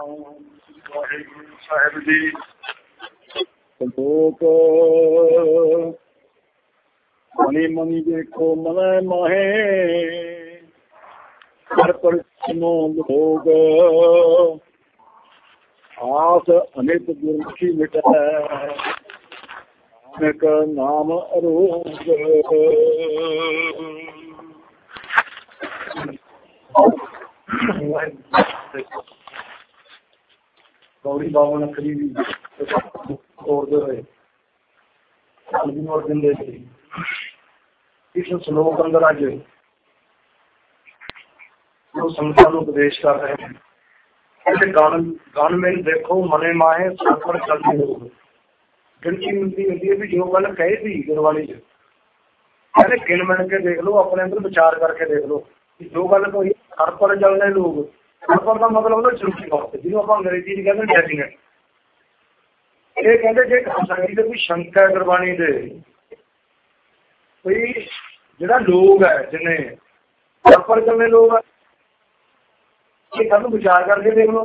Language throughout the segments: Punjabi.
ਵਾਹਿਗੁਰੂ ਸਾਹਿਬ ਜੀ ਸੰਤੋਖ ਮਨੀ ਮਨੀ ਦੇਖੋ ਮਨੈ ਮਾਹੇ ਹਰ ਪਰ ਸਮੋ ਲੋਗ ਆਸ ਅਨਿਤ ਗੁਰਮੁਖੀ ਮਿਟੈ ਨਾਨਕ ਨਾਮ ਅਰੋਗ ਗੌਰੀ ਬਾਬਾ ਨਕਰੀ ਵੀ ਤੋੜਦੇ ਹੋਏ। ਅਰਜੁਨ ਅਰਜਨ ਦੇ ਸੀ। ਇਸ ਸ਼ਲੋਕ ਅੰਦਰ ਅੱਜ ਜੋ ਸੰਤਾਂ ਨੂੰ ਉਪਦੇਸ਼ ਕਰ ਰਹੇ ਹਨ ਕਹਿੰਦੇ ਗਾਨ ਗਾਨ ਵਿੱਚ ਦੇਖੋ, ਮਨੇ ਮਾਹੇ ਸਫਰ ਚੱਲਦੇ ਹੋ ਗਿਣਤੀ ਮਿਲਦੀ ਹੁੰਦੀ ਹੈ ਵੀ ਜੋ ਗੱਲ ਕਹੇ ਸੀ ਗੁਰਬਾਣੀ ਚ, ਕਹਿੰਦੇ ਗਿਣ ਮਿਣ ਕੇ ਦੇਖ ਲਓ, ਆਪਣੇ ਅੰਦਰ ਵਿਚਾਰ ਕਰਕੇ ਦੇਖ ਲਓ ਜੋ ਗੱਲ ਕੋਈ ਹਰ ਪਰ ਚੱਲਣੇ ਲੋਕ। ਹਰ ਦਾ ਮਤਲਬ ਹੁੰਦਾ ਚੁਰਕੀ ਵਾਸਤੇ ਜਿਹਨੂੰ ਆਪਾਂ ਅੰਗਰੇਜ਼ੀ ਚ ਕਹਿੰਦੇ ਡੈਫੀਨੇਟ ਇਹ ਕਹਿੰਦੇ ਜੇ ਸੰਗੀਤ ਦੇ ਕੋਈ ਸ਼ੰਕਾ ਹੈ ਗੁਰਬਾਣੀ ਦੇ, ਕੋਈ ਜਿਹੜਾ ਲੋਕ ਹੈ ਜਿਹਨੇ ਹਰ ਪਰ ਚੱਲਣੇ ਹੈ ਇਹ ਗੱਲ ਵਿਚਾਰ ਕਰਕੇ ਦੇਖ ਲਓ।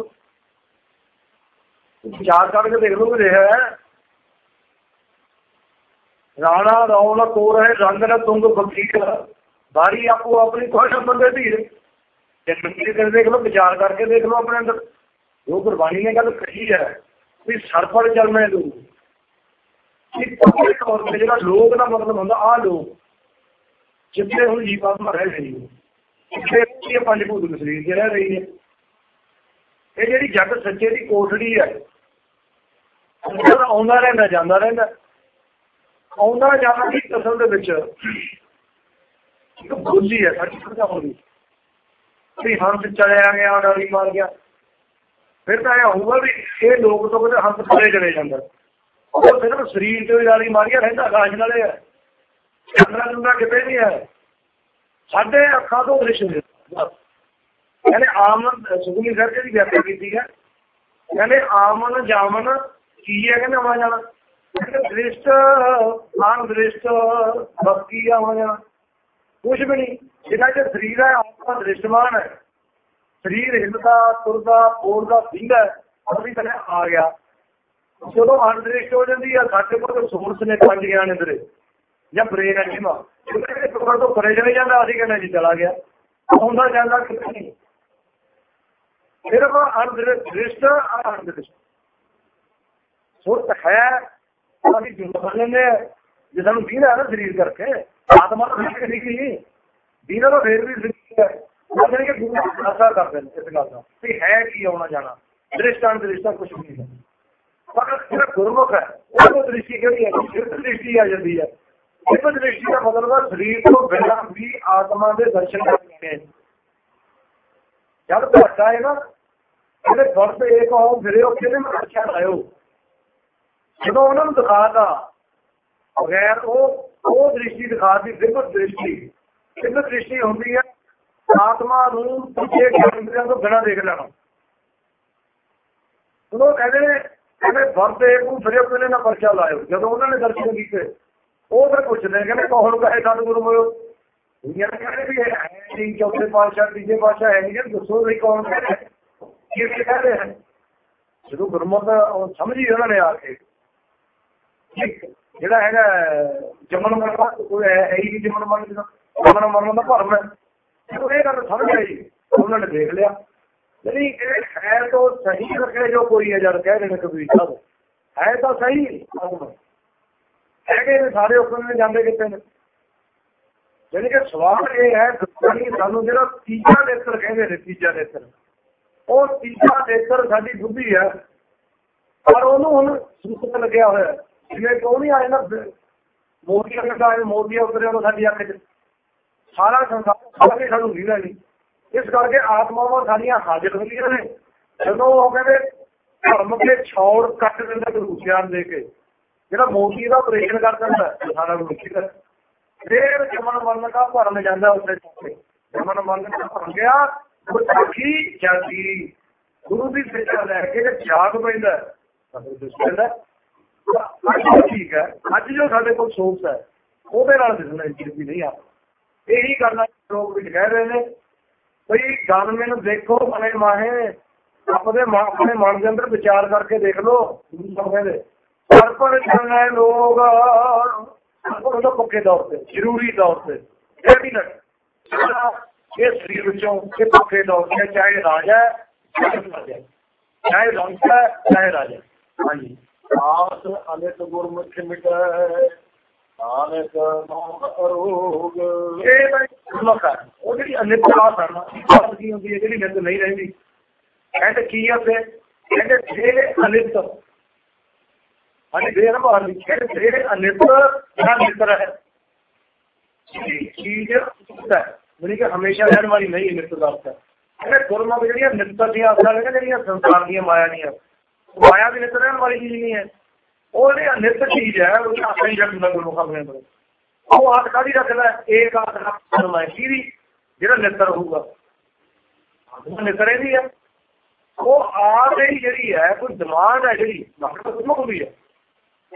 ਵਿਚਾਰ ਕਰਕੇ ਦੇਖ ਲਓ ਕਿ ਰਿਹਾ ਹੈ। ਰਾਣਾ ਰੌਣ ਕੋ ਰਹੇ, ਰੰਗ ਨਾ ਤੁੰਗ ਫਕੀਰ ਬਾਰੀ ਆਪੋ ਆਪਣੀ ਕੋਈ ਬੰਦੇ ਧੀਰ। ਜੇ ਮੰਗੀ ਦੇਖ ਲਓ, ਵਿਚਾਰ ਕਰਕੇ ਦੇਖ ਲਓ ਆਪਣੇ ਅੰਦਰ। ਜੋ ਗੁਰਬਾਣੀ ਨੇ ਗੱਲ ਕਹੀ ਹੈ, ਵੀ ਸਰਪੜ ਚੱਲਣੇ ਲੋਕ ਇਹ ਪੱਕੇ ਤੌਰ ਤੇ ਜਿਹੜਾ ਲੋਕ ਦਾ ਮਤਲਬ ਹੁੰਦਾ ਆ ਲੋਕ ਜਿੱਥੇ ਹੁਣ ਜੀਵਾਤਮਾ ਰਹਿ ਰਹੀ ਹੈ ਇਹ ਪੰਜ ਭੂਤ ਸਰੀਰ ਚ ਰਹੀ ਹੈ ਇਹ ਜਿਹੜੀ ਜੱਗ ਸੱਚੇ ਦੀ ਕੋਠੜੀ ਹੈ ਉਹ ਆਉਂਦਾ ਰਹਿੰਦਾ, ਜਾਂਦਾ ਰਹਿੰਦਾ। ਆਉਂਦਾ ਜਾਣਾ ਦੀ ਅਸਲ ਦੇ ਵਿੱਚ ਇੱਕ ਬੋਲੀ ਹੈ, ਸਾਡੀ ਸਮਝਾਉਣ ਦੀ। ਵੀ ਹੰਸ ਚਲਿਆ ਗਿਆ, ਡਾਲੀ ਮਾਰ ਗਿਆ। ਫਿਰ ਤਾਂ ਇਹ ਹੋਊਗਾ ਵੀ ਇਹ ਲੋਕ ਤੋਂ ਕਿਤੇ ਹੰਸ ਪਰੇ ਚਲੇ ਜਾਂਦਾ ਉਹ ਸਿਰਫ ਸਰੀਰ ਤੇ ਡਾਲੀ ਮਾਰੀਆ, ਰਹਿੰਦਾ ਆਕਾਸ਼ ਨਾਲੇ ਹੈ। ਚੰਦਰਾ ਚੰਦਰਾ ਕਿਤੇ ਨਹੀਂ ਹੈ। ਸਾਡੇ ਅੱਖਾਂ ਤੋਂ ਦ੍ਰਿਸ਼ ਨੇ ਕਹਿੰਦੇ ਆਮਨ ਸੁਖਮੀ ਸਰ ਦੀ ਵਿਆਖਿਆ ਕੀਤੀ ਹੈ। ਕਹਿੰਦੇ ਆਮਨ, ਜਾਮਨ, ਕੀ ਹੈ ਕਹਿੰਦੇ ਆਉਣਾ ਜਾਣਾ ਦ੍ਰਿਸ਼ਟ ਆਨ ਦ੍ਰਿਸ਼ਟ ਬਸਕੀ ਆਉਣਾ ਜਾਣਾ ਕੁਝ ਵੀ ਨਹੀਂ। ਜਿਹੜਾ ਜੇ ਸਰੀਰ ਹੈ ਆਪਣਾ ਦ੍ਰਿਸ਼ਟਮਾਨ ਹੈ। ਸਰੀਰ ਹਿਲਦਾ, ਤੁਰਦਾ, ਬੋਲਦਾ ਦਿੰਦਾ ਉਹਦੀ ਤਰ੍ਹਾਂ ਆ ਗਿਆ। ਜਦੋਂ ਅਨਦ੍ਰਿਸ਼ਟ ਹੋ ਜਾਂਦੀ ਹੈ ਸਾਡੇ ਕੋਲ ਸੋਰਸ ਨੇ ਪੰਜ ਗਿਆਨ ਅੰਦਰ ਜਾਂ ਬ੍ਰੇਨ ਹੈ ਜਿਮਾ ਜਿਹੜੇ ਟੁਕੜ ਤੋਂ ਪਰੇ ਚਲੇ ਜਾਂਦਾ, ਅਸੀਂ ਕਹਿੰਦੇ ਜੀ ਚਲਾ ਗਿਆ। ਹੁੰਦਾ ਜਾਂਦਾ ਕਿਤੇ ਨਹੀਂ? ਸਿਰਫ ਅਨਦ੍ਰਿਸ਼ਟ ਅਨਦ੍ਰਿਸ਼ਟ ਸੁਰਤ ਹੈ ਅਸੀਂ ਜੁਮਾ ਲੈਂਦੇ ਜੇ ਸਾਨੂੰ ਦੀਨਾ ਹੈ ਨਾ ਸਰੀਰ ਕਰਕੇ, ਆਤਮਾ ਤਾਂ ਨਹੀਂ ਨਹੀਂ? ਦੀਨਾ ਤਾਂ ਫੇਰ ਵੀ ਸਰੀਰ ਹੈ ਉਹਨਾਂ ਨੇ ਕਿ ਗੁਰੂ ਆਸਾ ਕਰਦੇ ਨੇ ਇਸ ਗੱਲ ਦਾ ਤੇ ਹੈ ਕੀ ਆਉਣਾ ਜਾਣਾ ਦ੍ਰਿਸ਼ਟਾਂ ਦ੍ਰਿਸ਼ਟਾਂ ਕੁਝ ਨਹੀਂ ਹੈ ਪਰ ਜਿਹੜਾ ਗੁਰਮੁਖ ਹੈ ਉਹ ਦ੍ਰਿਸ਼ਟੀ ਕਿਹੜੀ ਹੈ ਸਿਰਫ ਦ੍ਰਿਸ਼ਟੀ ਆ ਜਾਂਦੀ ਹੈ ਇਹ ਦ੍ਰਿਸ਼ਟੀ ਦਾ ਮਤਲਬ ਹੈ ਸਰੀਰ ਤੋਂ ਬਿਨਾਂ ਵੀ ਆਤਮਾ ਦੇ ਦਰਸ਼ਨ ਕਰਨੇ ਨੇ ਜਦ ਘਟਾ ਹੈ ਨਾ ਇਹਦੇ ਫਰਜ਼ ਇੱਕ ਹੋ ਫਿਰੇ ਉਹ ਕਿਹਨੇ ਮੱਛਾ ਲਾਇਓ ਜਦੋਂ ਉਹਨਾਂ ਨੂੰ ਦਿਖਾਤਾ ਬਗੈਰ ਉਹ ਉਹ ਦ੍ਰਿਸ਼ਟੀ ਦਿਖਾਤੀ ਸਿਰਫ ਇੱਕ ਦ੍ਰਿਸ਼ਟੀ ਹੁੰਦੀ ਹੈ। ਆਤਮਾ ਨੂੰ ਦੂਜੇ ਗਿਆਨ ਤੋਂ ਬਿਨਾਂ ਦੇਖ ਲੈਣਾ। ਉਹ ਕਹਿੰਦੇ ਕਹਿੰਦੇ ਵਰਤੇ ਨੂੰ ਫਿਰੇ ਕਿਨੇ ਨਾ ਪਰਚਾ ਲਾਇਓ। ਜਦੋਂ ਉਹਨਾਂ ਨੇ ਦਰਸ਼ਨ ਕੀਤੇ, ਉਹ ਫਿਰ ਪੁੱਛਦੇ ਕਹਿੰਦੇ ਕੌਣ ਕਹੇ ਸਾਨੂੰ ਗੁਰੂ ਮੋਇਓ ਦੁਨੀਆ ਨੇ ਕਹਿੰਦੇ ਵੀ ਹੈ ਨਹੀਂ, ਚੌਥੇ ਪਾਤਸ਼ਾਹ, ਤੀਜੇ ਪਾਤਸ਼ਾਹ ਹੈ ਨਹੀਂ। ਦੱਸੋ ਵੀ ਕੌਣ ਕਹਿੰਦੇ ਕੀ ਕਹਿ ਰਹੇ ਹਨ ਜਦੋਂ ਗੁਰਮਤ ਸਮਝੀ ਉਹਨਾਂ ਨੇ ਆ ਕੇ ਜਿਹੜਾ ਹੈਗਾ ਜਮਨ ਮਰਨ ਕੋਈ ਹੈ, ਹੀ ਨਹੀਂ ਜਮਨ ਮਰਨ ਦਾ। ਜਮਨ ਮਰਨ ਦਾ ਭਰਮ ਹੈ। ਜਦੋਂ ਇਹ ਗੱਲ ਸਮਝ ਆਈ, ਉਹਨਾਂ ਨੇ ਦੇਖ ਲਿਆ। ਨਹੀਂ, ਇਹ ਹੈ ਤਾਂ ਸਹੀ ਰੱਖੇ ਜੋ ਕੋਈ ਹੈ, ਜਦ ਕਹਿ ਰਹੇ ਨੇ ਕਬੀਰ ਸਾਹਿਬ। ਹੈ ਤਾਂ ਸਹੀ। ਹੈਗੇ ਸਾਰੇ ਹੁਕਮ ਨੇ, ਜਾਂਦੇ ਕਿਤੇ ਨੇ? ਜਿਹੜੀ ਕਿ ਸਵਾਲ ਇਹ ਹੈ ਕਿ ਸਾਨੂੰ ਜਿਹੜਾ ਤੀਜਾ ਨੇਤਰ ਕਹਿੰਦੇ ਨੇ, ਤੀਜਾ ਨੇਤਰ। ਉਹ ਤੀਜਾ ਨੇਤਰ ਸਾਡੀ ਬੁੱਧੀ ਹੈ। ਪਰ ਉਹਨੂੰ ਹੁਣ ਸੁਸਤ ਲੱਗਿਆ ਹੋਇਆ ਜਿਵੇਂ ਕਿਉਂ ਨਹੀਂ ਆਏ ਨਾ ਮੋਦੀ ਆਏ ਮੋਦੀ ਉਤਰੇ ਉਹ ਸਾਡੀ ਅੱਖ 'ਚ। ਸਾਰਾ ਸੰਸਾਰ ਸਾਰੇ ਸਾਨੂੰ ਲੀਲਾ ਨਹੀਂ। ਇਸ ਕਰਕੇ ਆਤਮਾਵਾਂ ਸਾਡੀਆਂ ਹਾਜ਼ਰ ਹੁੰਦੀਆਂ ਨੇ। ਜਦੋਂ ਉਹ ਕਹਿੰਦੇ ਧਰਮ ਦੇ ਛੌੜ ਕੱਟ ਦਿੰਦਾ ਗੁਰੂ ਦੇ ਕੇ, ਜਿਹੜਾ ਮੋਦੀ ਦਾ ਆਪਰੇਸ਼ਨ ਕਰ ਦਿੰਦਾ ਸਾਡਾ ਗੁਰੂ ਦਾ ਫੇਰ ਜਮਨ ਮਰਨ ਦਾ ਭਰਨ ਜਾਂਦਾ ਉੱਥੇ ਜਮਨ ਮਰਨ ਦਾ ਭਰਨ ਗਿਆ ਗੁਰਸਾਖੀ ਜਾਗੀ ਗੁਰੂ ਦੀ ਸਿੱਖਿਆ ਲੈ ਕੇ ਜੇ ਜਾਗ ਪੈਂਦਾ ਤਾਂ ਅੱਜ ਠੀਕ ਹੈ। ਅੱਜ ਜੋ ਸਾਡੇ ਕੋਲ ਸੋਚ ਹੈ, ਉਹਦੇ ਨਾਲ ਦਿਸਣਾ ਜੀ ਨਹੀਂ ਆ। ਇਹੀ ਕਰਨਾ ਲੋਕ ਵੀ ਕਹਿ ਰਹੇ ਨੇ ਭਈ ਗਨ ਮੈਨੂੰ ਦੇਖੋ ਮਨੇ ਮਾਹੇ ਆਪਣੇ ਆਪਣੇ ਮਨ ਦੇ ਅੰਦਰ ਵਿਚਾਰ ਕਰਕੇ ਦੇਖ ਲਓ ਗੁਰੂ ਕਹਿੰਦੇ। ਅਰਪਣ ਕਰਨਾ ਲੋਕ ਅਰਪਣ ਦਾ ਪੱਕੇ ਤੌਰ ਤੇ ਜ਼ਰੂਰੀ ਤੌਰ ਤੇ ਇਹ ਵੀ ਨਾ ਇਹ ਸਰੀਰ ਵਿੱਚੋਂ ਇਹ ਪੱਕੇ ਤੌਰ ਤੇ ਚਾਹੇ ਰਾਜਾ ਚਾਹੇ ਰਾਜਾ ਚਾਹੇ ਰੰਗਾ ਹੈ, ਚਾਹੇ ਰਾਜਾ ਹਾਂਜੀ। ਆਸ ਅਨਿਤ ਗੁਰਮੁਖ ਮਿਟੈ। ਨਾਨਕ ਨਾਮ ਅਰੋਗ ਇਹ ਤਾਂ ਗੁਰਮੁਖ ਹੈ। ਉਹ ਜਿਹੜੀ ਅਨਿਤਵਾਸ ਹੈ ਨਾ, ਇਹ ਕੀ ਹੁੰਦੀ ਹੈ ਜਿਹੜੀ ਨਿਤ ਨਹੀਂ ਰਹਿੰਦੀ। ਕਹਿੰਦੇ ਕੀ ਆ ਫਿਰ? ਕਹਿੰਦੇ ਜਿਹੜੇ ਅਨਿਤ ਅਨੇ ਦੇਰ ਬਾਅਦ ਅਨਿਤ ਚੀਜ਼ ਹੈ, ਉਹ ਜਿਹੜੀ ਅਨਿਤ ਹੀ ਰੱਖਦਾ ਗੁਰਮੁਖ ਆਪਣੇ ਅੰਦਰ ਉਹ ਆਸ ਕਾਦੀ ਰੱਖਦਾ ਏਕ ਆਸ ਰੱਖਦਾ ਮੈਂ ਦੀ ਜਿਹੜਾ ਨਿੱਤਰ ਹੋਊਗਾ। ਉਹ ਨਿੱਤਰ ਇਹਦੀ ਹੈ। ਉਹ ਆਪ ਹੀ ਜਿਹੜੀ ਹੈ, ਕੋਈ ਦਿਮਾਗ ਹੈ ਜਿਹੜੀ ਮੰਗਦਾ ਗੁਰਮੁਖ ਵੀ ਹੈ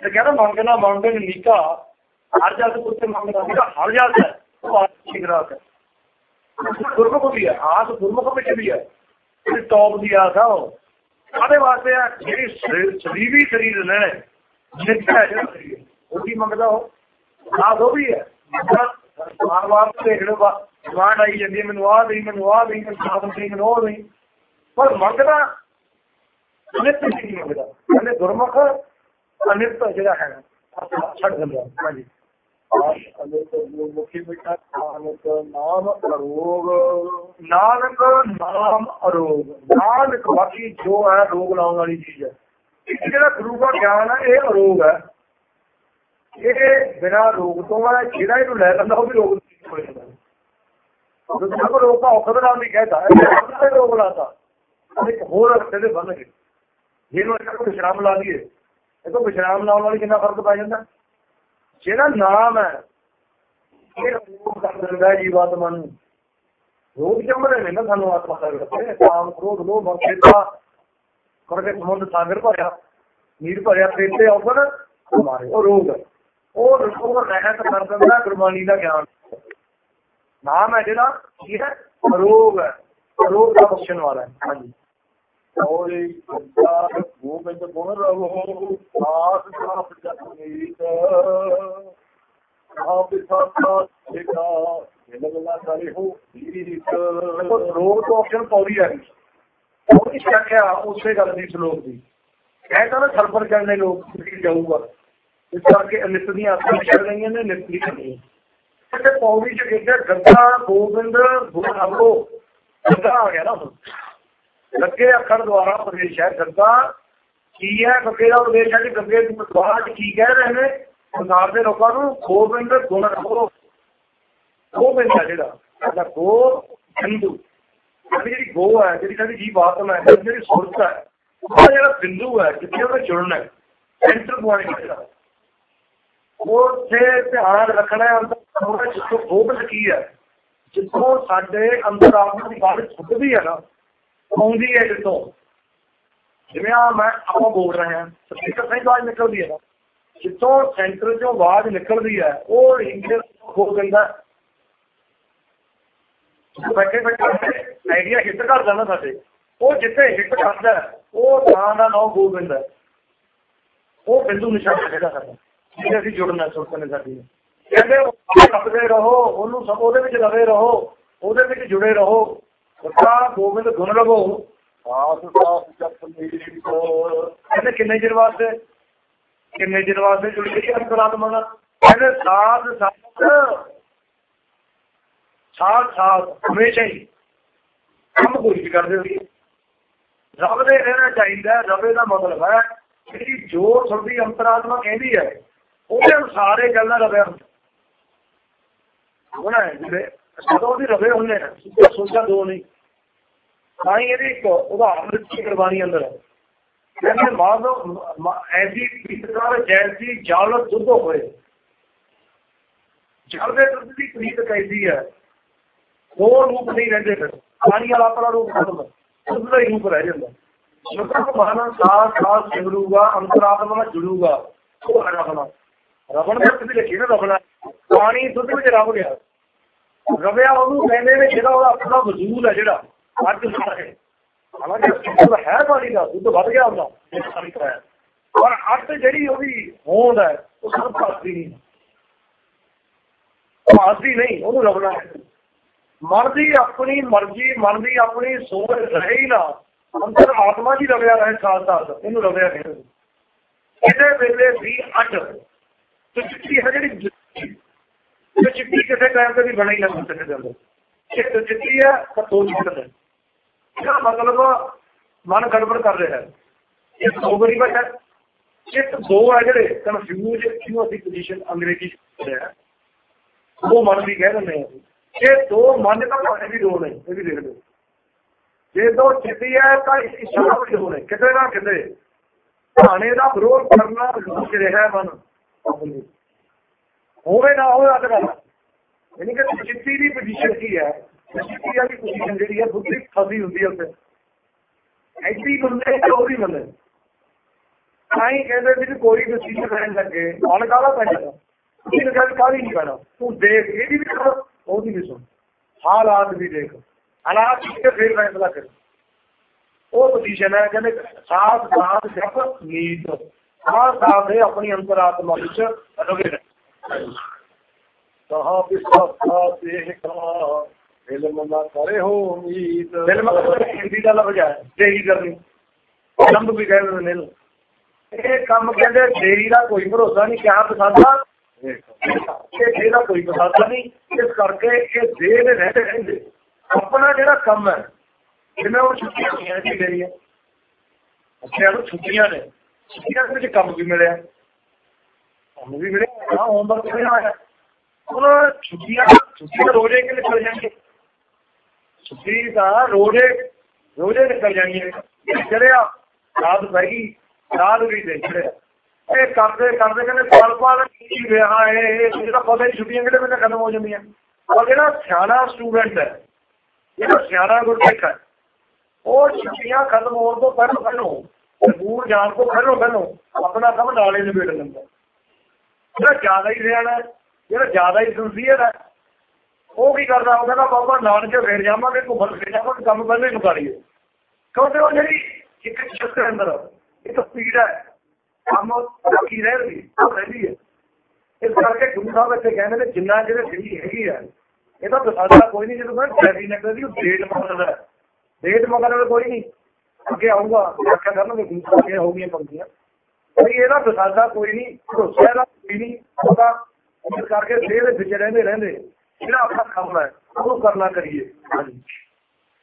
ਤੇ ਕਹਿੰਦਾ ਮੰਗਣਾ ਮੰਗਣ ਨੀਕਾ ਹਰ ਜਸ ਉੱਤੇ ਮੰਗਦਾ ਜਿਹੜਾ ਹਰ ਜਸ ਹੈ। ਉਹ ਆਸ ਦੀ ਗਰਾਕ ਹੈ। ਗੁਰਮੁਖ ਵੀ ਹੈ, ਆਸ ਗੁਰਮੁਖ ਵਿੱਚ ਵੀ ਹੈ। ਜਿਹੜੀ ਟੌਪ ਦੀ ਆਸ ਆ ਉਹ। ਕਾਹਦੇ ਵਾਸਤੇ ਆ, ਜਿਹੜੀ ਸਰੀਰੀ ਸਰੀਰ ਨੇ ਨਿੱਕਾ ਜਿਹੜਾ ਸਰੀਰ ਮੰਗਦਾ ਉਹ ਆਸ ਉਹ ਵੀ ਹੈ। ਵਾਰ ਵਾਰ ਦੇਖ ਲਓ ਡਿਮਾਂਡ ਆਈ ਜਾਂਦੀ ਮੈਨੂੰ ਆਹ ਨਹੀਂ ਮੈਨੂੰ ਆਹ ਨਹੀਂ ਮੈਨੂੰ ਸਾਧਨ ਨਹੀਂ ਮੈਨੂੰ ਉਹ ਨਹੀਂ ਪਰ ਮੰਗਦਾ ਅਨਿਤ ਨਹੀਂ ਮੰਗਦਾ। ਕਹਿੰਦੇ ਗੁਰਮੁਖ ਅਨਿਤ ਜਿਹੜਾ ਹੈ ਛੱਡ ਦਿੰਦਾ। ਹਾਂਜੀ। ਆਸ ਅਨਿਤ ਨਾਨਕ ਨਾਮ ਅਰੋਗ ਨਾਨਕ ਨਾਮ ਅਰੋਗ। ਨਾਨਕ ਬਾਕੀ ਜੋ ਹੈ, ਰੋਗ ਲਾਉਣ ਵਾਲੀ ਚੀਜ਼ ਹੈ। ਇਹ ਜਿਹੜਾ ਗੁਰੂ ਦਾ ਗਿਆਨ ਹੈ ਇਹ ਅਰੋਗ ਹੈ ਇਹ ਬਿਨਾਂ ਰੋਗ ਤੋਂ ਹੈ ਜਿਹੜਾ ਇਹਨੂੰ ਲੈ ਲੈਂਦਾ, ਉਹ ਵੀ ਰੋਗ ਹੋ ਜਾਂਦਾ। ਦੂਜਾ ਰੋਗ ਦਾ ਔਖਦ ਨਾਲ ਨਹੀਂ ਕਹਿੰਦਾ, ਇਹ ਰੋਗ ਲਾਤਾ। ਇੱਕ ਹੋਰ ਰਸਤੇ ਦੇ ਬੰਨ ਗਏ। ਜਿਹਨੂੰ ਇੱਕ ਵਿਸ਼ਰਾਮ ਲਾ ਲਈਏ ਇਹ ਤੋਂ ਵਿਸ਼ਰਾਮ ਲਾਉਣ ਵਾਲੀ ਕਿੰਨਾ ਫ਼ਰਕ ਪੈ ਜਾਂਦਾ? ਜਿਹੜਾ ਨਾਮ ਹੈ, ਇਹ ਰੋਗ ਕਰ ਦਿੰਦਾ ਜੀਵਾਤਮਾ ਨੂੰ। ਰੋਗ ਜੰਮਦੇ ਨੇ ਨਾ ਸਾਨੂੰ ਆਤਮਾ ਦਾ ਰੱਖੇ ਕਾਮ, ਕ੍ਰੋਧ ਲੋਭ ਮੋਹ ਕਰਕੇ ਸਮੁੰਦ ਸਾਗਰ ਭਰਿਆ ਨੀਰ ਭਰਿਆ ਤੇਤੇ ਔਗਣ ਹਮਾਰੇ ਉਹ ਰੋਗ। ਉਹ ਰੋਗ ਰਹਿਤ ਕਰ ਦਿੰਦਾ ਗੁਰਬਾਣੀ ਦਾ ਗਿਆਨ। ਨਾਮ ਹੈ ਜਿਹੜਾ ਕੀ ਹੈ? ਰੋਗ ਰੋਗ ਦਾ ਬਖਸ਼ਣ ਵਾਲਾ ਹੈ। ਹਾਂਜੀ। ਔਰੇ ਸੰਸਾਰ ਗੋਬਿੰਦ ਗੁਣ ਰਵੋ ਆਸ ਸਾਪ ਜਤ ਨੀਤ ਆਪ ਸਾਥਾ ਸਿਕਾ ਲਗਲਾ ਕਰੇ ਹੋ ਨੀਤ। ਰੋਗ ਤੋਂ ਆਪਸ਼ਨ ਪੌੜੀ ਹੈ। ਉਹ ਇਸ ਰੱਖਿਆ ਉਸੇ ਗੱਲ ਦੀ ਸ਼ਲੋਕ ਦੀ। ਕਹਿੰਦਾ ਨਾ ਸਰਫਰ ਕਰਨੇ ਲੋਕ ਜਾਊਗਾ। ਇਸ ਕਰਕੇ ਅਨਿਤ ਦੀਆਂ ਆਸਾਂ ਚੱਲ ਰਹੀਆਂ ਨੇ ਨਿਤ ਦੀ ਨਹੀਂ। ਤੇ ਪੌੜੀ ਚ ਕਹਿੰਦਾ ਗੱਗਾ, ਗੋਬਿੰਦ ਗੁਣ ਰਵੋ ਆ ਗਿਆ ਨਾ ਹੁਣ। ਅੱਖਰ ਦੁਆਰਾ ਉਪਦੇਸ਼ ਹੈ ਗੱਦਾ ਕੀ ਹੈ? ਗੱਗੇ ਦਾ ਉਪਦੇਸ਼ ਹੈ ਕਿ ਗੱਗੇ ਦੀ ਬਾਅਦ ਕੀ ਕਹਿ ਰਹੇ ਨੇ? ਸੰਸਾਰ ਦੇ ਲੋਕਾਂ ਨੂੰ ਗੋਬਿੰਦ ਗੁਣ ਰੱਖੋ ਗੋਬਿੰਦ ਹੈ ਜਿਹੜਾ, ਸਾਡਾ ਗੋ ਹਿੰਦੂ ਸਾਡੀ ਜਿਹੜੀ ਗੋ ਹੈ, ਜਿਹੜੀ ਸਾਡੀ ਜੀਵ ਆਤਮਾ ਹੈ, ਜਿਹੜੀ ਸੁਰਤ ਹੈ ਉਹ ਜਿਹੜਾ ਬਿੰਦੂ ਹੈ, ਜਿੱਥੇ ਉਹਨੇ ਜੁੜਨਾ ਹੈ ਸੈਂਟਰ ਪੁਆਇੰਟ ਜਿਹੜਾ ਉੱਥੇ ਧਿਆਨ ਰੱਖਣਾ ਹੈ, ਅੰਦਰ ਜਿੱਥੋਂ ਗੋਬਿੰਦ ਕੀ ਹੈ, ਜਿੱਥੋਂ ਸਾਡੇ ਅੰਦਰ ਆਤਮਾ ਦੀ ਬਾਤ ਛੁੱਟਦੀ ਹੈ ਨਾ, ਆਉਂਦੀ ਹੈ ਜਿੱਥੋਂ। ਜਿਵੇਂ ਆ ਮੈਂ ਆਪਾਂ ਬੋਲ ਰਹੇ ਹਾਂ ਸਪੀਕਰ ਤੋਂ ਆਵਾਜ਼ ਨਿਕਲਦੀ ਹੈ ਨਾ, ਜਿੱਥੋਂ ਸੈਂਟਰ ਚੋਂ ਆਵਾਜ਼ ਨਿਕਲਦੀ ਹੈ, ਉਹ ਇੰਗਲਿਸ਼ ਹੋ ਜਾਂਦਾ ਬੈਠੇ ਬੈਠੇ ਆਈਡੀਆ ਹਿੱਟ ਕਰਦਾ ਨਾ ਸਾਡੇ। ਉਹ ਜਿੱਥੇ ਹਿੱਟ ਕਰਦਾ, ਉਹ ਥਾਂ ਦਾ ਨਾਮ ਗੋਬਿੰਦ ਹੈ। ਉਹ ਬਿੰਦੂ ਨਿਸ਼ਾਨ ਜਿਹੜਾ ਸਾਡਾ ਜਿਹਦੇ ਅਸੀਂ ਜੁੜਨਾ ਸੁਣਦੇ ਨੇ ਸਾਡੀ। ਕਹਿੰਦੇ ਲੱਭਦੇ ਰਹੋ, ਉਹਨੂੰ ਸਭ ਉਹਦੇ ਵਿੱਚ ਲਵੇ ਰਹੋ, ਉਹਦੇ ਵਿੱਚ ਜੁੜੇ ਰਹੋ। ਬੱਚਾ ਗੋਬਿੰਦ ਗੁਣ ਲਵੋ। ਆਸ ਸਾਪ ਜਤ ਨੀਤ ਕਹਿੰਦੇ ਕਿੰਨੇ ਚਿਰ ਵਾਸਤੇ? ਕਿੰਨੇ ਚਿਰ ਵਾਸਤੇ? ਜੁੜੀ ਗਈ ਅੰਤਰਾਤਮਾ ਨਾਲ। ਕਹਿੰਦੇ ਸਾਧ ਸਾਧ ਸਾਧ ਸਾਧ ਹਮੇਸ਼ਾ ਹੀ ਕੰਮ ਕੋਈ ਕਰਦੇ ਹੋਈਏ ਰੱਬ ਦੇ ਰਹਿਣਾ ਚਾਹੀਦਾ ਰਬੇ ਦਾ ਮਤਲਬ ਹੈ, ਜਿਹੜੀ ਜੋ ਤੁਹਾਡੀ ਅੰਤਰਾਤਮਾ ਕਹਿੰਦੀ ਹੈ, ਉਹਦੇ ਅਨੁਸਾਰ ਇਹ ਗੱਲਾਂ ਰਵੇ ਉਹਨਾਂ ਜਿਹੜੇ ਜਦੋਂ ਵੀ ਰਵੇ ਹੁੰਦੇ ਨੇ ਸਿੱਧਾ ਸੋਚਾ ਦੋ ਨਹੀਂ। ਤਾਂ ਹੀ ਇਹਦੀ ਇੱਕ ਉਦਾਹਰਨ ਦਿੱਤੀ ਕੁਰਬਾਨੀ ਅੰਦਰ। ਹੈ ਕਹਿੰਦੇ ਮਾਨੋ ਐਸੀ ਪ੍ਰੀਤਕਾਰ ਜੈਸੀ ਜਲ ਦੁੱਧ ਹੋਏ। ਜਲ ਦੇ ਦੁੱਧ ਦੀ ਪ੍ਰੀਤ ਕਹਿੰਦੀ ਹੈ ਦੋ ਰੂਪ ਨਹੀਂ ਰਹਿੰਦੇ ਫਿਰ। ਪਾਣੀ ਵਾਲਾ ਆਪਣਾ ਰੂਪ ਖਤਮ ਦੁੱਧ ਦਾ ਹੀ ਰੂਪ ਰਹਿ ਜਾਂਦਾ। ਜਦੋਂ ਮਹਾਨ ਸਾਥ ਸਾਥ ਸਿਮਰੂਗਾ, ਅੰਤਰਾਤਮਾ ਨਾਲ ਜੁੜੂਗਾ। ਉਹ ਰਬਣਾ ਰਬਣ ਦੇ ਵਿੱਚ ਲਿਖੀ ਨਾ ਰਬਣਾ ਪਾਣੀ ਦੁੱਧ ਵਿੱਚ ਰਬ ਗਿਆ। ਰਵਿਆ ਉਹਨੂੰ ਕਹਿੰਦੇ ਨੇ ਜਿਹੜਾ ਉਹਦਾ ਆਪਣਾ ਵਜੂਦ ਹੈ ਜਿਹੜਾ ਅੱਜ ਹੈ। ਹਾਲਾਂਕਿ ਦੁੱਧ ਹੈ ਪਾਣੀ ਦਾ, ਦੁੱਧ ਵੱਧ ਗਿਆ ਉਹਦਾ, ਇਹ ਪਾਣੀ ਕਰਾਇਆ ਪਰ ਅੱਤ ਜਿਹੜੀ ਉਹਦੀ ਹੋਂਦ ਹੈ, ਉਹ ਸਾਨੂੰ ਭਾਸਦੀ ਨਹੀਂ। ਭਾਸਦੀ ਨਹੀਂ, ਉਹਨੂੰ ਰਬਣਾ ਹੈ। ਮਨ ਦੀ ਆਪਣੀ ਮਰਜ਼ੀ ਮਨ ਦੀ ਆਪਣੀ ਸੋਚ ਰਹੇ ਹੀ ਨਾ। ਅੰਦਰ ਆਤਮਾ ਜੀ ਰਵਿਆ ਰਹੇ ਸਾਥ ਸਾਥ ਇਹਨੂੰ ਰਵਿਆ ਰਹੇ ਇਹਦੇ ਵੇਲੇ ਵੀ ਅੱਡ। ਤੇ ਚਿੱਟੀ ਹੈ ਜਿਹੜੀ ਤੇ ਚਿੱਟੀ ਕਿਸੇ ਟਾਈਮ ਤੇ ਵੀ ਬਣੀ ਨਾ ਸਕਦੇ ਦੇ ਅੰਦਰ ਚਿੱਟ ਚਿੱਟੀ ਹੈ ਤਾਂ ਦੋ ਚਿੱਟ ਹੈ ਇਹਦਾ ਮਤਲਬ ਮਨ ਗੜਬੜ ਕਰ ਰਿਹਾ ਹੈ। ਇਹ ਦੋ ਵਾਰੀ ਬਚਾ ਚਿੱਟ ਦੋ ਹੈ ਜਿਹੜੇ ਕਨਫਿਊਜ਼ ਕਿਉਂ ਅਸੀਂ ਪੋਜੀਸ਼ਨ ਅੰਗਰੇਜ਼ੀ ਚ ਹੈ। ਉਹ ਮਨ ਵੀ ਕਹਿ ਦਿੰਦੇ ਆ। ਇਹ ਦੋ ਮਨ ਤਾਂ ਭਾਣੇ ਵੀ ਦੋ ਨੇ, ਇਹ ਵੀ ਦੇਖ ਲਓ। ਜੇ ਦੋ ਚਿੱਟੀ ਹੈ ਤਾਂ ਇਸ਼ਾਰਾ ਵੀ ਦੋ ਨੇ, ਕਿਤੇ ਨਾ ਕਿਤੇ। ਭਾਣੇ ਦਾ ਵਿਰੋਧ ਕਰਨਾ ਰੁਕ ਰਿਹਾ ਮਨ। ਹੋਵੇ ਨਾ ਹੋਵੇ ਅੱਜ ਕੱਲ੍ਹ ਯਾਨੀ ਕਿ ਚਿੱਤੀ ਦੀ ਪੋਜੀਸ਼ਨ ਕੀ ਹੈ? ਚਿੱਤੀ ਵਾਲੀ ਪੋਜੀਸ਼ਨ ਜਿਹੜੀ ਹੈ, ਬੁੱਧੀ ਫਸੀ ਹੁੰਦੀ ਹੈ ਉੱਥੇ। ਐਸੀ ਬੰਦੇ ਤੇ ਵੀ ਬੰਦੇ ਤਾਂ ਕਹਿੰਦੇ ਵੀ ਕੋਈ ਡਿਸੀਜਨ ਲੈਣ ਲੱਗੇ। ਮਨ ਕਾਲਾ ਪੈਂਦਾ ਤੁਸੀਂ ਗੱਲ ਕਾਲੀ ਨਹੀਂ ਪੈਣਾ। ਤੂੰ ਦੇਖ ਇਹਦੀ ਵੀ ਕਰ ਉਹਦੀ ਵੀ ਸੁਣ। ਹਾਲਾਤ ਵੀ ਦੇਖ। ਹਾਲਾਤ ਕਿਤੇ ਫੇਰ ਫੈਸਲਾ ਕਰ। ਉਹ ਪੋਜੀਸ਼ਨ ਹੈ, ਕਹਿੰਦੇ ਸਾਥ ਸਾਥ ਜਪ ਨੀਤ। ਸਾਥ ਸਾਥ ਹੈ ਆਪਣੀ ਅੰਤਰਾਤਮਾ ਵਿੱਚ ਰਵੇ ਕਹਾ ਵਿਸਵਾਸਾ ਦੇਹ ਕਾ ਇਲਮ ਨਾ ਕਰੇ ਹੋ ਉਮੀਦ ਦਿਲ ਹਿੰਦੀ ਦਾ ਲਫ਼ਜ਼ ਹੈ ਦੇਰੀ ਕਰਨੀ ਲੰਬ ਵੀ ਕਹਿੰਦੇ ਨੇ ਇਹ ਕੰਮ ਕਹਿੰਦੇ ਦੇਰੀ ਦਾ ਕੋਈ ਭਰੋਸਾ ਨਹੀਂ, ਕਿਆ ਪਸੰਦਾ ਇਹ ਦੇਹ ਕੋਈ ਪਸੰਦਾ ਨਹੀਂ। ਇਸ ਕਰਕੇ ਇਹ ਦੇਹ ਦੇ ਰਹਿੰਦੇ ਰਹਿੰਦੇ ਆਪਣਾ ਜਿਹੜਾ ਕੰਮ ਹੈ, ਜਿਵੇਂ ਉਹ ਛੁੱਟੀਆਂ ਹੋਈਆਂ ਸੀ ਮੇਰੀਆਂ ਅੱਛਾ ਉਹ ਛੁੱਟੀਆਂ ਨੇ, ਛੁੱਟੀਆਂ ਵਿੱਚ ਕੰਮ ਵੀ ਮਿਲਿਆ। ਕੰਮ ਵੀ ਮਿਲਿਆ ਹਾਂ ਹੋਮਵਰਕ ਵੀ ਆਇਆ ਹੁਣ ਛੁੱਟੀਆਂ ਛੁੱਟੀਆਂ ਰੋਜ਼ੇ ਕਿ ਨਿਕਲ ਜਾਣਗੇ ਛੁੱਟੀ ਤਾਂ ਰੋਜ਼ੇ ਰੋਜ਼ੇ ਨਿਕਲ ਜਾਣਗੇ ਚੜਿਆ ਰਾਤ ਪੈ ਗਈ, ਰਾਤ ਵੀ ਦੇ ਚੜਿਆ ਇਹ ਕਰਦੇ ਕਰਦੇ ਕਹਿੰਦੇ ਸਾਲ ਬਾਅਦ ਕੀ ਰਿਹਾ ਹੈ ਇਹ ਜਿਹੜਾ ਪਤਾ ਹੀ ਛੁੱਟੀਆਂ ਕਿਹੜੇ ਵੇਲੇ ਖਤਮ ਹੋ ਜਾਂਦੀਆਂ। ਔਰ ਜਿਹੜਾ ਸਿਆਣਾ ਸਟੂਡੈਂਟ ਹੈ, ਜਿਹੜਾ ਸਿਆਣਾ ਗੁਰਸਿੱਖ ਹੈ, ਉਹ ਛੁੱਟੀਆਂ ਖਤਮ ਹੋਣ ਤੋਂ ਪਹਿਲਾਂ ਪਹਿਲਾਂ, ਸਕੂਲ ਜਾਣ ਤੋਂ ਪਹਿਲਾਂ ਪਹਿਲਾਂ ਆਪਣਾ ਕੰਮ ਨਾਲੇ ਨਿਬੇੜ ਲੈਂਦਾ। ਜਿਹੜਾ ਜ਼ਿਆਦਾ ਹੀ ਸਿਆਣਾ ਜਿਹੜਾ ਜ਼ਿਆਦਾ ਹੀ ਸਿੰਸੀਅਰ ਹੈ, ਉਹ ਕੀ ਕਰਦਾ, ਉਹ ਕਹਿੰਦਾ, ਬਾਬਾ ਨਾਨਕ ਫੇਰ ਜਾਵਾਂਗੇ, ਘੁੰਮਣ ਫੇਰ ਜਾਵਾਂਗੇ, ਕੰਮ ਪਹਿਲਾਂ ਹੀ ਮੁਕਾ ਲਈਏ। ਕਿਉਂਕਿ ਉਹ ਜਿਹੜੀ ਇੱਕ ਸ਼ਖਸ ਦੇ ਅੰਦਰ, ਇੱਕ ਸਪੀਡ ਹੈ ਕੰਮ ਬਾਕੀ ਰਹਿ ਰਹੀ ਉਹ ਰਹਿੰਦੀ ਹੈ ਇਸ ਕਰਕੇ ਗੁਰੂ ਸਾਹਿਬ ਇੱਥੇ ਕਹਿੰਦੇ ਨੇ ਜਿੰਨਾ ਜਿਹੜੇ ਜਿਹੜੀ ਹੈਗੀ ਆ ਇਹਦਾ ਦਸਾਦਾ ਕੋਈ ਨਹੀਂ ਜਦੋਂ ਮੈਂ ਟੈਰੀ ਨਿਕਲਦੀ ਦੀ ਉਹ ਡੇਟ ਮਗਰ ਹੈ ਡੇਟ ਮਗਰ ਕੋਈ ਨਹੀਂ ਅੱਗੇ ਆਊਗਾ ਆਖਿਆ ਕਰਨਗੇ ਗੁਰੂ ਸਾਹਿਬ ਇਹ ਹੋ ਗਈਆਂ ਪੰਕਤੀਆਂ ਕੋਈ ਇਹਦਾ ਦਸਾਦਾ ਕੋਈ ਨਹੀਂ ਭਰੋਸਾ ਇਹਦਾ ਕੋਈ ਨਹੀਂ ਉਹਦਾ ਇਸ ਕਰਕੇ ਦੇਹ ਦੇ ਵਿੱਚ ਰਹਿੰਦੇ ਰਹਿੰਦੇ ਜਿਹੜਾ ਆਪਣਾ ਕੰਮ ਹੈ ਉਹ ਕਰਨਾ ਕਰੀਏ ਹਾਂਜੀ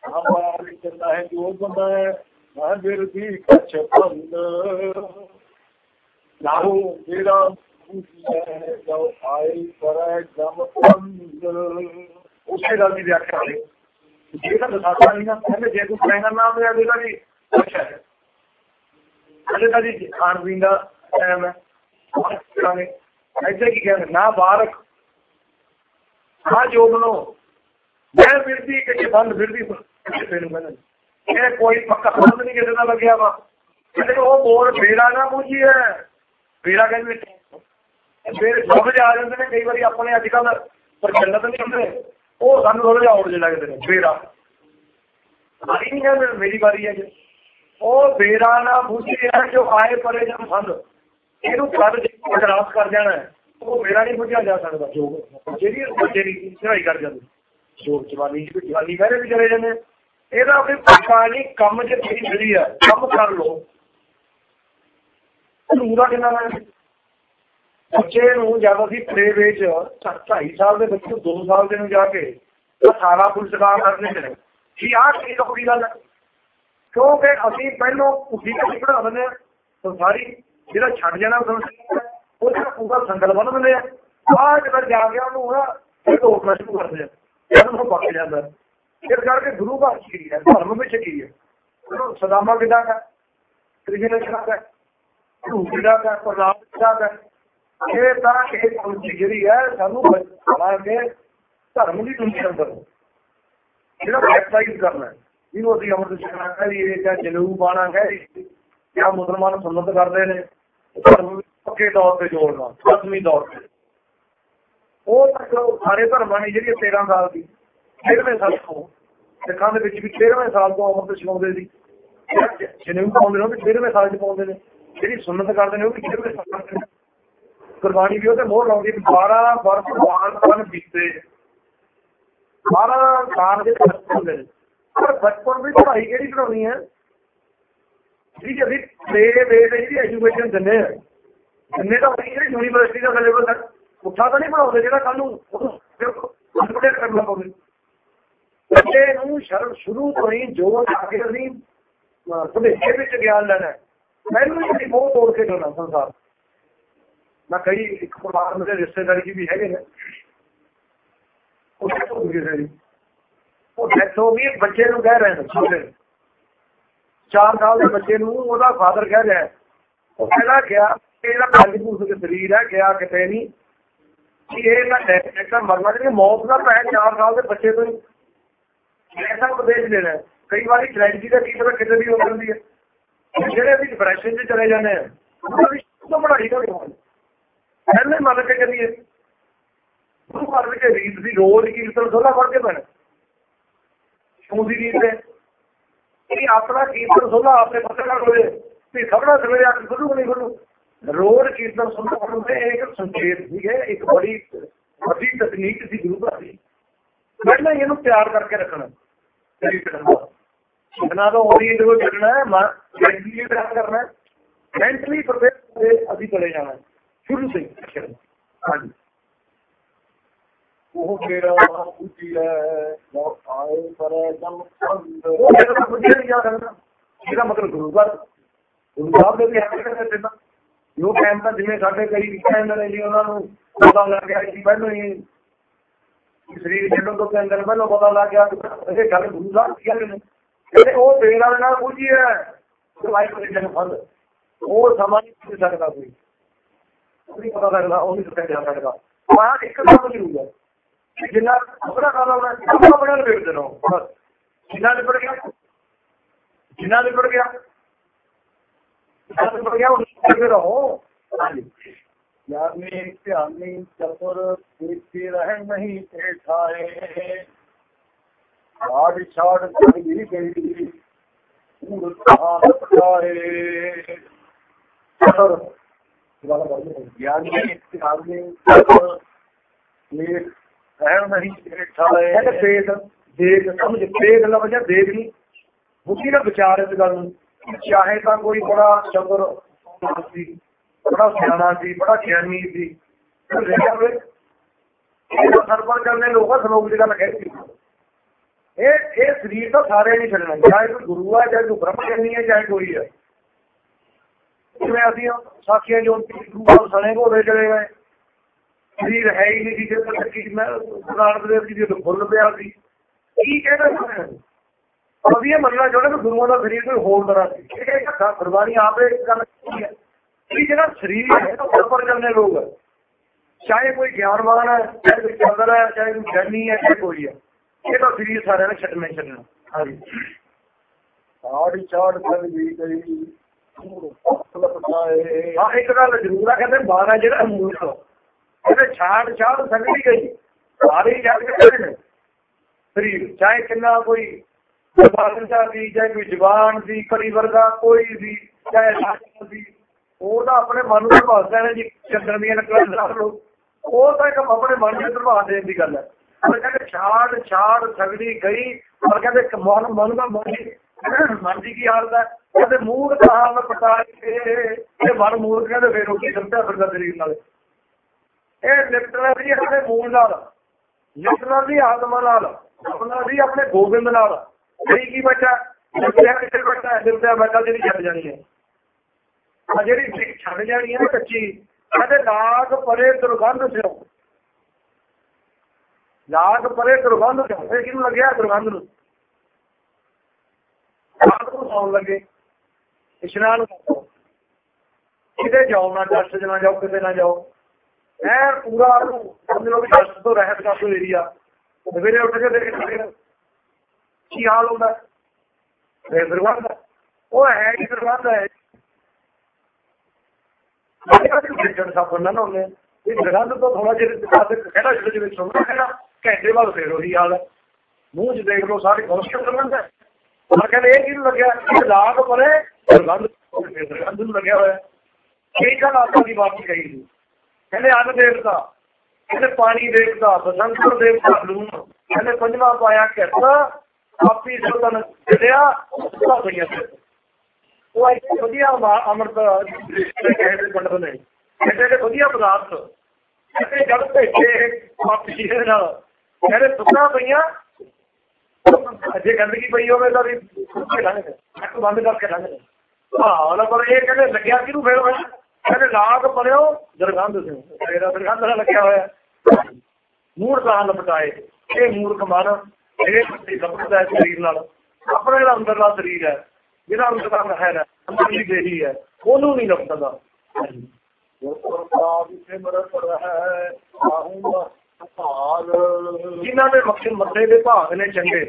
ਹਮਾਰਾ ਕਹਿੰਦਾ ਹੈ ਜੋ ਬੰਦਾ ਹੈ ਮਹਾਂਵੀਰ ਦੀ ਕੱਛ ਬੰਦ ਲਾਹੋ ਮੇਰਾ ਹੈ ਜੋ ਆਈ ਕਰੇ ਜਮ ਬੰਦ ਉਸੇ ਗੱਲ ਦੀ ਵਿਆਖਿਆ ਹੋਈ। ਜੇ ਤਾਂ ਨਹੀਂ ਨਾ, ਕਹਿੰਦੇ ਜੇ ਕੋਈ ਪ੍ਰੈਂਗਰ ਨਾਮ ਲਿਆ ਦੇਗਾ ਜੀ ਅੱਛਾ ਹੈ। ਅਜੇ ਤਾਂ ਜੀ ਖਾਣ ਪੀਣ ਦਾ ਟਾਈਮ ਹੈ। ਕਰਾਂਗੇ? ਇੱਥੇ ਕੀ ਕਹਿੰਦੇ? ਨਾ ਬਾਰਕ ਹਾਂ ਜੋ ਬਣੋ ਮੈਂ ਫਿਰਦੀ ਕਿ ਬੰਦ ਫਿਰਦੀ ਕਿਸੇ ਨੂੰ ਕਹਿੰਦੇ ਇਹ ਕੋਈ ਪੱਕਾ ਬੰਦ ਨਹੀਂ ਕਿਸੇ ਨਾਲ ਲੱਗਿਆ ਵਾ। ਕਹਿੰਦੇ ਉਹ ਬੋਲ ਫੇਰਾ ਨਾ ਬੁਝੀ ਹੈ। ਫੇਰਾ ਕਹਿੰਦੇ ਫਿਰ ਸਮਝ ਆ ਜਾਂਦੇ ਨੇ, ਕਈ ਵਾਰੀ ਆਪਣੇ ਅੱਜ ਕੱਲ ਪ੍ਰਚਲਿਤ ਨਹੀਂ ਹੁੰਦੇ। ਉਹ ਸਾਨੂੰ ਥੋੜੇ ਜਿਹਾ ਔੜ ਜੇ ਲੱਗਦੇ ਨੇ ਫੇਰਾ ਮਾਰੀ ਨਹੀਂ ਹੈ ਮੇਰੀ ਵਾਰੀ ਹੈ ਜੀ। ਉਹ ਫੇਰਾ ਨਾ ਬੁਝੀ ਜੋ ਆਏ ਪਰੇ ਜਮ ਸੰਦ। ਇਹਨੂੰ ਕੱਢ ਜੇ ਕਰਾਸ ਕਰ ਜਾਣਾ ਉਹ ਮੇਰਾ ਨਹੀਂ ਬੁਝਿਆ ਜਾ ਸਕਦਾ। ਜੋ ਜਿਹੜੀ ਬੱਚੇ ਦੀ ਚੜਾਈ ਕਰ ਜਾਂਦੀ। ਜੋ ਜਵਾਨੀ ਜਵਾਨੀ ਮੇਰੇ ਵੀ ਚਲੇ ਜਾਂਦੇ ਇਹਦਾ ਆਪਣੀ ਪਛਾਣ ਨਹੀਂ ਕੰਮ ਚ ਤੇਰੀ ਮਿਲੀ ਆ। ਕੰਮ ਕਰ ਲੋ ਨੂਰਾ ਕਿੰਨਾ ਮੈਂ ਬੱਚੇ ਨੂੰ ਜਦ ਅਸੀਂ ਪਲੇ ਵਿੱਚ 2.5 ਸਾਲ ਦੇ ਬੱਚੇ ਨੂੰ 2 ਸਾਲ ਦੇ ਨੂੰ ਜਾ ਕੇ ਸਾਰਾ ਕੁਝ ਕਰਦੇ ਨੇ। ਕੀ ਆਹ ਕੀ ਲੋਕੀ ਗੱਲ ਹੈ ਕਿਉਂਕਿ ਅਸੀਂ ਪਹਿਲੋਂ ਉੱਠੀ ਕੇ ਪੜਾ ਦਿੰਦੇ ਆ ਸੰਸਾਰੀ, ਜਿਹੜਾ ਛੱਡ ਜਾਣਾ ਉਹਦਾ ਪੂਰਾ ਸੰਗਲ ਬਣ ਦਿੰਦੇ ਆ। ਆਹ ਜਦੋਂ ਜਾ ਕੇ ਉਹਨੂੰ ਨਾ ਇਹ ਤੋਂ ਸ਼ੁਰੂ ਕਰਦੇ ਆ। ਜਦ ਉਹ ਪੱਕ ਜਾਂਦਾ। ਇਸ ਕਰਕੇ ਗੁਰੂ ਘਰ ਕੀ ਹੈ? ਧਰਮ ਵਿੱਚ ਕੀ ਹੈ? ਉਹਨੂੰ ਸਦਾਮਾ ਕਿਦਾਂ ਹੈ? ਕ੍ਰਿਸ਼ਨ ਕਿਦਾਂ ਹੈ? ਧੂ ਕਿਦਾਂ ਹੈ ਪ੍ਰਲਾਦ ਕਿਦਾਂ ਹੈ ਇਹ ਤਾਂ ਇਹ ਪੁਲਿਸ ਜਿਹੜੀ ਹੈ, ਸਾਨੂੰ ਬਣਾ ਕੇ ਧਰਮ ਦੀ ਦੁਨੀਆ ਅੰਦਰ। ਜਿਹੜਾ ਐਕਸਰਸਾਈਜ਼ ਕਰਨਾ ਇਹਨੂੰ ਅਸੀਂ ਅਮਰ ਸ਼ਕਨਾ ਕਰੀਏ ਜਾਂ ਜਲੂ ਬਾਣਾ ਕਰੀਏ ਜਾਂ ਮੁਸਲਮਾਨ ਸੁਨਨਤ ਕਰਦੇ ਨੇ, ਧਰਮ ਪੱਕੇ ਤੌਰ ਤੇ ਜੋੜਨਾ ਰਸਮੀ ਤੌਰ ਤੇ। ਉਹ ਤੱਕ ਸਾਰੇ ਧਰਮਾਂ ਨੇ ਜਿਹੜੀ 13 ਸਾਲ ਦੀ 13ਵੇਂ ਸਾਲ ਤੋਂ ਸਿੱਖਾਂ ਦੇ ਵਿੱਚ ਵੀ 13ਵੇਂ ਸਾਲ ਤੋਂ ਅਮਰ ਛਕਾਉਂਦੇ ਸੀ। ਜਨੇਊ ਪਾਉਂਦੇ ਨੇ, ਉਹ ਵੀ ਤੇਰਵੇਂ ਸਾਲ ਚ ਪਾਉਂਦੇ ਨੇ। ਜਿਹੜੀ ਸੁਨਨਤ ਕਰਦੇ ਨੇ ਉਹ ਵੀ ਤੇਰਵੇਂ ਕਰਦੇ ਨੇ? ਕੁਰਬਾਨੀ ਵੀ ਉਹ ਤੇ ਮੋਹਰ ਲਾਉਂਦੀ 12 ਵਰਸ ਬਾਅਦ ਤਨ ਬੀਤੇ। 12 ਸਾਲ ਦੇ ਬੱਚੇ ਹੁੰਦੇ ਪਰ ਬਚਪਨ ਵੀ ਪੜ੍ਹਾਈ ਕਿਹੜੀ ਪੜਾਉਣੀ ਹੈ? ਜੀ ਅਸੀਂ ਦੇ ਦੇ ਜਿਹੜੀ ਐਜੂਕੇਸ਼ਨ ਦਿੰਦੇ ਆ ਦਿੰਦੇ ਤਾਂ ਉਹੀ ਜਿਹੜੀ ਯੂਨੀਵਰਸਿਟੀ ਦਾ ਸਿਲੇਬਸ ਹੈ ਉੱਠਾ ਤਾਂ ਨਹੀਂ ਬਣਾਉਂਦੇ ਜਿਹੜਾ ਕੱਲ ਨੂੰ ਅਪਡੇਟ ਕਰਨਾ ਪਵੇ ਬੱਚੇ ਨੂੰ ਸ਼ਰਮ ਸ਼ੁਰੂ ਤੋਂ ਹੀ ਜੋ ਆ ਕੇ ਅਸੀਂ ਭਵਿੱਖ ਵਿੱਚ ਗਿਆਨ ਲੈਣਾ ਮੈਨੂੰ ਹੀ ਬਹੁਤ ਤੋੜ ਕੇ ਕਰਨਾ ਸੰਸਾਰ ਮੈਂ ਕਈ, ਇੱਕ ਪਰਿਵਾਰ ਮੇਰੇ ਰਿਸ਼ਤੇਦਾਰੀ ਜੀ ਵੀ ਹੈਗੇ ਨੇ। ਉਹ ਡੈਥ ਹੋ ਗਈ ਉਹ ਡੈਥ ਹੋ ਗਈ ਬੱਚੇ ਨੂੰ ਕਹਿ ਰਹੇ ਨੇ, ਛੋਟੇ ਚਾਰ ਸਾਲ ਦੇ ਬੱਚੇ ਨੂੰ ਉਹਦਾ ਫਾਦਰ ਕਹਿ ਰਿਹਾ ਉਹ ਕਹਿੰਦਾ ਗਿਆ ਇਹਦਾ ਪੰਜ ਪੂਸ ਦੇ ਸਰੀਰ ਹੈ ਗਿਆ ਕਿਤੇ ਨਹੀਂ। ਕਿ ਇਹ ਨਾ ਡੈਥ ਮਰਨਾ ਕਿ ਮੌਤ ਦਾ ਪੈ ਚਾਰ ਸਾਲ ਦੇ ਬੱਚੇ ਤੋਂ ਹੀ। ਐਸਾ ਉਪਦੇਸ਼ ਦੇਣਾ ਕਈ ਵਾਰੀ ਟ੍ਰੈਜਡੀ ਦਾ ਕੀ ਪਤਾ ਕਿਤੇ ਵੀ ਹੋ ਜਾਂਦੀ ਹੈ। ਜਿਹੜੇ ਅਸੀਂ ਡਿਪਰੈਸ਼ਨ 'ਚ ਚਲੇ ਜਾਂਦੇ ਆ, ਉਹਨਾਂ ਦੀ ਤੋਂ ਪੜ੍ਹਾਈ ਦਾ ਹੋਣ। ਪਹਿਲੇ ਮੰਨ ਕੇ ਚੱਲੀਏ ਗੁਰੂ ਘਰ ਵਿੱਚ ਰੀਤ ਦੀ ਰੋਜ਼ ਕੀਰਤਨ ਸੋਲਾ ਪੜ੍ਹ ਕੇ ਪੈਣਾ। ਸੁਣਦੀ ਰੀਤ ਹੈ। ਇਹ ਆਪਣਾ ਕੀਰਤਨ ਸੋਲਾ ਆਪਣੇ ਪਤਾ ਕਰ ਹੋਏ ਤੇ ਸਭਨਾ ਸਵੇਰੇ ਆ ਕੇ ਗੁਰੂ ਨਹੀਂ ਗੁਰੂ ਰੋਜ਼ ਕੀਰਤਨ ਸੁਣਨਾ ਪੜ੍ਹਦੇ ਇਹ ਇੱਕ ਸੰਕੇਤ ਸੀਗੇ ਇੱਕ ਬੜੀ ਵੱਡੀ ਤਕਨੀਕ ਸੀ ਗੁਰੂ ਘਰ ਦੀ। ਪਹਿਲਾਂ ਹੀ ਇਹਨੂੰ ਤਿਆਰ ਕਰਕੇ ਰੱਖਣਾ ਤੇਰੀ ਇਹਨਾਂ ਤੋਂ ਹੋਰੀ ਜਦੋਂ ਚੱਲਣਾ ਹੈ ਮੈਂਟਲੀ ਤਿਆਰ ਕਰਨਾ ਮੈਂਟਲੀ ਪ੍ਰਪੇਅਰ ਅਸੀਂ ਚਲੇ ਜਾਣਾ ਸ਼ੁਰੂ ਤੋਂ ਹੀ ਹਾਂਜੀ ਉਹ ਮੇਰਾ ਉੱਚੀ ਹੈ ਜੋ ਆਏ ਪਰੇ ਦਮ ਸੰਦ ਉਹ ਜਿਹੜਾ ਬੁੱਝੇ ਨਹੀਂ ਜਾ ਸਕਦਾ ਇਹਦਾ ਮਤਲਬ ਗੁਰੂ ਘਰ ਗੁਰੂ ਸਾਹਿਬ ਦੇ ਵੀ ਹੱਥ ਕਰਦੇ ਨੇ ਜੋ ਟਾਈਮ ਤਾਂ ਜਿਵੇਂ ਸਾਡੇ ਕਈ ਵਿਖਾਉਂਦੇ ਨੇ ਜੀ ਉਹਨਾਂ ਨੂੰ ਪਤਾ ਲੱਗ ਗਿਆ ਕਿ ਪਹਿਲਾਂ ਹੀ ਸਰੀਰ ਛੱਡਣ ਤੋਂ ਅੰਦਰ ਪਹਿਲਾਂ ਪਤਾ ਲੱਗ ਗਿਆ ਇਹ ਗੱਲ ਗੁਰੂ ਸਾਹਿਬ ਕੀ ਕਹਿੰਦੇ ਨੇ ਕਹਿੰਦੇ ਉਹ ਦੇਰ ਵਾਲੇ ਨਾਲ ਬੁੱਝੀ ਹੈ ਲਾਈਫ ਦੇ ਜਨ ਫਲ ਉਹ ਸਮਾਂ ਨਹੀਂ ਸਕਦਾ ਕੋਈ ਉਹ ਨਹੀਂ ਪਤਾ ਲੱਗਦਾ ਉਹ ਨਹੀਂ ਸੁਣਿਆ ਜਾ ਸਕਦਾ ਮਾਂ ਇੱਕ ਕੰਮ ਜ਼ਰੂਰ ਹੈ ਜਿੰਨਾ ਆਪਣਾ ਕੰਮ ਆਉਣਾ ਸਭ ਆਪਣਾ ਨਿਬੇੜ ਦੇਣਾ ਬਸ ਜਿੰਨਾ ਨਿਬੜ ਗਿਆ ਜਿੰਨਾ ਨਿਬੜ ਗਿਆ ਜਿੰਨਾ ਨਿਬੜ ਗਿਆ ਉਹ ਨਿਬੜ ਰਹੋ ਹਾਂਜੀ ਗਿਆਨੀ ਧਿਆਨੀ ਚਤੁਰ ਦੇਖੇ ਰਹਿ ਨਹੀਂ ਤੇ ਠਾਏ ਛਾੜ ਛਾੜ ਚਲੀ ਗਈ। ਪੂਰ ਕਹਾਂ ਪਟਾਏ ਚਤੁਰ ਗਿਆਨੀ, ਧਿਆਨੀ ਚਤੁਰ ਦੇਖ ਰਹਿ ਨਹੀਂ ਤੇ ਠਾਏ ਕਹਿੰਦੇ ਦੇਖ ਦੇਖ, ਸਮਝ ਦੇਖ ਲਵ ਜਾਂ ਦੇਖ ਨਹੀਂ। ਬੁੱਧੀ ਨਾਲ ਵਿਚਾਰ ਇਸ ਗੱਲ ਨੂੰ। ਚਾਹੇ ਤਾਂ ਕੋਈ ਬੜਾ ਚਤੁਰ ਸੀ, ਬੜਾ ਸਿਆਣਾ ਸੀ, ਬੜਾ ਗਿਆਨੀ ਸੀ। ਇਹ ਸਰਪੰਚ ਕਰਨੇ ਲੋਕਾਂ ਸਲੋਕ ਦੀ ਗੱਲ ਕਹਿੰਦੇ ਇਹ ਇਹ ਸਰੀਰ ਤਾਂ ਸਾਰੇ ਨਹੀਂ ਛੱਡਣਾ ਚਾਹੇ ਕੋਈ ਗੁਰੂ ਹੈ ਚਾਹੇ ਕੋਈ ਬ੍ਰਹਮ ਗਿਆਨੀ ਹੈ ਚਾਹੇ ਕੋਈ ਹੈ ਜਿਵੇਂ ਅਸੀਂ ਸਾਖੀਆਂ ਜੋ ਗੁਰੂ ਸਣੇ ਘੋੜੇ ਚਲੇ ਗਏ ਸਰੀਰ ਹੈ ਹੀ ਨਹੀਂ ਜਿੱਥੇ ਤੱਕ ਕਿ ਮੈਂ ਗੁਰਨਾਨਕ ਦੇਵ ਜੀ ਦੇ ਫੁੱਲ ਪਿਆ ਸੀ ਕੀ ਕਹਿੰਦਾ ਅਸੀਂ ਇਹ ਮੰਨਣਾ ਚਾਹੁੰਦੇ ਕਿ ਗੁਰੂਆਂ ਦਾ ਸਰੀਰ ਕੋਈ ਹੋਰ ਤਰ੍ਹਾਂ ਸੀ ਇਹ ਗੁਰਬਾਣੀ ਆਪੇ ਗੱਲ ਕੀ ਹੈ ਕਿ ਜਿਹੜਾ ਸਰੀਰ ਹੈ ਉਹ ਉੱਪਰ ਚੱਲਣੇ ਲੋਕ ਚਾਹੇ ਕੋਈ ਗਿਆਨਵਾਨ ਹੈ ਚਾਹੇ ਕੋਈ ਚੰਦਰ ਹੈ ਚਾਹੇ ਕੋਈ ਗਿਆਨੀ ਹੈ ਚਾਹੇ ਕੋਈ ਹੈ ਇਹ ਤਾਂ ਸਰੀਰ ਸਾਰਿਆਂ ਨੇ ਛੱਡਣਾ ਹੀ ਛੱਡਣਾ ਹਾਂਜੀ ਛਾੜ ਛਾੜ ਚਲੀ ਗਈ। ਪੂਰ ਪਟਾਏ ਹਾਂ ਇੱਕ ਗੱਲ ਜ਼ਰੂਰ ਆ ਕਹਿੰਦੇ ਬਾਰਾ ਜਿਹੜਾ ਮੂਰਖ ਇਹਦੇ ਛਾੜ ਛਾੜ ਸੰਗੜੀ ਗਈ। ਸਾਰੇ ਜੱਗ ਕੇ ਨੇ ਸਰੀਰ ਚਾਹੇ ਕਿੰਨਾ ਕੋਈ ਬਾਦਸ਼ਾਹ ਦੀ ਚਾਹੇ ਕੋਈ ਜਵਾਨ ਦੀ ਕੜੀ ਵਰਗਾ ਕੋਈ ਵੀ ਚਾਹੇ ਰਾਜਾ ਸੀ ਉਹਦਾ ਆਪਣੇ ਮਨ ਨੂੰ ਭਾਸਦਾ ਹੈ ਜੀ ਚੰਦਰ ਦੀਆਂ ਨਕਲਾਂ ਲਾ ਲਓ ਉਹ ਤਾਂ ਇੱਕ ਆਪਣੇ ਮਨ ਨੂੰ ਪ੍ਰਭਾਵ ਦੇਣ ਦੀ ਗੱਲ ਹੈ। ਪਰ ਕਹਿੰਦੇ ਛਾੜ ਛਾੜ ਸੰਗੜੀ ਗਈ, ਪਰ ਕਹਿੰਦੇ ਮਨ ਮਨ ਦਾ ਮਨ ਮਨ ਦੀ ਕੀ ਹਾਲਤ ਹੈ ਕਹਿੰਦੇ ਮੂੜ ਕਹਾ ਮੈਂ ਇਹ ਮਨ ਮੂੜ ਕਹਿੰਦੇ ਫੇਰ ਉਹ ਕੀ ਕਰਦਾ ਫਿਰਦਾ ਸਰੀਰ ਨਾਲ। ਇਹ ਲਿਟਰਲੀ ਆਪਣੇ ਮੂਲ ਨਾਲ ਲਿਟਰਲੀ ਆਤਮਾ ਨਾਲ, ਆਪਣਾ ਵੀ ਆਪਣੇ ਗੋਬਿੰਦ ਨਾਲ। ਕਈ ਕੀ ਬੱਚਾ ਲਿਖਿਆ ਕਿੱਥੇ ਬੱਚਾ ਲਿਖਿਆ ਬੱਚਾ ਜਿਹੜੀ ਛੱਡ ਜਾਣੀ ਹੈ। ਆ ਜਿਹੜੀ ਛੱਡ ਜਾਣੀ ਹੈ ਨਾ ਕੱਚੀ, ਕਹਿੰਦੇ ਲਾਗ ਪਰੇ ਦੁਰਗੰਧ ਸਿਓ ਲਾਗ ਪਰੇ ਦੁਰਗੰਧ ਸਿਓ ਕਿਹਨੂੰ ਲੱਗਿਆ ਦੁਰਗੰਧ ਨੂੰ? ਰਾਤ ਨੂੰ ਸੌਣ ਲੱਗੇ, ਇਸ਼ਨਾਨ ਕਰੋ ਕਿਤੇ ਜਾਓ ਨਾ ਦਰਸ਼ ਨਾ ਜਾਓ, ਕਿਤੇ ਨਾ ਜਾਓ। ਐ ਪੂਰਾ ਸਮਝ ਲਓ ਵੀ ਦਰਸ਼ ਤੋਂ ਰਹਿਤ ਕਰ ਦੋ ਏਰੀਆ। ਸਵੇਰੇ ਉੱਠ ਕੇ ਦੇਖੇ ਕੀ ਹਾਲ ਹੁੰਦਾ? ਇਹ ਦੁਰਗੰਧ ਉਹ ਹੈ ਕਿ ਦੁਰਗੰਧ ਹੈ ਜਿਹੜੇ ਸਭ ਨਾ ਹੁੰਦੇ। ਇਹ ਦੁਰਗੰਧ ਤੋਂ ਥੋੜਾ ਜਿਹਾ ਖੜਾ ਜਿਹੜੇ ਵਿੱਚ ਸੁਣਨਾ ਹੈ ਨਾ ਘੰਟੇ ਬਾਅਦ ਫੇਰ ਉਹੀ ਹਾਲ ਹੈ। ਮੂੰਹ 'ਚ ਦੇਖ ਲਓ ਸਾਰੇ ਖੁਸ਼ ਦੁਰਗੰਧ ਹੈ। ਪਰ ਕਹਿੰਦੇ ਇਹ ਕਿਹਨੂੰ ਲੱਗਿਆ? ਇਹ ਲਾਗ ਪਰੇ ਗੰਧ ਗੰਧ ਨੂੰ ਲੱਗਿਆ ਹੋਇਆ ਇਹ ਗੱਲ ਆਪਾਂ ਦੀ ਬਾਤ ਕਹੀ ਸੀ। ਕਹਿੰਦੇ ਅੰਨ ਦੇਵਤਾ, ਕਹਿੰਦੇ ਪਾਣੀ ਦੇਵਤਾ, ਬਸੰਤਰ ਦੇਵਤਾ, ਲੂਣ। ਕਹਿੰਦੇ ਪੰਜਵਾਂ ਪਾਇਆ ਕਿਰਤਾ ਆਪੀ ਸੁਤਨ ਜਿਹੜਿਆ ਉਹ ਪਈਆਂ ਉਹ ਇੱਥੇ ਵਧੀਆ ਅਮਾ- ਅੰਮ੍ਰਿਤ ਕਹਿੰਦੇ ਪੰਡਤ ਨੇ। ਕਹਿੰਦੇ ਵਧੀਆ ਪਦਾਰਥ। ਕਹਿੰਦੇ ਜਦ ਭੇਜੇ ਆਪੀ ਨਾਲ। ਕਹਿੰਦੇ ਸੁੱਕਾ ਪਈਆਂ ਜੇ ਗੰਦਗੀ ਪਈ ਹੋਵੇ ਤਾਂ ਵੀ ਸੁੱਕੇ ਲੰਘਦੇ ਅੱਖ ਬੰਦ ਕਰਕੇ ਲੰਘਦੇ ਹਾਂ ਨਾ ਪਰ ਇਹ ਕਹਿੰਦੇ ਲੱਗਿਆ ਕਿਹਨੂੰ ਫੇਰ ਹੋਇਆ ਕਹਿੰਦੇ ਲਾਗ ਪਰਿਓ ਦਰਗੰਧ ਸਿੰਘ ਤੇਰਾ ਦਰਗੰਧ ਨਾਲ ਲੱਗਿਆ ਹੋਇਆ ਮੂੜ ਤਾਂ ਲਪਟਾਏ ਇਹ ਮੂਰਖ ਮਨ ਇਹ ਲਪਟਦਾ ਹੈ ਸਰੀਰ ਨਾਲ ਆਪਣਾ ਜਿਹੜਾ ਅੰਦਰਲਾ ਸਰੀਰ ਹੈ ਜਿਹੜਾ ਅੰਦਰ ਹੈ ਨਾ ਅੰਦਰਲੀ ਦੇਹੀ ਹੈ ਉਹਨੂੰ ਨਹੀਂ ਲਪਟਦਾ ਗੁਰਪ੍ਰਸਾਦ ਸਿਮਰਤ ਰਹਿ ਆਹੂੰ ਭਾਗ ਜਿਨ੍ਹਾਂ ਦੇ ਮੱਥੇ ਮੱਥੇ ਦੇ ਭਾਗ ਨੇ ਚੰਗੇ,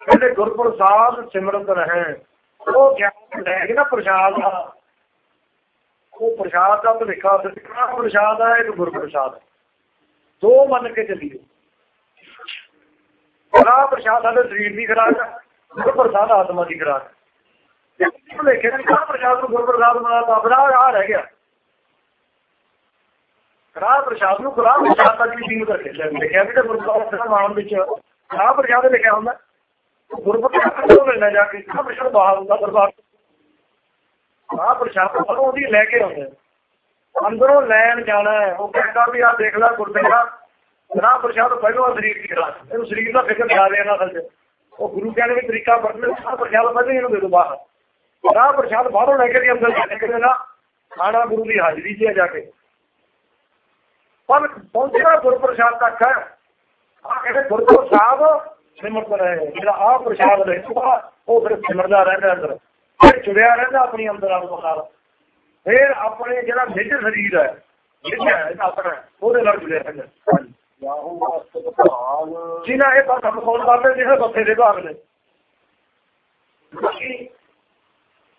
ਕਹਿੰਦੇ ਗੁਰਪ੍ਰਸਾਦ ਸਿਮਰਤ ਰਹੇ। ਉਹ ਗਿਆਨ ਲੈ ਕੇ ਨਾ ਪ੍ਰਸ਼ਾਦ ਦਾ। ਉਹ ਪ੍ਰਸ਼ਾਦ ਦਾ ਭਲੇਖਾ ਸਿੱਖਣਾ ਪ੍ਰਸ਼ਾਦ ਹੈ ਇੱਕ ਗੁਰਪ੍ਰਸਾਦ। ਦੋ ਮੰਨ ਕੇ ਚੱਲੀਏ। ਬੜਾ ਪ੍ਰਸ਼ਾਦ ਸਾਡੇ ਸਰੀਰ ਦੀ ਖਰਾਕ ਹੈ ਗੁਰਪ੍ਰਸਾਦ ਆਤਮਾ ਦੀ ਖਰਾਕ। ਜੇ ਭਲੇਖੇ ਨੇ ਕਾ ਪ੍ਰਸ਼ਾਦ ਨੂੰ ਗੁਰਪ੍ਰਸਾਦ ਬਣਾਤਾ ਬੜਾ ਆ ਰਹਿ ਪ੍ਰਸ਼ਾਦ ਨੂੰ ਖਰਾ ਪ੍ਰਸ਼ਾਦ ਤੱਕ ਵੀ ਸੀਮਤ ਰੱਖਿਆ ਲਿਖਿਆ ਵੀ ਤਾਂ ਗੁਰਪ੍ਰਸਾਦ ਦਾ ਨਾਮ ਵਿੱਚ ਖਰਾ ਪ੍ਰਸ਼ਾਦ ਲਿਖਿਆ ਹੁੰਦਾ। ਗੁਰਪ੍ਰਸਾਦ ਤੋਂ ਲੈਣਾ ਜਾ ਕੇ ਖਰਾ ਪ੍ਰਸ਼ਾਦ ਬਾਹਰ ਹੁੰਦਾ ਦਰਬਾਰ ਖਰਾ ਪ੍ਰਸ਼ਾਦ ਬਾਹਰੋਂ ਉਹਦੀ ਲੈ ਕੇ ਆਉਂਦੇ ਅੰਦਰੋਂ ਲੈਣ ਜਾਣਾ ਉਹ ਕਹਿੰਦਾ ਵੀ ਆ ਦੇਖ ਲੈ ਗੁਰਦੇਵਾ ਖਰਾ ਪ੍ਰਸ਼ਾਦ ਪਹਿਲਾਂ ਸਰੀਰ ਦੀ ਖਰਾ ਇਹਨੂੰ ਸਰੀਰ ਦਾ ਫਿਕਰ ਜਾ ਰਿਹਾ ਅਸਲ ਉਹ ਗੁਰੂ ਕਹਿੰਦੇ ਵੀ ਤਰੀਕਾ ਵਰਤਣਾ ਖਰਾ ਪ੍ਰਸ਼ਾਦ ਪਹਿਲਾਂ ਇਹਨੂੰ ਦੇ ਦੋ ਬਾਹਰ। ਖਰਾ ਪ੍ਰਸ਼ਾਦ ਬਾਹਰੋਂ ਲੈ ਕੇ ਵੀ ਅੰਦਰ ਜਾ ਕੇ ਨਾ, ਖਾਣਾ ਗੁਰੂ ਦੀ ਹਾਜ਼ਰੀ 'ਚ ਜਾ ਕੇ। ਪਰ ਪਹੁੰਚਣਾ ਗੁਰਪ੍ਰਸਾਦ ਤੱਕ ਹੈ। ਆ ਕਹਿੰਦੇ ਗੁਰਪ੍ਰਸਾਦ ਸਿਮਰਤ ਰਹੇ ਜਿਹੜਾ ਆ ਪ੍ਰਸ਼ਾਦ ਰਹਿੰਦਾ ਉਹ ਫਿਰ ਸਿਮਰਦਾ ਰਹਿੰਦਾ ਅੰਦਰ। ਫਿਰ ਜੁੜਿਆ ਰਹਿੰਦਾ ਆਪਣੀ ਅੰਦਰ ਆਤਮਾ ਨਾਲ। ਫਿਰ ਆਪਣੇ ਜਿਹੜਾ ਨਿੱਜ ਸਰੀਰ ਹੈ ਨਿੱਜ ਹੈ ਆਪਣਾ ਉਹਦੇ ਨਾਲ ਜੁੜਿਆ ਰਹਿੰਦਾ। ਜਿਨ੍ਹਾਂ ਇਹ ਤਾਂ ਕੰਮ ਕੋਲ ਕਰਦੇ ਜਿਹੜੇ ਬੱਥੇ ਦੇ ਭਾਗ ਨੇ।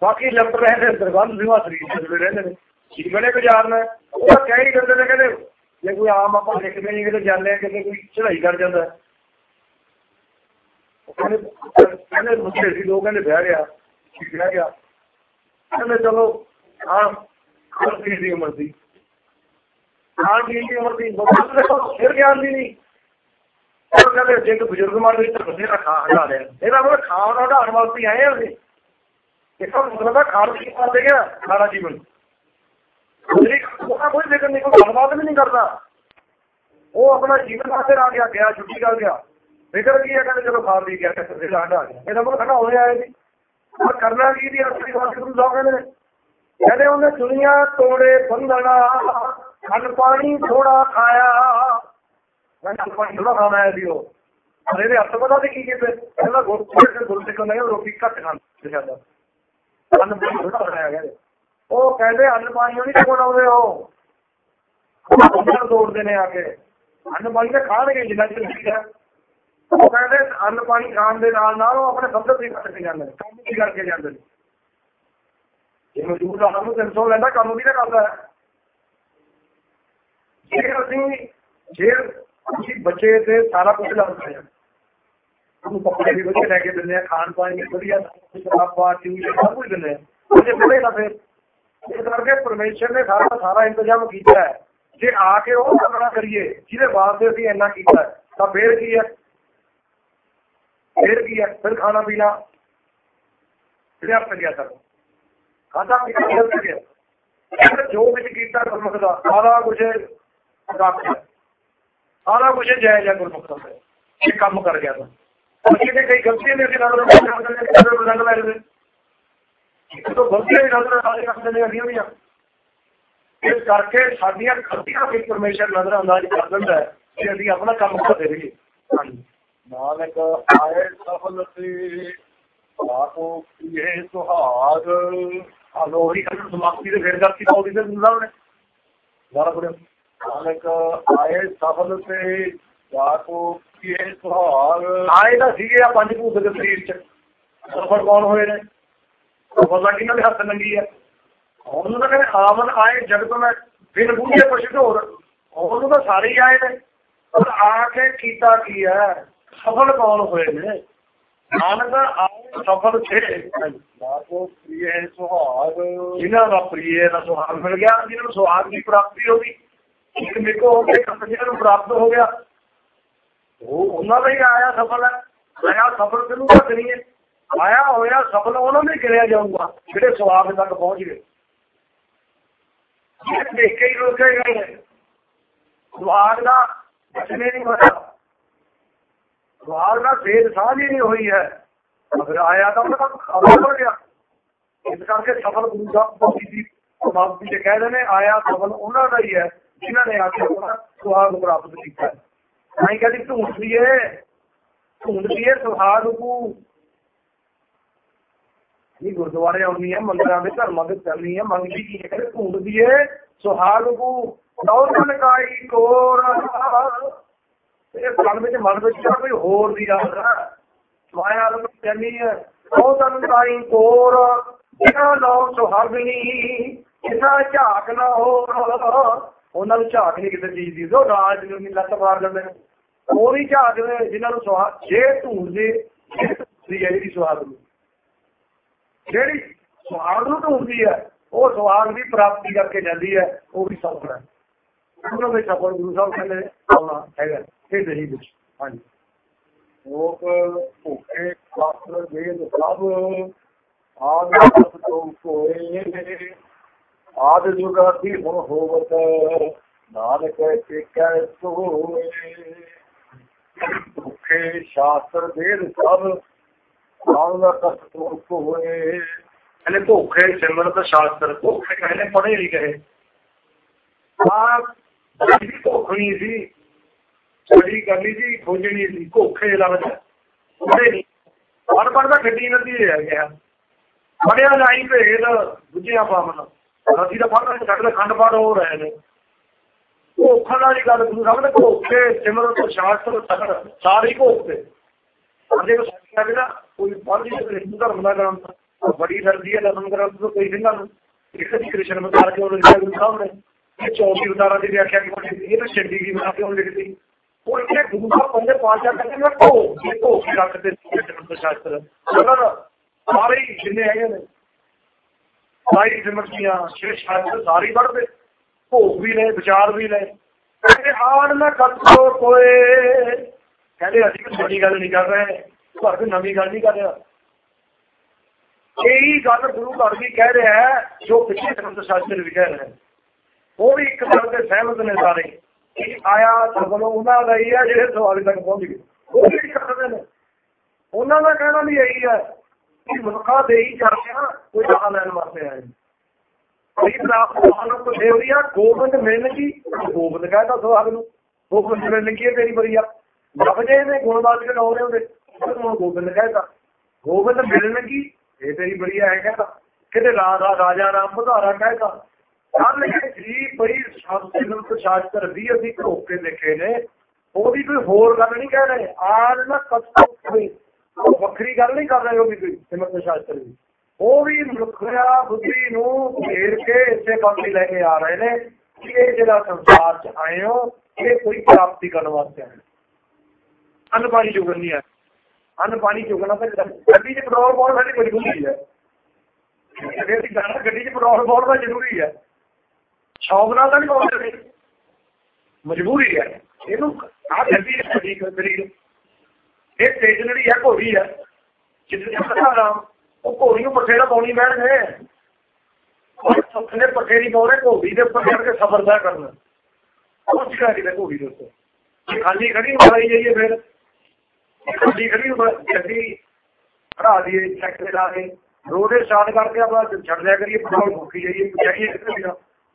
ਬਾਕੀ ਲੱਭ ਰਹੇ ਨੇ ਦਰਗੰਧ ਸਿੰਘਾ ਸਰੀਰ ਦੇ ਰਹਿੰਦੇ ਨੇ। ਜੀਵਨੇ ਗੁਜ਼ਾਰਨਾ ਉਹ ਕਹਿ ਹੀ ਦਿੰਦੇ ਨੇ ਕਹਿੰਦੇ ਜੇ ਕੋਈ ਆਮ ਆਪਾਂ ਲਿਖਦੇ ਨਹੀਂ ਕਿਤੇ ਜਾਂਦੇ ਆ ਕਿਤੇ ਕੋਈ ਚੜਾਈ ਕਰ ਜਾਂਦਾ ਉਹ ਕਹਿੰਦੇ ਕਹਿੰਦੇ ਮੁੱਦੇ ਸੀ, ਲੋਕ ਕਹਿੰਦੇ ਵਿਆਹ ਗਿਆ, ਠੀਕ ਵਿਆਹ ਗਿਆ। ਕਹਿੰਦੇ ਚਲੋ ਹਾਂ ਖਾਣ ਪੀਣ ਦੀ ਉਮਰ ਸੀ। ਖਾਣ ਪੀਣ ਦੀ ਉਮਰ ਸੀ ਬਹੁਤ ਦੇਖੋ, ਫਿਰ ਗਿਆਨ ਦੀ ਨਹੀਂ। ਉਹ ਕਹਿੰਦੇ ਜੇ ਕੋਈ ਬਜ਼ੁਰਗ ਮਾਰ ਵਿੱਚ ਤਾਂ ਬਥੇਰਾ ਖਾ ਹਟਾ ਲਿਆ ਇਹਦਾ ਮਤਲਬ ਖਾਣ ਹਟਾਉਣ ਵਾਸਤੇ ਆਏ ਆ ਅਸੀਂ। ਇਹਦਾ ਮਤਲਬ ਖਾਣ ਪੀਣ ਕਰਦੇ ਗਿਆ ਸਾਰਾ ਜੀਵਨ। ਜਿਹੜੀ ਉਹਦਾ ਕੋਈ ਜ਼ਿਕਰ ਨਹੀਂ ਕੋਈ ਗੱਲਬਾਤ ਵੀ ਨਹੀਂ ਕਰਦਾ ਉਹ ਆਪਣਾ ਜੀਵਨ ਵਾਸਤੇ ਆ ਗਿਆ ਗਿਆ ਛੁੱਟੀ ਕਰ ਗਿਆ ਫਿਕਰ ਕੀ ਹੈ ਕਹਿੰਦੇ ਚਲੋ ਖਾ ਲਈ ਗਿਆ ਤੇ ਲਾਡਾ ਆ ਗਿਆ ਇਹਦਾ ਮਤਲਬ ਖੜਾ ਹੋਇਆ ਆਏ ਸੀ ਪਰ ਕਰਨਾ ਕੀ ਦੀ ਅਸਲੀ ਵਾਸਤੇ ਗੁਰੂ ਸਾਹਿਬ ਕਹਿੰਦੇ ਨੇ ਕਹਿੰਦੇ ਉਹਨੇ ਦੁਨੀਆ ਤੋੜੇ ਬੰਧਨਾ ਅੰਨ ਪਾਣੀ ਥੋੜਾ ਖਾਇਆ ਮੈਂ ਅੰਨ ਪਾਣੀ ਥੋੜਾ ਖਾਣਾ ਆਇਆ ਸੀ ਉਹ ਪਰ ਇਹਦੇ ਹੱਥ ਪਤਾ ਤੇ ਕੀ ਕੀਤੇ ਕਹਿੰਦਾ ਗੁਰ ਗੁਰ ਸਿੱਖ ਨਹੀਂ ਰੋਟੀ ਘੱਟ ਖਾਂਦੇ ਜ਼ਿਆਦਾ ਅੰਨ ਪਾਣੀ ਥੋੜਾ ਖਾਇਆ ਗਿਆ ਉਹ ਕਹਿੰਦੇ ਅੰਨ ਪਾਣੀ ਨਹੀਂ ਬਣਾਉਂਦੇ ਉਹ ਉਹਨਾਂ ਤੋੜਦੇ ਨੇ ਆ ਕੇ। ਅੰਨ ਪਾਣੀ ਤਾਂ ਖਾਣਗੇ ਜਿੰਨਾ ਚਿਰ ਠੀਕ ਹੈ ਉਹ ਕਹਿੰਦੇ ਅੰਨ ਪਾਣੀ ਖਾਣ ਦੇ ਨਾਲ ਨਾਲ ਉਹ ਆਪਣੇ ਬੰਦਰ ਵੀ ਕੱਟ ਕੇ ਜਾਂਦੇ ਨੇ, ਕੰਮ ਵੀ ਕਰਕੇ ਜਾਂਦੇ ਨੇ। ਜੇ ਮਜ਼ਦੂਰ ਦਾ ਨੂੰ 300 ਲੈਂਦਾ, ਕੰਮ ਵੀ ਤਾਂ ਕਰਦਾ ਹੈ। ਜੇ ਅਸੀਂ ਜੇ ਅਸੀਂ ਬੱਚੇ ਤੇ ਸਾਰਾ ਕੁਝ ਲਾਉਂਦੇ ਹਾਂ, ਉਹਨੂੰ ਕੱਪੜੇ ਵੀ ਵਧੀਆ ਲੈ ਕੇ ਦਿੰਦੇ ਆ ਖਾਣ ਪਾਣ ਵੀ ਵਧੀਆ, ਸ਼ਰਾਬਾ ਟਿਊਸ਼ਨ ਸਭ ਕੁਝ ਦਿੰਦੇ ਆ ਉਹ ਜੇ ਨਾ ਫਿਰ ਇਸ ਕਰਕੇ ਪਰਮੇਸ਼ਰ ਨੇ ਸਾਰਾ ਸਾਰਾ ਇੰਤਜ਼ਾਮ ਕੀਤਾ ਹੈ ਜੇ ਆ ਕੇ ਉਹ ਕਰਨਾ ਕਰੀਏ ਜਿਹਦੇ ਵਾਸਤੇ ਅਸੀਂ ਇੰਨਾ ਕੀਤਾ ਹੈ, ਤਾਂ ਫੇਰ ਕੀ ਹੈ ਫੇਰ ਕੀ ਹੈ ਫਿਰ ਖਾਣਾ ਪੀਣਾ ਜਿਹੜਾ ਕਰਿਆ ਸਰ ਖਾਦਾ ਪੀਣਾ ਫਿਰ ਕਰਿਆ ਇਹ ਜੋ ਵਿੱਚ ਕੀਤਾ ਗੁਰਮੁਖ ਦਾ ਸਾਰਾ ਕੁਝ ਰੱਖ ਸਾਰਾ ਕੁਝ ਜਾਇਜ਼ ਹੈ ਗੁਰਮੁਖ ਦਾ ਇਹ ਕੰਮ ਕਰ ਗਿਆ ਤਾਂ ਅਸੀਂ ਤੇ ਨੇ ਨਜ਼ਰ ਰੱਖਦੇ ਨੇ ਇਸ ਕਰਕੇ ਸਾਡੀਆਂ ਗਲਤੀਆਂ ਵੀ ਪਰਮੇਸ਼ਰ ਨਜ਼ਰ ਅੰਦਾਜ਼ ਕਰ ਦਿੰਦਾ ਹੈ ਕਿ ਅਸੀਂ ਆਪਣਾ ਕੰਮ ਕਰਦੇ ਰਹੀਏ। ਹਾਂਜੀ। ਨਾਨਕ ਆਏ ਸਫਲ ਆਖੋ ਇਹ ਸੁਹਾਗ। ਉਹੀ ਗੱਲ ਸਮਾਪਤੀ ਦੇ ਫੇਰ ਕਰਤੀ ਪਾਉਦੀ ਤੇ ਦਿੰਦਾ ਉਹਨੇ ਦੁਬਾਰਾ ਪੜਿਓ ਨਾਨਕ ਆਏ ਸਫਲ ਤੇ ਆਖੋ ਇਹ ਸੁਹਾਗ। ਆਏ ਤਾਂ ਸੀਗੇ ਆ ਪੰਜ ਭੂਤ ਦੇ ਸਰੀਰ ਚ। ਸਫਲ ਕੌਣ ਹੋਏ ਨੇ? ਦਾ ਕਿਹਨਾਂ ਦੇ ਹੱਥ ਨੰਗੀ ਹੈ ਉਹਨੂੰ ਤਾਂ ਕਹਿੰਦੇ ਆਮਨ ਆਏ ਜਗਤ ਮੈਂ ਫਿਰ ਬੂਝੇ ਪਛਤ ਹੋਰ। ਉਹਨੂੰ ਤਾਂ ਸਾਰੇ ਹੀ ਆਏ ਨੇ। ਪਰ ਆ ਕੇ ਕੀਤਾ ਕੀ ਹੈ ਸਫਲ ਕੌਣ ਹੋਏ ਨੇ? ਨਾਨਕ ਆਪ ਸਫਲ ਸੁਹਾਗ। ਜਿਨ੍ਹਾਂ ਦਾ ਪ੍ਰਿਯ ਦਾ ਸੁਹਾਗ ਮਿਲ ਗਿਆ ਜਿਨ੍ਹਾਂ ਨੂੰ ਸੁਹਾਗ ਦੀ ਪ੍ਰਾਪਤੀ ਹੋ ਗਈ ਇੱਕ ਮਿਕੋ ਹੋ ਕੇ ਜਿਹਨਾਂ ਨੂੰ ਪ੍ਰਾਪਤ ਹੋ ਗਿਆ। ਉਹ ਉਹਨਾਂ ਦਾ ਹੀ ਆਇਆ ਸਫਲ ਹੈ। ਆਇਆ ਸਫਲ ਕਿਹਨੂੰ ਤਾਂ ਕਰੀਏ ਆਇਆ ਹੋਇਆ ਸਫਲ, ਉਹਨਾਂ ਨੇ ਕਰਿਆ ਜਾਊਗਾ, ਜਿਹੜੇ ਸੁਹਾਗ ਤੱਕ ਪਹੁੰਚ ਗਏ। ਦੇਖ ਕੇ ਹੀ ਰੁਕੇ ਗਏ ਨੇ। ਦਾ ਬਚਨੇ ਨਹੀਂ ਹੋਇਆ। ਸੁਹਾਗ ਦਾ ਫੇਰ ਸਾਂਝ ਹੀ ਨਹੀਂ ਹੋਈ ਹੈ। ਅਗਰ ਆਇਆ ਤਾਂ ਉਹਨਾਂ ਦਾ ਖਬਰ ਗਿਆ। ਇਸ ਕਰਕੇ ਸਫਲ ਗੁਰੂ ਸਾਹਿਬ ਭਗਤੀ ਦੀ ਸਮਾਪਤੀ ਤੇ ਕਹਿ ਰਹੇ ਨੇ, ਆਇਆ ਸਫਲ ਉਹਨਾਂ ਦਾ ਹੀ ਹੈ, ਜਿਨ੍ਹਾਂ ਨੇ ਆ ਕੇ ਆਪਣਾ ਸੁਹਾਗ ਪ੍ਰਾਪਤ ਕੀਤਾ ਹੈ। ਨਹੀਂ ਕਦੀ ਢੂੰਡ ਲਈਏ ਢੂੰਡ ਲਈਏ ਸੁਹਾਗ ਨੂੰ ਇਹ ਗੁਰਦੁਆਰੇ ਆਉਣੀ ਹੈ ਮੰਦਰਾਂ ਦੇ ਧਰਮਾਂ ਦੇ ਚੱਲਣੀ ਹੈ ਮੰਗਦੀ ਕੀ ਹੈ ਕਹਿੰਦੇ ਢੂੰਡ ਲਈਏ ਸੁਹਾਗ ਨੂੰ ਕਾਈ ਕੋਰ। ਇਹ ਮਨ ਵਿੱਚ ਮਨ ਵਿੱਚ ਕੋਈ ਹੋਰ ਦੀ ਗੱਲ ਹੈ ਮਾਇਆ ਨੂੰ ਚੱਲੀ ਹੈ ਉਹ ਤਨ ਕਾਈ ਕੋਰ ਜਿਹੜਾ ਲੋ ਸੁਹਾਗਣੀ ਜਿਨ੍ਹਾਂ ਝਾਕ ਨਾ ਹੋਰ। ਉਹਨਾਂ ਨੂੰ ਝਾਕ ਨਹੀਂ ਕਿਤੇ ਚੀਜ਼ ਦੀ ਉਹ ਰਾਜ ਨੂੰ ਨਹੀਂ ਲੱਤ ਮਾਰ ਲੈਂਦੇ ਨੇ ਉਹ ਨਹੀਂ ਝਾਕਦੇ ਜਿਨ੍ਹਾਂ ਨੂੰ ਸੁਹਾਗ ਜੇ ਢੂੰਡਦੇ ਦੀ ਹੈ ਜਿਹੜੀ ਸੁਹਾਗ ਨੂੰ। ਜਿਹੜੀ ਸੁਹਾਗ ਨੂੰ ਢੂੰਡਦੀ ਹੈ, ਉਹ ਸੁਹਾਗ ਦੀ ਪ੍ਰਾਪਤੀ ਕਰਕੇ ਜਾਂਦੀ ਹੈ, ਉਹ ਵੀ ਸਫਲ ਹੈ। ਉਹਨਾਂ ਦੇ ਸਫਲ ਗੁਰੂ ਸਾਹਿਬ ਕਹਿੰਦੇ ਆਉਣਾ ਹੈਗਾ, ਇਹ ਨਹੀਂ ਵਿੱਚ ਹਾਂਜੀ। ਲੋਕ ਭੁੱਖੇ ਖਾਤਰ ਵੇਦ ਸਭ ਆਦ ਸਭ ਤੋਂ ਕੋਏ ਆਦ ਜੁਗਾਤੀ ਹੁਣ ਹੋਵਤ, ਨਾਨਕ ਟੇਕੈ ਸੋਏ ਭੁੱਖੇ ਸ਼ਾਸਤਰ ਵੇਦ ਸਭ ਆਦ ਸਭ ਤੋਂ ਕੋਏ ਕਹਿੰਦੇ ਭੁੱਖੇ ਸਿਮਰਤ ਸ਼ਾਸਤਰ, ਭੁੱਖੇ ਕਹਿੰਦੇ ਪੜ੍ਹੇ ਨਹੀਂ ਕਹੇ ਆ ਭੁੱਖ ਨਹੀਂ ਸੀ। ਸਟੱਡੀ ਕਰਨੀ ਸੀ ਖੋਜਣੀ ਸੀ, ਭੁੱਖੇ ਲੱਗਦਾ ਪੜ੍ਹੇ ਨਹੀਂ। ਪੜ੍ਹ ਪੜ੍ਹਦਾ ਗੱਡੀ ਨਦੀ ਰਹਿ ਗਿਆ। ਪੜਿਆ ਨਹੀਂ ਭੇਦ ਬੁੱਝਿਆ ਪਾਵਨ ਅਸੀਂ ਤਾਂ ਪੜ੍ਹਨਾ ਸਾਡੇ ਖੰਡ ਪਾੜ ਹੋ ਰਹੇ ਨੇ। ਭੁੱਖਾਂ ਵਾਲੀ ਗੱਲ ਗੁਰੂ ਸਾਹਿਬ ਨੇ ਭੁੱਖੇ ਸਿਮਰਤ ਸ਼ਾਸਤਰ ਤਕੜ ਸਾਰੇ ਭੁੱਖੇ। ਸਾਡੇ ਕੋਲ ਸਾਡੇ ਨਾ ਕੋਈ ਪੜ੍ਹਦੀ ਤੇ ਹਿੰਦੂ ਧਰਮ ਦਾ ਗ੍ਰੰਥ ਬੜੀ ਸਰਦੀ ਹੈ ਦਸਮ ਗ੍ਰੰਥ ਤੋਂ ਕੋਈ ਸਿੰਘਾਂ ਨੂੰ ਇੱਕ ਦੀ ਕ੍ਰਿਸ਼ਨ ਮਤਾਰ ਕੇ ਉਹ ਲਿਖਿਆ ਗੁਰੂ ਸਾਹਿਬ ਨੇ ਇਹ 24 ਉਤਾਰਾਂ ਦੀ ਵਿਆਖਿਆ ਕੀਤੀ ਇਹ ਤਾਂ ਛੱਡੀ ਗਈ ਬਣਾ ਕੇ ਉਹ ਲਿਖਦੀ ਉਹ ਇੱਥੇ ਗੁਰੂ ਸਾਹਿਬ ਪੰਜ ਪੰਜ ਚਾਰ ਕਹਿੰਦੇ ਨੇ ਭੋ ਇਹ ਭੋ ਕੇ ਰੱਖਦੇ ਸੀ ਸਿਮਰਤ ਸ਼ਾਸਤਰ ਉਹਨਾਂ ਦਾ ਸਾਰੇ ਹੀ ਜਿੰਨੇ ਹੈਗੇ ਨੇ ਸਾਰੀ ਸਿਮਰਤੀਆਂ ਸ਼੍ਰੀ ਸ਼ਾਸਤਰ ਸਾਰੇ ਹੀ ਪੜ੍ਹਦੇ ਭੋਗ ਵੀ ਨੇ ਵਿਚਾਰ ਵੀ ਨੇ ਕਹਿੰਦੇ ਆਣ ਨਾ ਕਤੋ ਕੋਏ ਕਹਿੰਦੇ ਅਸੀਂ ਕੋਈ ਵੱਡੀ ਗੱਲ ਨਹੀਂ ਕਰ ਰਹੇ ਪਰ ਕੋਈ ਨਵੀਂ ਗੱਲ ਨਹੀਂ ਕਰ ਰਿਹਾ। ਇਹੀ ਗੱਲ ਗੁਰੂ ਘਰ ਵੀ ਕਹਿ ਰਿਹਾ ਹੈ, ਜੋ ਪਿੱਛੇ ਗ੍ਰੰਥ ਸ਼ਾਸਤਰ ਵੀ ਹੈ। ਉਹ ਵੀ ਇੱਕ ਗੱਲ ਤੇ ਸਹਿਮਤ ਨੇ ਸਾਰੇ, ਕਿ ਆਇਆ ਸਗਲ ਉਹਨਾਂ ਦਾ ਹੀ ਹੈ ਜਿਹੜੇ ਸਵਾਲ ਤੱਕ ਪਹੁੰਚ ਗਏ। ਉਹ ਵੀ ਕਰਦੇ ਨੇ। ਉਹਨਾਂ ਦਾ ਕਹਿਣਾ ਵੀ ਇਹੀ ਹੈ ਕਿ ਮਨੁੱਖਾ ਦੇ ਹੀ ਕਰਦੇ ਆ ਕੋਈ ਜਗ੍ਹਾ ਲੈਣ ਵਾਸਤੇ ਆਏ ਕੋਈ ਪ੍ਰਾਪਤ ਮਾਨੋ ਕੋ ਦੇਵਰੀਆ ਗੋਬਿੰਦ ਮਿਲਣ ਕੀ? ਗੋਬਿੰਦ ਕਹਿੰਦਾ ਸਵਾਲ ਨੂੰ। ਗੋਬਿੰਦ ਮਿਲਣ ਕੀ ਹੈ ਤੇਰੀ ਬਰੀਆ? ਜਬ ਜੇ ਨੇ ਗੁਣਵਾਦ ਕੇ ਲਾਉਣੇ ਹੁੰਦੇ ਉਹਨੂੰ ਗੋਬਿੰਦ ਕਹਿੰਦਾ ਗੋਬਿੰਦ ਮਿਲਣ ਕੀ ਇਹ ਤੇਰੀ ਬਰੀਆ ਹੈ ਕਹਿੰਦਾ ਕਿਤੇ ਰਾਜਾ ਰਾਜਾ ਰਾਮ ਬਧਾਰਾ ਕਹਿੰਦਾ ਗੱਲ ਇਹ ਜੀ ਬਈ ਸ਼ਾਸਤਰ ਸ਼ਾਸਤਰ ਵੀ ਅਸੀਂ ਘੋਕ ਲਿਖੇ ਨੇ। ਉਹਦੀ ਕੋਈ ਹੋਰ ਗੱਲ ਨਹੀਂ ਕਹਿ ਰਹੇ। ਆਜ ਨਾ ਕਤੋ ਕੋਈ ਵੱਖਰੀ ਗੱਲ ਨਹੀਂ ਕਰ ਰਹੇ ਉਹ ਵੀ ਕੋਈ ਸਿਮਰਤ ਸ਼ਾਸਤਰ ਵੀ ਉਹ ਵੀ ਮਨੁੱਖਿਆ ਬੁੱਧੀ ਨੂੰ ਘੇਰ ਕੇ ਇਸੇ ਪਾਸੇ ਲੈ ਕੇ ਆ ਰਹੇ ਨੇ ਕਿ ਇਹ ਜਿਹੜਾ ਸੰਸਾਰ ਚ ਆਏ ਹੋ, ਇਹ ਕੋਈ ਪ੍ਰਾਪਤੀ ਕਰਨ ਵਾਸਤੇ ਆਏ ਅੰਨ ਪਾਣੀ ਚੁਗਣ ਹੈ। ਅੰਨ ਪਾਣੀ ਚੁਗਣਾ ਤਾਂ ਗੱਡੀ 'ਚ ਪੈਟਰੋਲ ਪਾਉਣਾ ਸਾਡੀ ਮਜਬੂਰੀ ਹੈ। ਜੇ ਅਸੀਂ ਜਾਣਾ ਗੱਡੀ 'ਚ ਪੈਟਰੋਲ ਪਾਉਣਾ ਜ਼ਰੂਰੀ ਹੈ। ਸ਼ੌਕ ਨਾਲ ਤਾਂ ਨਹੀਂ ਪਾਉਂਦੇ ਮਜਬੂਰੀ ਹੈ। ਇਹਨੂੰ ਆ ਗੱਡੀ ਹੈ ਠੀਕ ਕਰੀ ਇਹ ਸਟੇਸ਼ਨਰੀ ਹੈ, ਘੋੜੀ ਹੈ। ਜਿੱਥੇ ਜਾਂਦਾ ਉਹ ਘੋੜੀ ਨੂੰ ਪੱਠੇ ਦਾ ਪਾਉਣੀ ਬੈਠ ਗਏ ਉਹ ਸੁਪਨੇ ਪੱਠੇ ਨਹੀਂ ਪਾਉਣੇ, ਘੋੜੀ ਦੇ ਉੱਪਰ ਚੜ ਕੇ ਸਫ਼ਰ ਦਾ ਕਰਨਾ। ਉਹ ਚਿਕਾ ਦੀ ਘੋੜੀ ਦੇ ਉੱਤੇ। ਖਾਲੀ ਖੜੀ ਮਾਰੀ ਜਾਈਏ ਫਿਰ। ਖਾਲੀ ਖੜੀ ਨੂੰ ਗੱਡੀ ਖੜਾ ਦਈਏ ਚੈੱਕ ਤੇ ਲਾ ਕੇ ਰੋਡੇ ਕਰਕੇ ਆਪਣਾ ਛੱਡ ਦਿਆ ਕਰੀਏ ਪੈਟਰੋਲ ਫੂਕੀ ਜਾਈਏ ਜਾਈਏ ਕਿੱਥੇ ਵੀ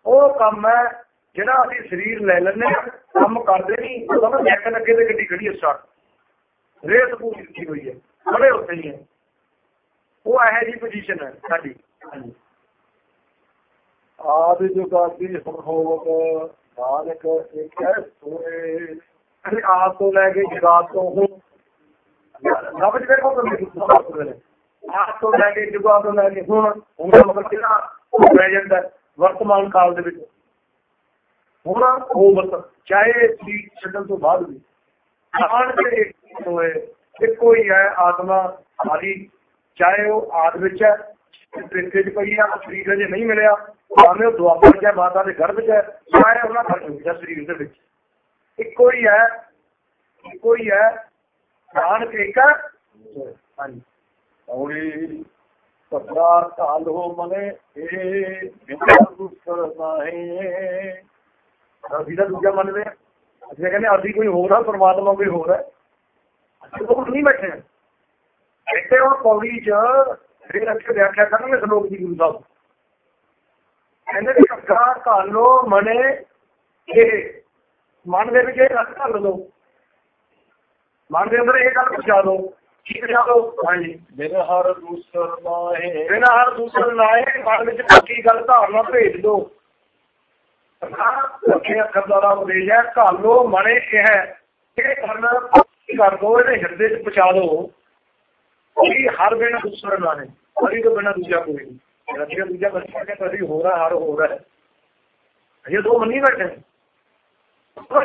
ਉਹ ਕੰਮ ਹੈ ਜਿਹੜਾ ਅਸੀਂ ਸਰੀਰ ਲੈ ਲੈਂਦੇ ਕੰਮ ਕਰਦੇ ਨਹੀਂ, ਉਹਦਾ ਨਾ ਜੈਕ ਲੱਗੇ ਤੇ ਗੱਡੀ ਖੜੀ ਹੈ ਸਟਾਰਟ। ਰੇਸ ਪੂਰੀ ਦਿੱਤੀ ਹੋਈ ਹੈ, ਖੜੇ ਉੱਥੇ ਹੀ ਹੈ। ਉਹ ਇਹੋ ਜੀ ਪੋਜੀਸ਼ਨ ਹੈ ਸਾਡੀ। ਹਾਂਜੀ। ਆਦ ਜੁਗਾਤੀ ਹੁਣ ਹੋਵਤ ਨਾਨਕ ਏਕੈ ਸੋਏ। ਆਪ ਤੋਂ ਲੈ ਕੇ ਜਗਾਤ ਤੋਂ ਹੁਣ ਲਫ਼ਜ਼ ਵੇਖੋ ਤਾਂ ਮੇਰੇ ਆਪ ਤੋਂ ਲੈ ਕੇ ਜੁਗਾਤ ਤੋਂ ਲੈ ਕੇ, ਹੁਣ ਹੁਣ ਮਤਲਬ ਕਿਹੜਾ ਪ੍ਰੈਜ਼ੈਂਟ ਹੈ, ਵਰਤਮਾਨ ਕਾਲ ਦੇ ਵਿੱਚ। ਹੁਣ ਉਹ ਮਤਲਬ ਚਾਹੇ ਸੀ ਛੱਡਣ ਤੋਂ ਬਾਅਦ ਵੀ ਆਣ ਕੇ ਹੋਏ ਇੱਕੋ ਹੀ ਹੈ ਆਤਮਾ, ਸਾਰੀ। ਚਾਹੇ ਉਹ ਆਦ ਵਿੱਚ ਹੈ ਤ੍ਰਿਤੇ ਚ ਪਈ ਆ, ਸਰੀਰ ਅਜੇ ਨਹੀਂ ਮਿਲਿਆ, ਭਾਵੇਂ ਉਹ ਦੁਆਬਾ ਚ ਮਾਤਾ ਦੇ ਗਰਭ ਚ ਹੈ, ਚਾਹੇ ਉਹਨਾਂ ਖਰਚ ਸਰੀਰ ਦੇ ਵਿੱਚ। ਇੱਕੋ ਹੀ ਹੈ, ਇੱਕੋ ਹੀ ਹੈ ਪ੍ਰਾਣ ਏਕਾ ਹਾਂਜੀ। ਔੜੀ ਪਤਰਾ ਕਾਲੋ ਮਨੇ ਏ ਬਿਨਾਂ ਦੁਸਰ ਨਾਹੀ। ਅਸੀਂ ਤਾਂ ਦੂਜਾ ਮੰਨਦੇ ਆ ਅਸੀਂ ਕਹਿੰਦੇ ਅਸੀਂ ਕੋਈ ਹੋਰ ਆ, ਪਰਮਾਤਮਾ ਕੋਈ ਹੋਰ ਹੈ ਅਸੀਂ ਕੋਲ ਨਹੀਂ ਬੈਠੇ ਬੈਠੇ ਇੱਥੇ ਹੁਣ ਪੌੜੀ ਚ ਫਿਰ ਅੱਗੇ ਵਿਆਖਿਆ ਕਰਨਗੇ ਸ਼ਲੋਕ ਦੀ ਗੁਰੂ ਸਾਹਿਬ। ਕਹਿੰਦੇ ਕਿ ਕੱਕਾ ਕਾਲੋ ਮਨੇ, ਇਹ ਮਨ ਦੇ ਵਿੱਚ ਇਹ ਰੱਖ ਕਰ ਲਓ। ਮਨ ਦੇ ਅੰਦਰ ਇਹ ਗੱਲ ਪਹੁੰਚਾ ਦਿਓ ਕੀ ਪਹੁੰਚਾ ਦਿਓ ਹਾਂਜੀ। ਬਿਨ ਹਰ ਦੁਸਰ ਨਾਹੀ ਬਿਨਾਂ ਹਰ ਦੂਸਰੇ ਨਾਏ ਮਨ ਵਿੱਚ ਪੱਕੀ ਗੱਲ ਧਾਰਨਾ ਭੇਜ ਦਿਓ ਅੱਗੇ ਅੱਖਰ ਦਾ ਉਪਦੇਸ਼ ਹੈ ਕਾਲੋ ਮਨੇ ਇਹ ਹੈ। ਇਹ ਕਰਨਾ ਕਰ ਦੋ ਇਹਦੇ ਹਿਰਦੇ 'ਚ ਪਹੁੰਚਾ ਦਿਓ ਕਿ ਹਰ ਬਿਨ ਦੂਸਰਾ ਨਾ ਹੈ ਹਰੀ ਤੋਂ ਬਿਨਾਂ ਦੂਜਾ ਕੋਈ ਨਹੀਂ। ਰੱਖਿਆ ਦੂਜਾ ਬੱਚਾ ਕਿ ਕਦੀ ਹੋ ਰਹਾ ਹਰ ਹੋ ਰਹਾ ਇਹ ਦੋ ਮੰਨੀ ਬੈਠੇ।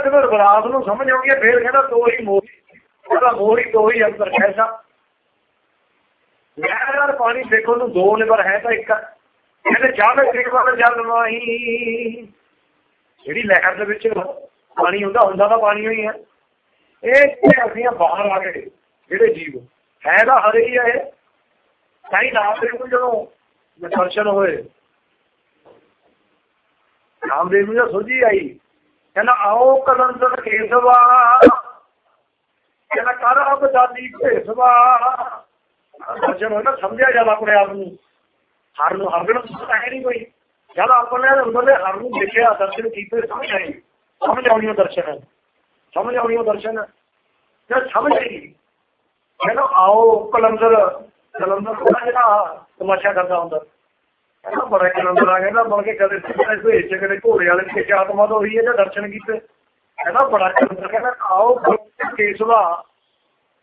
ਜਦੋਂ ਰਾਤ ਨੂੰ ਸਮਝ ਆਉਂਦੀ ਹੈ ਫੇਰ ਕਹਿੰਦਾ ਦੋ ਹੀ ਮੋਹ। ਉਹਦਾ ਮੋਹ ਹੀ ਦੋ ਹੀ ਅੰਦਰ ਐਸਾ ਲਹਿਰ ਪਾਣੀ ਦੇਖੋ ਨੂੰ ਦੋ ਨੇ ਪਰ ਹੈ ਤਾਂ ਇੱਕ। ਕਹਿੰਦੇ ਜਾਵੇ ਇੱਕ ਜਲ ਨਹੀਂ ਜਿਹੜੀ ਲਹਿਰ ਦੇ ਵਿੱਚ ਪਾਣੀ ਹੁੰਦਾ ਹੁੰਦਾ ਤਾਂ ਪਾਣੀ ਹੋਈ ਹੈ ਇਹ ਤੇ ਅਸੀਂ ਬਾਹਰ ਆ ਗਏ, ਜਿਹੜੇ ਜੀਵ। ਹੈ ਤਾਂ ਹਰੇ ਹੀ ਹੈ ਇਹ। ਸਾਈ ਨਾਮਦੇਵ ਨੂੰ ਜਦੋਂ ਦਰਸ਼ਨ ਹੋਏ, ਨਾਮਦੇਵ ਨੂੰ ਸੋਝੀ ਆਈ, ਕਹਿੰਦਾ, ਆਓ ਕਦਮ ਕਲੰਦਰ ਕੇਸਵਾ। ਕਹਿੰਦਾ, ਕਰ ਅਬ ਭੇਸਵਾ। ਦਰਸ਼ਨ ਹੋਏ ਸਮਝਿਆ ਜਦ ਆਪਣੇ ਆਪ ਨੂੰ, ਹਰ ਨੂੰ ਹਰ ਨੂੰ ਹੈ ਨਹੀਂ ਕੋਈ। ਜਦ ਆਪਣੇ ਅੰਦਰ ਦੇ ਹਰ ਨੂੰ ਦੇਖਿਆ, ਦਰਸ਼ਨ ਕੀਤੇ, ਸਮਝ ਆਈ। ਸਮਝ ਆਉਣੀ ਉਹ ਦਰਸ਼ਨ। ਹੈ ਸਮਝ ਆਉਣੀ ਦਰਸ਼ਨ। ਜਦ ਸਮਝ ਆਈ, ਕਹਿੰਦਾ, ਆਓ ਕਲੰਦਰ। ਕਲੰਦਰ ਦਾ ਜਿਹੜਾ ਤਮਾਸ਼ਾ ਕਰਦਾ ਹੁੰਦਾ। ਕਹਿੰਦਾ, ਬੜਾ ਕਲੰਦਰ ਆ ਕਹਿੰਦਾ ਬਣ ਕੇ ਕਦੇ ਇਸ ਭੇਜ ਚ ਕਦੇ ਘੋੜੇ ਵਾਲੇ ਤੇ ਆਤਮਾ ਤੋਂ ਹੋਈ ਹੈ ਜਾਂ ਦਰਸ਼ਨ ਕੀਤੇ। ਕਹਿੰਦਾ ਬੜਾ ਚੰਗਾ, ਕਹਿੰਦਾ ਆਓ ਕੇਸਵਾ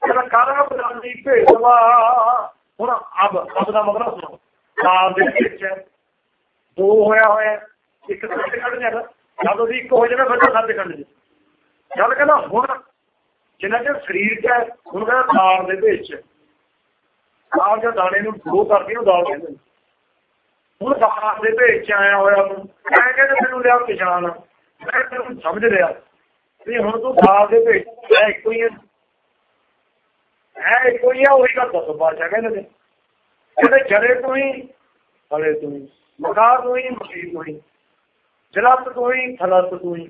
ਕਹਿੰਦਾ ਕਾਰਨ ਬਦਲ ਦੀ ਹੁਣ ਅਬ ਅਬ ਦਾ ਮਤਲਬ ਸੁਣੋ। ਕਾਲ ਦੇ ਵਿੱਚ ਦੋ ਹੋਇਆ ਹੋਇਆ, ਇੱਕ ਸੱਤ ਕੱਢ ਜਾਣਾ ਜਦੋਂ ਦੀ ਇੱਕ ਹੋ ਜਾਣਾ ਫਿਰ ਸੱਤ ਕੱਢ ਜੇ ਜਦ ਕਹਿੰਦਾ ਹੁਣ, ਜਿੰਨਾ ਚਿਰ ਸਰੀਰ ਚ ਹੈ ਹੁਣ ਕਹਿੰਦਾ ਦਾਲ ਦੇ ਵਿੱਚ। ਦਾਲ ਜਾਂ ਦਾਣੇ ਨੂੰ ਦੋ ਕਰਦੀ ਨੂੰ ਦਾਲ ਕਹਿੰਦੇ ਹੁਣ ਦਾਲ ਦੇ ਵਿੱਚ ਆਇਆ ਹੋਇਆ ਤੂੰ ਮੈਂ ਕਹਿੰਦਾ ਮੈਨੂੰ ਲਿਆ ਪਛਾਣ ਮੈਂ ਤੈਨੂੰ ਸਮਝ ਲਿਆ। ਵੀ ਹੁਣ ਤੂੰ ਦਾਲ ਦੇ ਵਿੱਚ ਹੈ ਇੱਕੋ ਹੀ ਹੈ ਹੈ ਇੱਕੋ ਹੀ ਆ ਉਹੀ ਗੱਲ ਦੱਸੋ ਬਾਦਸ਼ਾਹ ਕਹਿੰਦੇ ਨੇ ਕਹਿੰਦੇ ਜਰੇ ਤੂੰ ਹੀ ਫਲੇ ਤੂੰ ਹੀ ਮਕਾਰ ਤੂੰ ਹੀ ਮਸੀਹ ਤੂੰ ਹੀ ਜਲਤ ਤੂੰ ਹੀ ਥਲਤ ਤੂੰ ਹੀ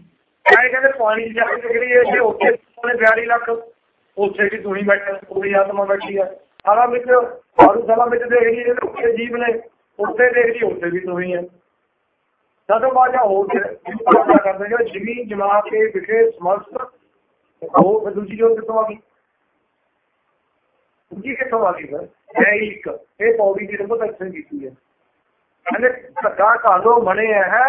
ਐ ਕਹਿੰਦੇ ਪਾਣੀ ਦੀ ਜਗ੍ਹਾ ਜਿਹੜੀ ਹੈ ਜੇ ਉੱਥੇ ਉਹਨੇ 42 ਲੱਖ ਉੱਥੇ ਵੀ ਤੂੰ ਹੀ ਬੈਠਾ ਪੂਰੀ ਆਤਮਾ ਬੈਠੀ ਹੈ ਸਾਰਾ ਵਿੱਚ ਆਰੂ ਸਭਾ ਵਿੱਚ ਦੇਖ ਲਈ ਜਿਹੜੇ ਉੱਥੇ ਜੀਵ ਨੇ ਉੱਥੇ ਦੇਖ ਲਈ ਉੱਥੇ ਵੀ ਤੂੰ ਹੀ ਹੈ ਜਦੋਂ ਬਾਜਾ ਹੋ ਕੇ ਪਾਣਾ ਕਰਦੇ ਜੋ ਜਿਮੀ ਜਮਾ ਕੇ ਵਿਖੇ ਸਮਸਤ ਉਹ ਫਿਰ ਦੂਜੀ ਜੋ ਕਿੱਥੋਂ ਆ ਗਈ ਦੂਜੀ ਕਿੱਥੋਂ ਆ ਗਈ ਫਿਰ ਇਹ ਇੱਕ ਇਹ ਪੌੜੀ ਦੀ ਰੰਗਤ ਐਕਸ਼ਨ ਕੀਤੀ ਹੈ ਕਹਿੰਦੇ ਧੱਕਾ ਕਾਲੋ ਬਣੇ ਹੈ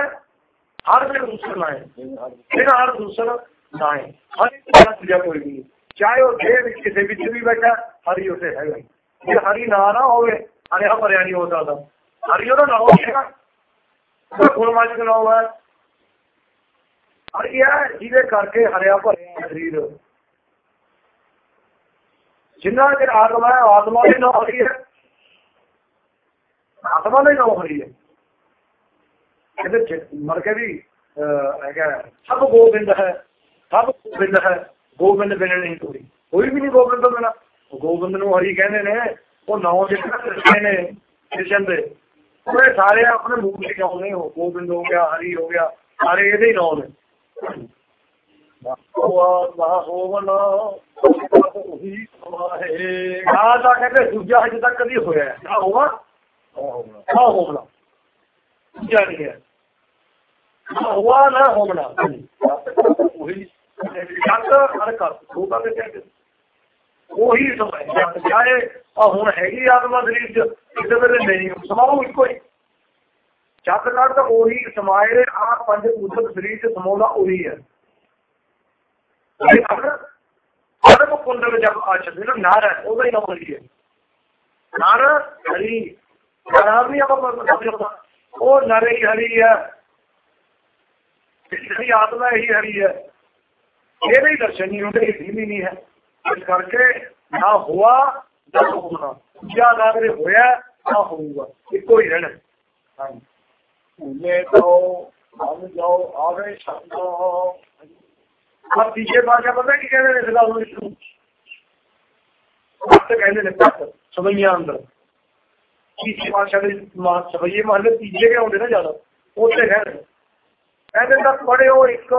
ਹਰ ਵੇਲੇ ਦੂਸਰਾ ਨਾ ਹੈ ਇਹਦਾ ਹਰ ਦੂਸਰਾ ਨਾ ਹੈ ਹਰ ਇੱਕ ਦੂਜਾ ਕੋਈ ਨਹੀਂ ਚਾਹੇ ਉਹ ਦੇ ਵਿੱਚ ਕਿਸੇ ਵਿੱਚ ਵੀ ਬੈਠਾ ਹਰੀ ਉਸੇ ਹੈਗਾ ਹੀ। ਜੇ ਹਰੀ ਨਾ ਨਾ ਹੋਵੇ ਹਰਿਆ ਭਰਿਆ ਨਹੀਂ ਹੋ ਸਕਦਾ ਹਰੀ ਜਿਹਦੇ ਕਰਕੇ ਹਰਿਆ ਭਰਿਆ ਸਰੀਰ। ਜਿੰਨਾ ਚਿਰ ਆਤਮਾ ਹੈ ਆਤਮਾ ਦੀ ਨਾ ਹਰੀ ਹੈ। ਆਤਮਾ ਦੀ ਨਾ ਹਰੀ ਹੈ। ਇਹਦੇ ਮਰ ਕੇ ਵੀ ਅਹ, ਹੈਗਾ ਸਭ ਗੋਬਿੰਦ ਹੈ। ਸਭ ਗੋਬਿੰਦ ਹੈ। ਗੋਬਿੰਦ ਬਿਨ ਨਹੀਂ ਕੋਈ। ਕੋਈ ਵੀ ਨਹੀਂ ਗੋਬਿੰਦ ਤੋਂ ਬਿਨਾ ਗੋਬਿੰਦ ਨੂੰ ਹਰੀ ਕਹਿੰਦੇ ਨੇ। ਉਹ ਨੌ ਜਿਹੜੇ ਨੇ ਕ੍ਰਿਸ਼ਨ ਦੇ। ਉਹ ਸਾਰੇ ਆਪਣੇ ਮੂੰਹ ਤੇ ਕਹਿੰਦੇ ਹੋ ਗੋਬਿੰਦ ਹੋ ਗਿਆ ਹਰੀ ਹੋ ਗਿਆ ਸਾਰੇ ਇਹਦੇ ਹੀ ਨਾਮ ਨੇ ਉਹ ਨਾ ਹੋਵਨਾ ਉਹੀ ਸਮਾਹੇ ਆ ਤਾਂ ਕਹਿੰਦੇ ਦੂਜਾ ਹਜੇ ਤੱਕ ਕਦੀ ਹੋਇਆ ਹੈ। ਨਾ ਹੋਵਾ ਹੋਵਨਾ ਨਾ ਹੋਵਣਾ ਦੂਜਾ ਨਹੀਂ ਹੈ ਨਾ ਹੋਵਾ ਨਾ ਹੋਵਣਾ ਉਹੀ ਜੱਟ ਹਰ ਕਰ ਦੋ ਤਾਂ ਕਹਿੰਦੇ ਉਹੀ ਸਮਾਂ ਜੱਟ ਚਾਹੇ ਆ ਹੁਣ ਹੈਗੀ ਆਤਮਾ ਸਰੀਰ ਚ ਕਿਸੇ ਵੇਲੇ ਨਹੀਂ ਸਮਾਉ ਇੱਕੋ ਹੀ ਜੱਟ ਨਾਲ ਤਾਂ ਉਹੀ ਸਮਾਏ ਆ ਪੰਜ ਭੂਤਕ ਸਰੀਰ ਚ ਸਮਾਉਂਦਾ ਉਹੀ ਹੈ ਹਰ ਕੋ ਕੁੰਡਲ ਜਬ ਆ ਚੁੱਕੇ ਨਾ ਨਾਰ ਹੈ ਉਹਦਾ ਹੀ ਨਾਮ ਹਰੀ ਹੈ ਨਾਰ ਹਰੀ ਨਾਮ ਵੀ ਆਪਾਂ ਸਮਝੋ ਉਹ ਨਰੇ ਹੀ ਹਰੀ ਹੈ ਜਿਹੜੀ ਆਤਮਾ ਹੀ ਹਰੀ ਹੈ ਇਹਦੇ ਹੀ ਦਰਸ਼ਨ ਨਹੀਂ ਹੁੰਦੇ ਇਹ ਵੀ ਨਹੀਂ ਹੈ ਇਸ ਕਰਕੇ ਨਾ ਹੋਆ ਨਾ ਹੋਣਾ ਜਾਂ ਨਾ ਕਰੇ ਹੋਇਆ ਨਾ ਹੋਊਗਾ ਇੱਕੋ ਹੀ ਰਹਿਣਾ ਹਾਂਜੀ ਭੂਲੇ ਜਾਓ ਮਨ ਜਾਓ ਆਵੇ ਸ਼ਬਦ ਆ ਤੀਜੇ ਪਾਸ਼ਾ ਪਤਾ ਕੀ ਕਹਿੰਦੇ ਨੇ ਇਸ ਗੱਲ ਨੂੰ ਇਸਨੂੰ ਪੱਤ ਕਹਿੰਦੇ ਨੇ ਪੱਤ ਸਵਈਆਂ ਅੰਦਰ ਤੀਜੇ ਪਾਸ਼ਾ ਦੇ ਮਾਂ ਸਵਈਏ ਮਹੱਲੇ ਤੀਜੇ ਕੇ ਆਉਂਦੇ ਨਾ ਜ਼ਿਆਦਾ ਉੱਥੇ ਕਹਿੰਦੇ ਨੇ ਕਹਿੰਦੇ ਤਾਂ ਪੜਿਓ ਇੱਕ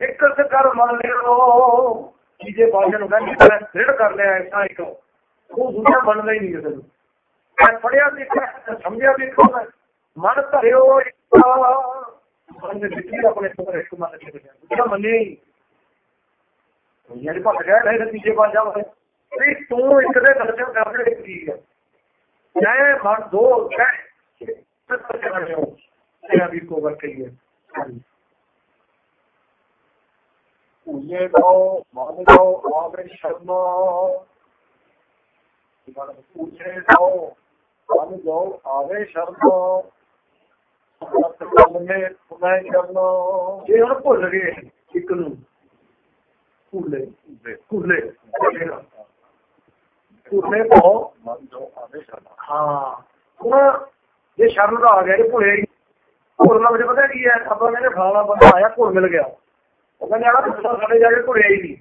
ਮਨ ਇੱਕ ਇੱਕ ਕਰ ਮੰਨ ਲਿਓ, ਤੀਜੇ ਪਾਸ਼ਾ ਨੂੰ ਕਹਿੰਦੇ, ਮੈਂ ਦ੍ਰਿੜ ਕਰ ਲਿਆ ਐਸਾ ਇੱਕ। ਉਹ ਦੂਜਾ ਮੰਨਦਾ ਹੀ ਨਹੀਂ ਕਿਸੇ ਨੂੰ। ਮੈਂ ਪੜਿਆ ਦੇਖਿਆ ਸਮਝਿਆ ਵੀ ਮਨ ਧਰਿਓ ਇੱਕ। ਮਨ ਦੇ ਵਿੱਚ ਆਪਣੇ ਕੋਲ ਇੱਕ ਮਨ ਦੇ ਵਿੱਚ ਦੂਜਾ ਮੰਨੇ ਹੀ ਯਾਰ ਭੱਟ ਗਿਆ ਰਹੇ ਨਤੀਜੇ ਬਣ ਜਾਵੇ ਵੀ ਤੂੰ ਇੱਕ ਦੇ ਦਰਸ਼ਨ ਕਰ ਲੈ ਹੈ। ਚਾਹੇ ਮਨ ਦੋ ਚਾਹੇ ਸੱਤ ਕਰ ਵੀ ਕੋ ਵਰਤ ਹੀ ਭੂਲੇ ਮਨ ਆਵੇ ਸ਼ਬਦ ਭੂਲੇ ਜਾਓ ਮਨ ਜਾਓ ਆਵੇ ਸ਼ਬਦ ਸਤ ਕਰਨੇ ਪੁਨਾਇ ਕਰਨਾ। ਇਹ ਹੁਣ ਭੁੱਲ ਗਏ ਇੱਕ ਨੂੰ। ਭੁੱਲੇ ਭੁੱਲੇ ਭੁੱਲੇ। ਤੋਂ ਮਨ ਜਾਓ ਆਵੇ ਸ਼ਬਦ ਹਾਂ। ਹੁਣ ਜੇ ਸ਼ਰਮ ਦਾ ਆ ਗਿਆ ਇਹ ਭੁੱਲੇ ਭੁੱਲ ਨਾਲ ਵਜੇ ਪਤਾ ਕੀ ਹੈ ਆਪਾਂ ਕਹਿੰਦੇ ਫਲਾਣਾ ਬੰਦਾ ਆਇਆ ਭੁੱਲ ਮਿਲ ਗਿਆ। ਉਹ ਕਹਿੰਦੇ ਆਹ ਬੰਦਾ ਸਾਡੇ ਜਾ ਕੇ ਭੁੱਲਿਆ ਹੀ ਨਹੀਂ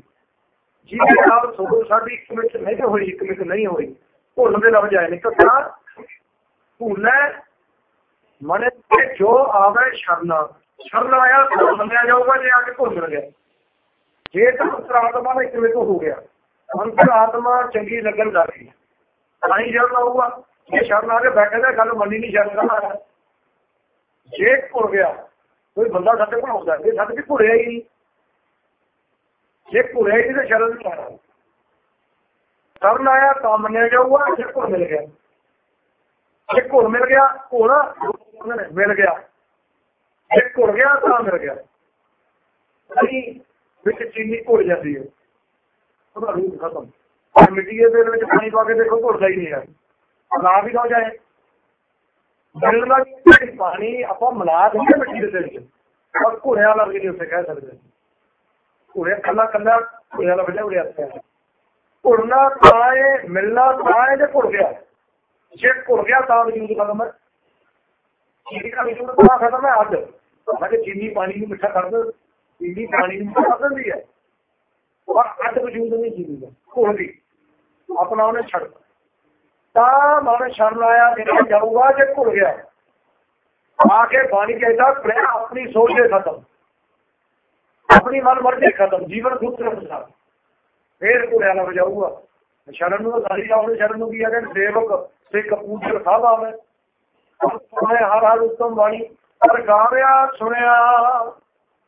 ਜਿਹਦੇ ਨਾਲ ਸੋਗੋ ਸਾਡੀ ਇੱਕ ਮਿੰਟ ਨਹੀਂ ਹੋਈ ਇੱਕ ਮਿੰਟ ਨਹੀਂ ਹੋਈ ਭੁੱਲ ਦੇ ਲਫ਼ਜ਼ ਆਏ ਨੇ ਕਿਉਂਕਿ ਭੁੱਲੇ ਮਨ ਤੇ ਜੋ ਆਵੇ ਸ਼ਰਨਾ ਸ਼ਰਨ ਆਇਆ ਤਾਂ ਮੰਨਿਆ ਜਾਊਗਾ ਜੇ ਆ ਕੇ ਭੁੱਲ ਮਿਲ ਗਿਆ ਜੇ ਤਾਂ ਅੰਤਰਾਤਮਾ ਦਾ ਇੱਕ ਮਿੰਟ ਹੋ ਗਿਆ ਅੰਤਰਾਤਮਾ ਚੰਗੀ ਲੱਗਣ ਲੱਗ ਗਈ ਤਾਂ ਹੀ ਸ਼ਰਨ ਆਊਗਾ ਜੇ ਸ਼ਰਨ ਆ ਕੇ ਬੈਠੇ ਤਾਂ ਗੱਲ ਮੰਨੀ ਨਹੀਂ ਸ਼ਰਨ ਕਰਨਾ ਜੇ ਭੁੱਲ ਗਿਆ ਕੋਈ ਬੰਦਾ ਸਾਡੇ ਕੋਲ ਆਉਂਦਾ ਇਹ ਸਾਡੇ ਵੀ ਭੁੱਲਿਆ ਹੀ ਨਹੀਂ ਜੇ ਭੁੱਲਿਆ ਹੀ ਨਹੀਂ ਤਾਂ ਸ਼ਰਨ ਨਹੀਂ ਆਇਆ ਸ਼ਰਨ ਆਇਆ ਤਾਂ ਮੰਨਿਆ ਜਾਊਗਾ ਜੇ ਭੁੱਲ ਮਿਲ ਗਿਆ ਜੇ ਘੁਲ ਮਿਲ ਗਿਆ ਘੁਲ ਮਿਲ ਗਿਆ ਜੇ ਘੁਲ ਗਿਆ ਤਾਂ ਮਿਲ ਗਿਆ ਅਹੀਂ ਵਿੱਚ ਚੀਨੀ ਘੁਲ ਜਾਂਦੀ ਹੈ ਉਹਦਾ ਰੂਪ ਖਤਮ ਔਰ ਮਿੱਟੀ ਦੇ ਵਿੱਚ ਪਾਣੀ ਪਾ ਕੇ ਦੇਖੋ ਘੁਲਦਾ ਹੀ ਨਹੀਂ ਹੈ ਨਾ ਵੀ ਹੋ ਜਾਏ ਮਿਲਣਾ ਵੀ ਪਾਣੀ ਆਪਾਂ ਮਿਲਾ ਦਿੰਦੇ ਮਿੱਟੀ ਦੇ ਵਿੱਚ ਔਰ ਘੁਲਿਆ ਲੱਗ ਨਹੀਂ ਉੱਥੇ ਕਹਿ ਸਕਦੇ ਘੁਲਿਆ ਕੱਲਾ ਕੱਲਾ ਘੁਲਿਆ ਲੱਗ ਉੜਿਆ ਘੁਲਣਾ ਤਾਂ ਹੈ ਮਿਲਣਾ ਤਾਂ ਹੈ ਜੇ ਘੁਲ ਗਿਆ। ਜੇ ਘੁਲ ਗਿਆ ਤਾਂ ਵਜੂਦ ਖਤਮ। ਹੈ ਚੀਨੀ ਦਾ ਵਜੂਦ ਤਾਂ ਖਤਮ ਹੈ ਅੱਧ ਮੈਂ ਕਿ ਚੀਨੀ ਪਾਣੀ ਨੂੰ ਮਿੱਠਾ ਕਰ ਦਿੰਦੀ ਚੀਨੀ ਪਾਣੀ ਨੂੰ ਮਿੱਠਾ ਕਰ ਦਿੰਦੀ ਹੈ। ਪਰ ਅੱਧ ਵਜੂਦ ਨਹੀਂ ਚੀਨੀ ਦਾ ਘੁਲ ਗਈ ਆਪਣਾ ਉਹਨੇ ਛੱਡ ਤਾਂ ਮਨ ਸ਼ਰਨ ਆਇਆ ਜਿਹੜਾ ਜਾਊਗਾ ਜੇ ਘੁਲ ਗਿਆ। ਆ ਕੇ ਪਾਣੀ ਕਹਿੰਦਾ ਪ੍ਰੇਮ ਆਪਣੀ ਸੋਚ ਦੇ ਖਤਮ। ਆਪਣੀ ਮਨ ਮਰਜ਼ੀ ਖਤਮ, ਜੀਵਨ ਦੂਸਰੇ ਅਨੁਸਾਰ ਫੇਰ ਘੁਲਿਆ ਲੱਗ ਜਾਊਗਾ ਸ਼ਰਨ ਨੂੰ ਸਾਰੀ ਆਉਣ ਸ਼ਰਨ ਨੂੰ ਕੀ ਆ ਕਿ ਸੇਵਕ ਤੇ ਕਪੂਰ ਸਾਹਿਬ ਆਵੇ। ਸੁਣੇ ਹਰ ਹਰ ਉਤਮ ਬਾਣੀ, ਪਰ ਗਾਵਿਆ, ਸੁਣਿਆ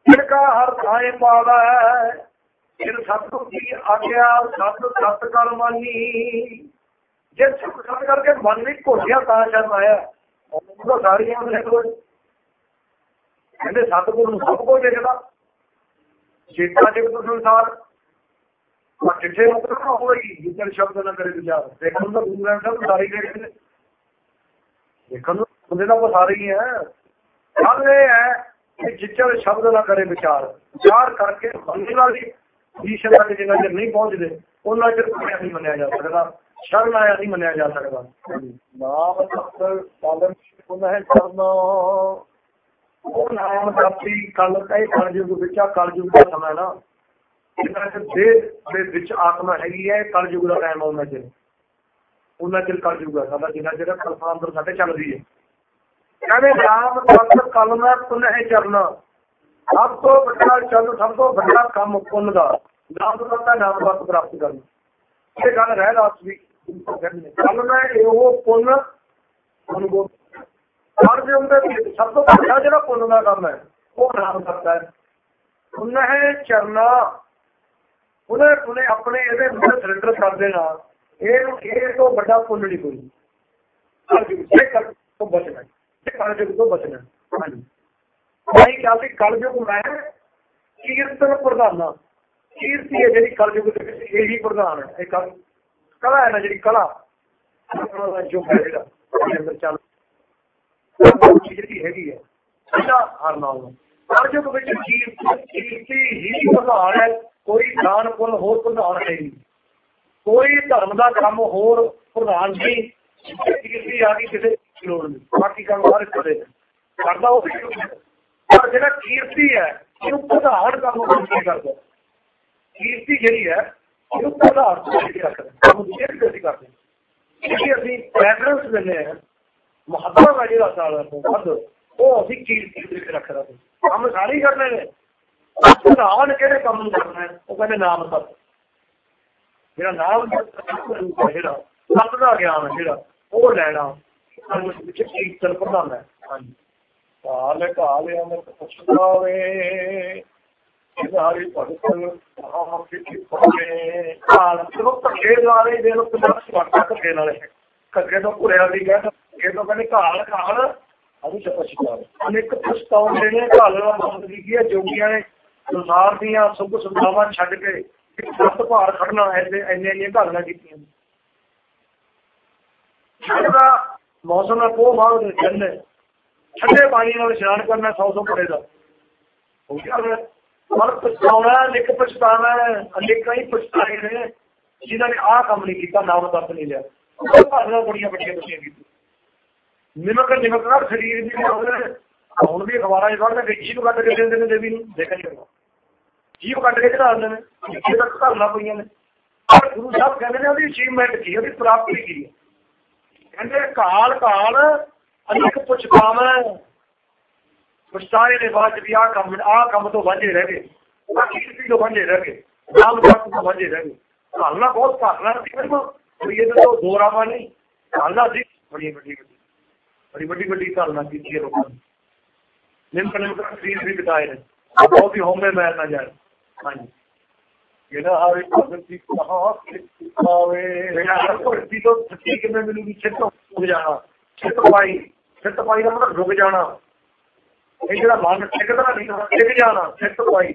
ਇਨਕਾ ਹਰ ਥਾਏ ਪਾਵਾ, ਜਿਨ ਸਤਿਗੁਰ ਦੀ ਆਗਿਆ, ਸਤ ਸਤ ਕਰ ਮਾਨੀ। ਜੇ ਸਤ ਸਤ ਕਰਕੇ ਮਨ ਵਿੱਚ ਘੋਲਿਆ ਤਾਂ ਸ਼ਰਨ ਆਇਆ ਉਹ ਸਾਰੀਆਂ ਨੇ ਕੋਲ ਕਹਿੰਦੇ ਸਤਿਗੁਰ ਨੂੰ ਸਭ ਕੁਝ ਦੇਖਦਾ। ਚੇਤਾ ਜਗਤ ਸੰਸਾਰ ਪਰ ਜਿੱਥੇ ਮੁਕਰਨਾ ਹੋਈ ਜਿੱਥੇ ਸ਼ਬਦ ਨਾ ਕਰੇ ਵਿਚਾਰ ਦੇਖਣ ਦਾ ਦੂਰ ਸਭ ਸਾਰੀ ਦੇਖਦੇ ਨੇ ਦੇਖਣ ਨੂੰ ਬੰਦੇ ਦਾ ਉਹ ਸਾਰੇ ਹੀ ਹੈ ਗੱਲ ਇਹ ਹੈ ਕਿ ਜਿੱਥੇ ਸ਼ਬਦ ਨਾ ਕਰੇ ਵਿਚਾਰ ਵਿਚਾਰ ਕਰਕੇ ਬੰਦੇ ਨਾਲ ਵੀ ਈਸ਼ਵਰ ਦੇ ਜਿੰਨਾ ਚਿਰ ਨਹੀਂ ਪਹੁੰਚਦੇ ਉਹਨਾਂ ਚਿਰ ਕੋਈ ਨਹੀਂ ਮੰਨਿਆ ਜਾ ਸਕਦਾ ਸ਼ਰਨ ਆਇਆ ਨਹੀਂ ਮੰਨਿਆ ਜਾ ਸਕਦਾ ਨਾਮ ਸਤਿ ਪਾਲਨ ਪੁਨਹ ਕਰਨਾ ਉਹ ਨਾਮ ਜਪੀ ਕੱਲ ਕਈ ਕਲਯੁਗ ਵਿੱਚ ਆ, ਕਲਯੁਗ ਦਾ ਸਮਾਂ ਨਾ। ਜਿੰਨਾ ਚਿਰ ਦੇਹ ਦੇ ਵਿੱਚ ਆਤਮਾ ਹੈਗੀ ਹੈ ਕਲਯੁਗ ਦਾ ਟਾਈਮ ਆਉਣਾ ਚਿਰ। ਉਹਨਾਂ ਚਿਰ ਕਲਯੁਗ ਹੈ ਸਾਡਾ ਜਿੰਨਾ ਚਿਰ ਕਲਪਨਾ ਅੰਦਰ ਸਾਡੇ ਚੱਲਦੀ ਹੈ। ਕਹਿੰਦੇ ਨਾਮ ਤਤ ਕਲਮਾ ਪੁਨਹ ਚਰਨਾ। ਸਭ ਤੋਂ ਵੱਡਾ ਚੱਲ ਸਭ ਤੋਂ ਵੱਡਾ ਕੰਮ ਪੁੰਨ ਦਾ। ਨਾਮ ਦਾ ਨਾਮ ਵਤ ਪ੍ਰਾਪਤ ਕਰਨਾ। ਇਹ ਗੱਲ ਰਹਿ ਰਾਸ ਵੀ। ਕੱਲ ਮੈਂ ਇਹੋ ਪੁੰਨ ਅਨੁਭਵ ਹਰ ਦੇ ਅੰਦਰ ਸਭ ਤੋਂ ਵੱਡਾ ਜਿਹੜਾ ਪੁੰਨ ਦਾ ਕੰਮ ਹੈ, ਉਹ ਨਾਮ ਕਰਦਾ ਹੈ। ਪੁੰਨ ਚਰਨਾ। ਉਹਨੇ ਉਹਨੇ ਆਪਣੇ ਇਹਦੇ ਅੰਦਰ ਸਰੈਂਡਰ ਕਰ ਦੇਣਾ। ਇਹ ਇਹ ਤੋਂ ਵੱਡਾ ਪੁੰਨ ਨਹੀਂ ਕੋਈ। ਕਲਯੁਗ ਤੋਂ ਬਚਣਾ ਇਹ ਕਲਯੁਗ ਤੋਂ ਬਚਣਾ ਹਾਂਜੀ। ਭਾਈ ਕਹਿੰਦੇ ਕਲਯੁਗ ਮੈਂ ਕੀਰਤਨ ਪ੍ਰਧਾਨਾ ਕੀਰਤੀ ਹੈ ਜਿਹੜੀ ਕਲਯੁਗ ਦੇ ਵਿੱਚ, ਇਹੀ ਪ੍ਰਧਾਨ ਹੈ। ਇਹ ਕਲਾ ਹੈ ਨਾ ਜਿਹੜੀ ਕਲਾ। ਜੋ ਹੈ ਜਿਹੜਾ ਅੰਦਰ ਚੱਲ ਜਿਹੜੀ ਹੈਗੀ ਹੈ ਇਹਦਾ ਹਰ ਨਾਲ ਕਲਯੁਗ ਵਿੱਚ ਕੀਰਤੀ ਕੀਰਤੀ ਹੀ ਪ੍ਰਧਾਨ ਹੈ ਕੋਈ ਦਾਨ ਪੁੰਨ ਹੋਰ ਪ੍ਰਧਾਨ ਹੈ ਨਹੀਂ ਕੋਈ ਧਰਮ ਦਾ ਕੰਮ ਹੋਰ ਪ੍ਰਧਾਨ ਨਹੀਂ ਜਿੱਥੇ ਕੀਰਤੀ ਆ ਗਈ ਕਿਸੇ ਦੀ ਲੋੜ ਨਹੀਂ ਬਾਕੀ ਕੰਮ ਸਾਰੇ ਕਰੇ ਕਰਦਾ ਉਹ ਪਰ ਜਿਹੜਾ ਕੀਰਤੀ ਹੈ ਇਹਨੂੰ ਪ੍ਰਧਾਨ ਕੰਮ ਨਹੀਂ ਕਰਦਾ ਕੀਰਤੀ ਜਿਹੜੀ ਹੈ ਇਹਨੂੰ ਪ੍ਰਧਾਨ ਨਹੀਂ ਰੱਖਦਾ ਕੰਮ ਜਿਹੜੀ ਅਸੀਂ ਕਰਦੇ ਜਿਹੜੀ ਅਸੀਂ ਪ੍ਰੈਫਰੈਂਸ ਦਿੰਦੇ ਹਾਂ ਮੁਹੱਬਤ ਦਾ ਜਿਹੜਾ ਸਾਲ ਤੋਂ ਵੱਧ। ਉਹ ਅਸੀਂ ਕੀਰਤੀ ਵਿੱਚ ਰੱਖਦਾ ਕੰਮ ਸਾਰੇ ਹੀ ਕਰਨੇ ਨੇ। ਪ੍ਰਧਾਨ ਕਿਹੜੇ ਕੰਮ ਨੂੰ ਕਰਨਾ ਹੈ, ਉਹ ਕਹਿੰਦੇ ਨਾਮ ਸਤ ਜਿਹੜਾ ਨਾਮ ਰੂਪ ਜਿਹੜਾ ਸਤ ਦਾ ਗਿਆਨ ਜਿਹੜਾ, ਉਹ ਲੈਣਾ। ਸਾਨੂੰ ਵਿੱਚ ਕੀਰਤਨ ਪ੍ਰਧਾਨ ਹੈ। ਹਾਂਜੀ। ਕਾਲ ਕਾਲ ਅਮਰ ਪਛਤਾਵੇ ਇਦਾਰੀ ਭਗਤ ਆਹ ਕਿਤੇ ਪੜੇ ਕਾਲ, ਜਦੋਂ ਧੱਕੇ ਦੁਆਰੇ ਦੇ ਲੋਕ ਕਿੰਨਾ ਸਵਾਗਤ ਧੱਕੇ ਨਾਲੇ ਧੱਕੇ ਤੋਂ ਭੁਰਿਆ ਦੀ ਗਿਆ ਧੱਕੇ ਤੋਂ ਕਹਿੰਦੇ ਕਾਲ ਕਾਲ ਅਭੀ ਪਛਤਾਵੇ ਅਨੇਕ ਪਛਤਾਉਂਦੇ ਨੇ ਕਾਲ ਦਾ ਮਤਲਬ ਕੀ ਹੈ, ਜੋਗੀਆਂ ਨੇ ਸੰਸਾਰ ਦੀਆਂ ਸੁੱਖ ਸੁਵਿਧਾਵਾਂ ਛੱਡ ਕੇ ਸੱਤ ਭਾਰ ਖੜਨਾ ਐਨੇ ਐਨੇ ਇੰਨੀਆਂ ਘਾਲਣਾ ਕੀਤੀਆਂ। ਠੰਡਾ ਮੌਸਮ ਹੈ ਪੋ ਮਾਰੋ ਦੇ ਜੰਨੇ ਠੰਡੇ ਪਾਣੀ ਨਾਲ ਇਸ਼ਨਾਨ ਕਰਨਾ 100 100 ਪੜੇ ਦਾ। ਹੋ ਗਿਆ ਫਿਰ। ਮਨ ਪਛਤਾਉਣਾ ਨਿਕ ਪਛਤਾਣਾ ਅਨੇਕਾਂ ਹੀ ਪਛਤਾਏ ਨੇ, ਜਿਨ੍ਹਾਂ ਨੇ ਆਹ ਕੰਮ ਨਹੀਂ ਕੀਤਾ, ਨਾਮ ਤੱਕ ਨਹੀਂ ਲਿਆ। ਉਹ ਭਾਵਨਾ ਬੜੀਆਂ ਵੱਡੀਆਂ ਵੱਡੀਆਂ ਕੀਤੀਆਂ। ਨਿਮਕ ਨਿਮਕ ਨਾਲ ਸਰੀਰ ਦੀ ਲਿਆਉਂਦੇ ਹੁਣ ਵੀ ਅਖਬਾਰਾਂ 'ਚ ਪੜ੍ਹਦੇ ਕਿ ਜੀਵ ਕੱਢ ਕੇ ਦਿੰਦੇ ਨੇ ਦੇਵੀ ਨੂੰ ਦੇਖਿਆ ਨਹੀਂ ਜੀਵ ਕੱਢ ਕੇ ਚੜਾ ਦਿੰਦੇ ਨੇ ਇੱਥੇ ਤੱਕ ਧਰਨਾ ਪਈਆਂ ਨੇ। ਪਰ ਗੁਰੂ ਸਾਹਿਬ ਕਹਿੰਦੇ ਨੇ ਉਹਦੀ ਅਚੀਵਮੈਂਟ ਕੀ, ਉਹਦੀ ਪ੍ਰਾਪਤੀ ਕੀ? ਹੈ ਕਹਿੰਦੇ ਕਾਲ ਕਾਲ, ਅਨੇਕ ਪੁੱਛਤਾਵਾਂ ਪਛਤਾਏ ਦੇ ਬਾਅਦ ਵੀ ਆਹ ਕੰਮ ਆਹ ਕੰਮ ਤੋਂ ਵਾਂਝੇ ਰਹਿ ਗਏ। ਬਾਕੀ ਕਿਸੇ ਤੋਂ ਵਾਂਝੇ ਰਹਿ ਗਏ? ਨਾਮ ਤੱਕ ਤੋਂ ਵਾਂਝੇ ਰਹਿ ਗਏ। ਕਾਲਣਾ ਬਹੁਤ ਕਾਲਣਾ ਸੀ ਫਿਰ ਕੋਈ ਇਹਦੇ ਦੋ ਰਾਵਾਂ ਨਹੀਂ। ਕਾਲਣਾ ਸੀ। ਬੜੀ ਵੱਡੀ ਵੱਡੀ ਬੜੀ ਵੱਡੀ ਵੱਡੀ ਕਾਲਣਾ ਕੀਤੀ ਹੈ ਲੋਕਾਂ ਨੇ ਨਿੰਮ ਨਿੰਮ ਕਰ ਸਰੀਰ ਵੀ ਬਿਤਾਏ ਨੇ ਬਹੁਤ ਹੀ ਹੋਮੇ ਮੈਲ ਨਾ ਜਾਏ ਹਾਂਜੀ ਜਿਹੜਾ ਹਰੀ ਭਗਤ ਦੀ ਕਹਾ ਪਛਤਾਵੇ ਮੇਰਾ ਭਗਤੀ ਤੋਂ ਸੱਚੀ ਕਿਵੇਂ ਮਿਲੂਗੀ ਚਿੱਤ ਰੁਕ ਜਾਣਾ ਚਿੱਤ ਪਾਈ ਚਿੱਤ ਪਾਈ ਦਾ ਮਤਲਬ ਰੁਕ ਜਾਣਾ ਇਹ ਜਿਹੜਾ ਮਨ ਟਿਕਦਾ ਨਹੀਂ ਟਿਕ ਜਾਣਾ ਚਿੱਤ ਪਾਈ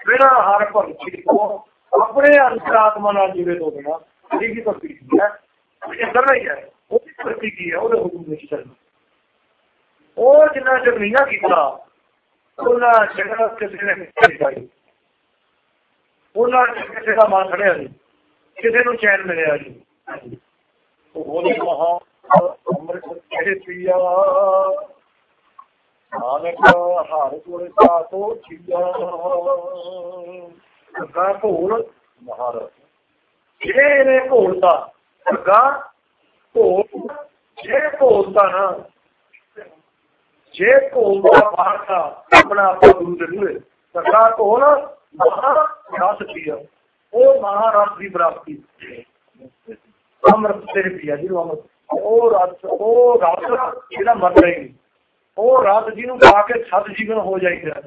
ਮੇਰਾ ਹਰ ਭਗਤੀ ਤੋਂ ਆਪਣੇ ਅੰਤਰਾਤਮਾ ਨਾਲ ਜੁੜੇ ਤੋਂ ਬਿਨਾ ਜਿਹੜੀ ਭਗਤੀ ਹੈ ਇਹ ਅੰਦਰ ਨਹੀਂ ਹੈ ਉਹ ਭਗਤੀ ਕੀ ਹੈ ਉਹਦੇ ਹੁਕਮ ਵਿੱਚ ਚੱਲਣਾ ਉਹ ਜਿੰਨਾ ਚਿਰ ਨਹੀਂ ਨਾ ਕੀਤਾ ਉਹਨਾਂ ਜਿਹੜਾ ਕਿਸੇ ਨੇ ਨਹੀਂ ਪਾਈ ਉਹਨਾਂ ਨੇ ਕਿਸੇ ਦਾ ਮਨ ਖੜਿਆ ਨਹੀਂ ਕਿਸੇ ਨੂੰ ਚੈਨ ਮਿਲਿਆ ਨਹੀਂ ਹਾਂਜੀ ਉਹਨੇ ਮਹਾ ਅੰਮ੍ਰਿਤ ਕਹੇ ਪੀਆ। ਨਾਨਕ ਹਰ ਕੋਲੇ ਸਾਥੋ ਚੀਆ ਅੱਗਾ ਘੋਲ ਮਹਾਰਾਜ। ਜੇ ਨੇ ਘੋਲਦਾ ਅੱਗਾ ਘੋਲ ਜੇ ਘੋਲਦਾ ਨਾ ਜੇ ਘੋਲਦਾ ਬਾਹਰਦਾ ਆਪਣਾ ਆਪਾ ਗੁਰੂ ਦੇ ਦੂਏ ਅੱਗਾ ਘੋਲ ਮਹਾ ਰਸ ਉਹ ਮਹਾਰਸ ਦੀ ਪ੍ਰਾਪਤੀ। ਅੰਮ੍ਰਿਤ ਤੇਰੇ ਪੀਆ ਜੀ ਅੰਮ੍ਰਿਤ। ਉਹ ਰਸ ਉਹ ਰਸ ਜਿਹੜਾ ਮਰਦਾ ਹੀ ਉਹ ਰਸ ਜਿਹਨੂੰ ਖਾ ਕੇ ਸਤ ਜੀਵਨ ਹੋ ਜਾਈਦਾ।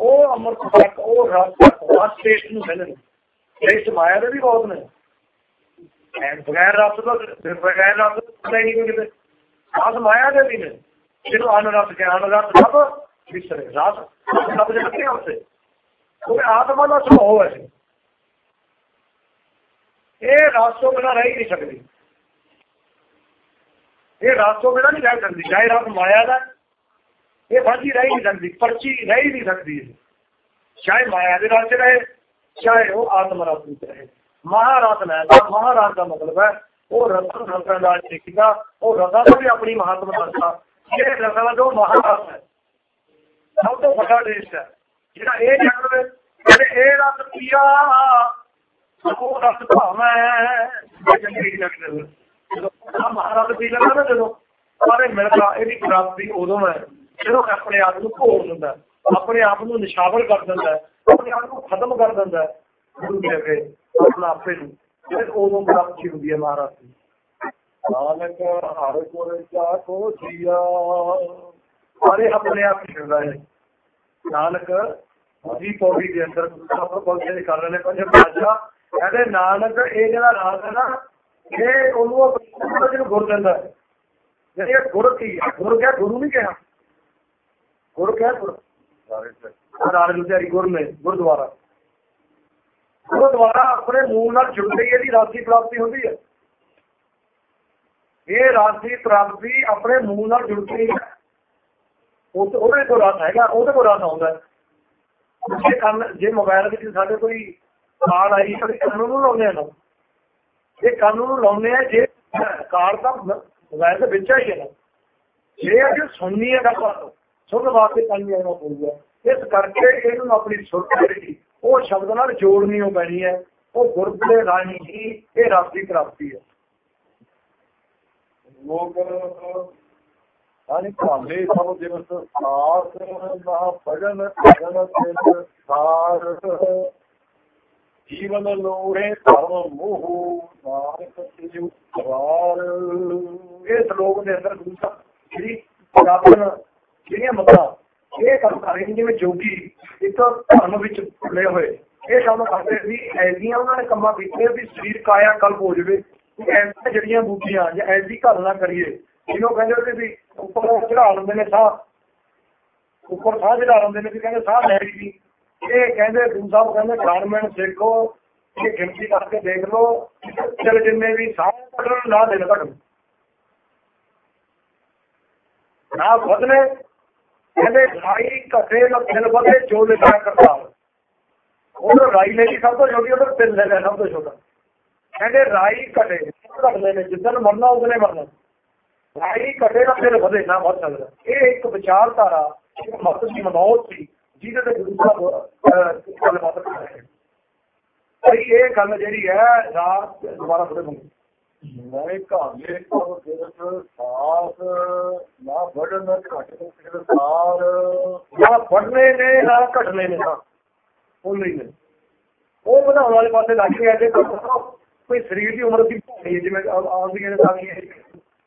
ਉਹ ਅੰਮ੍ਰਿਤ ਤੱਕ, ਉਹ ਰਸ ਤੱਕ ਰਸ ਟੇਸਟ ਨੂੰ ਕਹਿੰਦੇ ਨੇ ਮਾਇਆ ਦੇ ਵੀ ਬਹੁਤ ਨੇ। ਬਗੈਰ ਰਸ ਤੋਂ ਬਗੈਰ ਰਸ ਨਹੀਂ ਕਿਤੇ। ਰਸ ਮਾਇਆ ਦੇ ਵੀ ਨੇ। ਜਿਹਨੂੰ ਅਨ ਰਸ ਗਿਆਨ ਰਸ ਸਭ ਵਿਸਰੇ ਰਸ ਸਭ ਦੇ ਲੱਗੇ ਹੁੰਦੇ ਉਹ ਆਤਮਾ ਦਾ ਸੁਭਾਅ ਹੈ ਇਹ ਰਸ ਤੋਂ ਬਿਨਾਂ ਰਹਿ ਹੀ ਨਹੀਂ ਸਕਦੀ ਇਹ ਰਸ ਤੋਂ ਬਿਨਾਂ ਨਹੀਂ ਰਹਿ ਸਕਦੀ ਚਾਹੇ ਰਸ ਮਾਇਆ ਦਾ ਇਹ ਬਾਜੀ ਰਹਿ ਨਹੀਂ ਸਕਦੀ ਪਰਚੀ ਰਹਿ ਹੀ ਨਹੀਂ ਸਕਦੀ ਚਾਹੇ ਮਾਇਆ ਦੇ ਰਸ ਰਹੇ ਚਾਹੇ ਉਹ ਆਤਮ ਰਸ ਵਿੱਚ ਰਹੇ ਮਹਾਰਸ ਲੈ ਤਾਂ ਮਹਾਰਾਜ ਦਾ ਮਤਲਬ ਹੈ ਉਹ ਰਤਨ ਰਤਨ ਦਾ ਸਿੱਖਦਾ ਉਹ ਰਤਨ ਦਾ ਵੀ ਆਪਣੀ ਮਹੱਤਵ ਦੱਸਦਾ ਇਹ ਰਤਨ ਜੋ ਮਹਾਰਸ ਹੈ ਸਭ ਤੋਂ ਵੱਡਾ ਦੇਸ਼ ਹੈ। ਜਿਹੜਾ ਇਹ ਜਗਤ ਵਿੱਚ ਜਿਹੜੇ ਇਹ ਰਸ ਪੀਆ ਉਹ ਰਸ ਭਾਵੇਂ ਚੰਗੀ ਲੱਗਦੇ ਜਦੋਂ ਮਹਾਰਾਜ ਪੀ ਲੈਂਦਾ ਨਾ ਜਦੋਂ ਸਾਰੇ ਮਿਲਦਾ ਇਹਦੀ ਪ੍ਰਾਪਤੀ ਉਦੋਂ ਹੈ। ਜਦੋਂ ਆਪਣੇ ਆਪ ਨੂੰ ਘੋਲ ਦਿੰਦਾ ਆਪਣੇ ਆਪ ਨੂੰ ਨਿਸ਼ਾਵਰ ਕਰ ਦਿੰਦਾ ਆਪਣੇ ਆਪ ਨੂੰ ਖਤਮ ਕਰ ਦਿੰਦਾ ਗੁਰੂ ਦੇ ਅੱਗੇ ਆਪਣਾ ਆਪੇ ਨੂੰ। ਉਦੋਂ ਪ੍ਰਾਪਤੀ ਹੁੰਦੀ ਹੈ ਮਹਾਰਾਜ ਦੀ। ਨਾਨਕ ਹਰ ਕੋਲੇ ਸਾਥੋ ਚੀਆ ਸਾਰੇ ਆਪਣੇ ਆਪ ਹੀ ਹੁੰਦਾ ਹੈ। ਨਾਨਕ ਜੀ ਪੌੜੀ ਦੇ ਅੰਦਰ ਸਭ ਬੋਲਦੇ ਕਰ ਰਹੇ ਨੇ ਪੰਜ ਪਾਸ਼ਾ ਕਹਿੰਦੇ ਨਾਨਕ, ਇਹ ਜਿਹੜਾ ਰਾਤ ਹੈ ਨਾ, ਇਹ ਉਹਨੂੰ ਜਿਹਨੂੰ ਗੁਰ ਦਿੰਦਾ ਹੈ। ਗੁਰ ਕੀ ਗੁਰ ਕਿਹਾ ਗੁਰੂ ਨਹੀਂ ਕਿਹਾ? ਗੁਰ ਕਿਹਾ ਗੁਰ ਰਾਜ ਵਿਚਾਰੀ ਗੁਰ ਨੇ, ਗੁਰਦੁਆਰਾ। ਗੁਰਦੁਆਰਾ ਆਪਣੇ ਮੂਲ ਨਾਲ ਜੁੜਦੇ ਹੀ ਇਹਦੀ ਰਾਜੀ ਪ੍ਰਾਪਤੀ ਹੁੰਦੀ ਹੈ। ਇਹ ਰਾਸੀ ਪ੍ਰਾਪਤੀ ਆਪਣੇ ਮੂਲ ਨਾਲ ਜੁੜਦੀ ਹੈ ਉਹ ਉਹਦੇ ਕੋਲ ਰਸ ਹੈਗਾ, ਉਹਦੇ ਕੋਲ ਰਸ ਆਉਂਦਾ ਜੇ ਕੰਨ, ਜੇ ਮੋਬਾਈਲ ਵਿੱਚ ਸਾਡੇ ਕੋਈ ਕਾਲ ਆਈ ਤਾਂ ਕੰਨ ਨੂੰ ਲਾਉਂਦੇ ਆ ਨਾ ਇਹ ਕੰਨ ਨੂੰ ਲਾਉਂਦੇ ਆ, ਜੇ ਕਾਲ ਤਾਂ ਮੋਬਾਈਲ ਦੇ ਵਿੱਚ ਹੀ ਹੈ ਨਾ। ਜੇ ਅੱਜ ਸੁਣਨੀ ਹੈ ਗੱਲ ਸੁਣਨ ਵਾਸਤੇ ਕੰਨ ਆਉਣਾ ਪਊਗਾ। ਇਸ ਕਰਕੇ ਇਹਨੂੰ ਆਪਣੀ ਸੁਰਤ ਜਿਹੜੀ, ਉਹ ਸ਼ਬਦ ਨਾਲ ਜੋੜਨੀ ਹੋ ਪੈਣੀ ਹੈ। ਉਹ ਗੁਰਦੇ ਰਾਣੀ ਹੀ ਇਹ ਰਸ ਦੀ ਪ੍ਰਾਪਤੀ ਹੈ। ਲੋਕ ਆਨੀ ਭਾਵੇਂ ਸਭ ਦਿਵਸ ਸਾਥ ਨਾ ਭਜਨ ਭਜਨ ਸਿਰ ਸਾਰ। ਜੀਵਨ ਲੋੜੇ ਧਰਮ ਮੋਹ, ਨਾਨਕ ਤਿਜੂ ਸਵਾਰ ਇਹ ਸ਼ਲੋਕ ਦੇ ਅੰਦਰ ਦੂਸਰਾ ਜਿਹੜੀ ਪ੍ਰਾਪਨ ਜਿਹੜੀਆਂ ਮਤਾਂ, ਇਹ ਕੰਮ ਕਰ ਰਹੇ ਨੇ, ਜਿਵੇਂ ਜੋਗੀ ਇੱਕ ਧਰਮ ਵਿੱਚ ਭੁੱਲੇ ਹੋਏ। ਇਹ ਕੰਮ ਕਰਦੇ ਸੀ, ਐਸੀਆਂ ਉਹਨਾਂ ਨੇ ਕੰਮਾਂ ਕੀਤੇ ਵੀ ਸਰੀਰ ਕਾਇਆ ਕਲਪ ਹੋ ਜਾਵੇ। ਐਸੀਆਂ ਜਿਹੜੀਆਂ ਬੂਟੀਆਂ, ਜਾਂ ਐਸੀ ਘਰ ਨਾ ਕਰੀਏ ਜਿਹਨੂੰ ਕਹਿੰਦੇ ਸੀ ਵੀ ਉੱਪਰ ਚੜਾ ਲੈਂਦੇ ਨੇ ਸਾਹ। ਉੱਪਰ ਸਾਹ ਚੜਾ ਲੈਂਦੇ ਨੇ, ਵੀ ਕਹਿੰਦੇ ਸਾਹ ਲੈ ਜੀ ਇਹ ਕਹਿੰਦੇ, ਗੁਰੂ ਸਾਹਿਬ ਕਹਿੰਦੇ, ਗਾਰਮੈਂਟ ਦੇਖੋ, ਇਹ ਗਿਣਤੀ ਕਰਕੇ ਦੇਖ ਲਓ, ਚਲ ਜਿੰਨੇ ਵੀ ਸਾਹ ਕੱਢਣ, ਨਾ ਦੇਣ ਘਟਣ ਨਾ ਵਧਨੇ, ਕਹਿੰਦੇ ਰਾਈ ਘਟੇ ਨਾ ਦਿਲ ਵਧੇ ਜੋ ਲਿਖਿਆ ਕਰਦਾ। ਉਹ ਰਾਈ ਲੈ ਸਭ ਤੋਂ ਛੋਟੀ ਉਹ ਤਿੰਨ ਲੈ ਲੈ ਸਭ ਤੋਂ ਛੋਟਾ। ਕਹਿੰਦੇ ਰਾਈ ਘਟੇ ਘਟਦੇ ਨੇ ਜਿੱਦਨ ਮਰਨਾ ਉਹਨੇ ਮਰਨਾ। ਰਾਈ ਘਟੇ ਨਾ ਦਿਲ ਵਧੇ ਨਾ ਵੱਧ ਸਕਦਾ। ਇਹ ਇੱਕ ਵਿਚਾਰਧਾਰਾ ਇੱਕ ਮਤ ਦੀ ਮਨੋਤ ਸੀ ਜਿਹਦੇ ਤੇ ਗੁਰੂ ਸਾਹਿਬ ਗੱਲਬਾਤ ਕਰ ਰਹੇ ਭਈ ਇਹ ਗੱਲ ਜਿਹੜੀ ਹੈ ਰਾਤ ਦੁਬਾਰਾ ਥੋੜੇ ਮੰਗੀ ਮੈਂ ਕਾਲੇ ਕੋ ਦਿਵਸ ਸਾਥ ਨਾ ਭਜਨ ਘਟ ਸਿਰ ਸਾਰ। ਨਾ ਪੜਨੇ ਨੇ ਨਾ ਘਟਨੇ ਨੇ ਨਾ ਉਹ ਨਹੀਂ। ਨੇ ਉਹ ਬਣਾਉਣ ਵਾਲੇ ਪਾਸੇ ਲੱਗ ਗਿਆ ਜੇ کوئی شریر کی عمر کی نہیں ہے جی میں آپ بھی کہنا چاہتی ہیں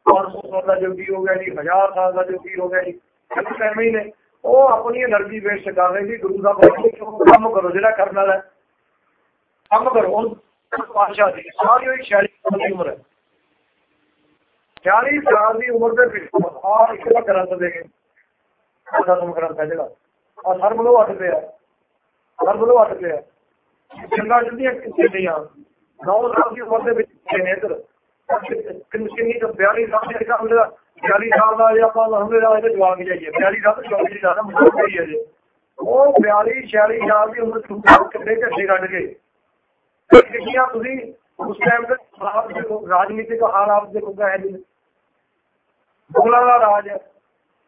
پانچ سو سال کا جلدی ہو گیا جی ہزار سال کا جلدی ہو گیا جی ایسے نے وہ اپنی انرجی ویسٹ کر رہے جی گرو صاحب کام کرو جا کرنا ہے۔ کام کرو بادشاہ جی ساری ہوئی چھیالی سال کی عمر ہے۔ چھیالی سال کی عمر کے ہر ایک کا کرنٹ دے گئے۔ ختم کرنٹ ہے جگہ۔ اور سر بلو اٹھ پہ ہے سر بلو اٹ پہ ہے جنگا جلدی نہیں آ ਨੌ ਸਾਲ ਦੀ ਉਮਰ ਦੇ ਵਿੱਚ ਨੇ ਇਧਰ ਕਿੰਨੀ ਤੋਂ 42 ਸਾਲ ਦੇ ਕੰਮ ਦਾ 42 ਸਾਲ ਦਾ ਜੇ ਆਪਾਂ ਹੁੰਦੇ ਦਾ ਇਹਦੇ ਜਵਾਬ ਜਾਈਏ 42 ਸਾਲ ਤੋਂ 24 ਸਾਲ ਦਾ ਮੁੰਡਾ ਹੀ ਹੈ ਜੀ ਉਹ 42 46 ਸਾਲ ਦੀ ਉਮਰ ਤੋਂ ਕਿੱਡੇ ਘੱਟੇ ਕੱਢ ਗਏ ਕਿੰਨੀਆਂ ਤੁਸੀਂ ਉਸ ਟਾਈਮ ਤੇ ਹਾਲਾਤ ਦੇਖੋ ਰਾਜਨੀਤਿਕ ਹਾਲਾਤ ਦੇਖੋ ਹੈ ਜੀ ਮੁਗਲਾਂ ਦਾ ਰਾਜ ਹੈ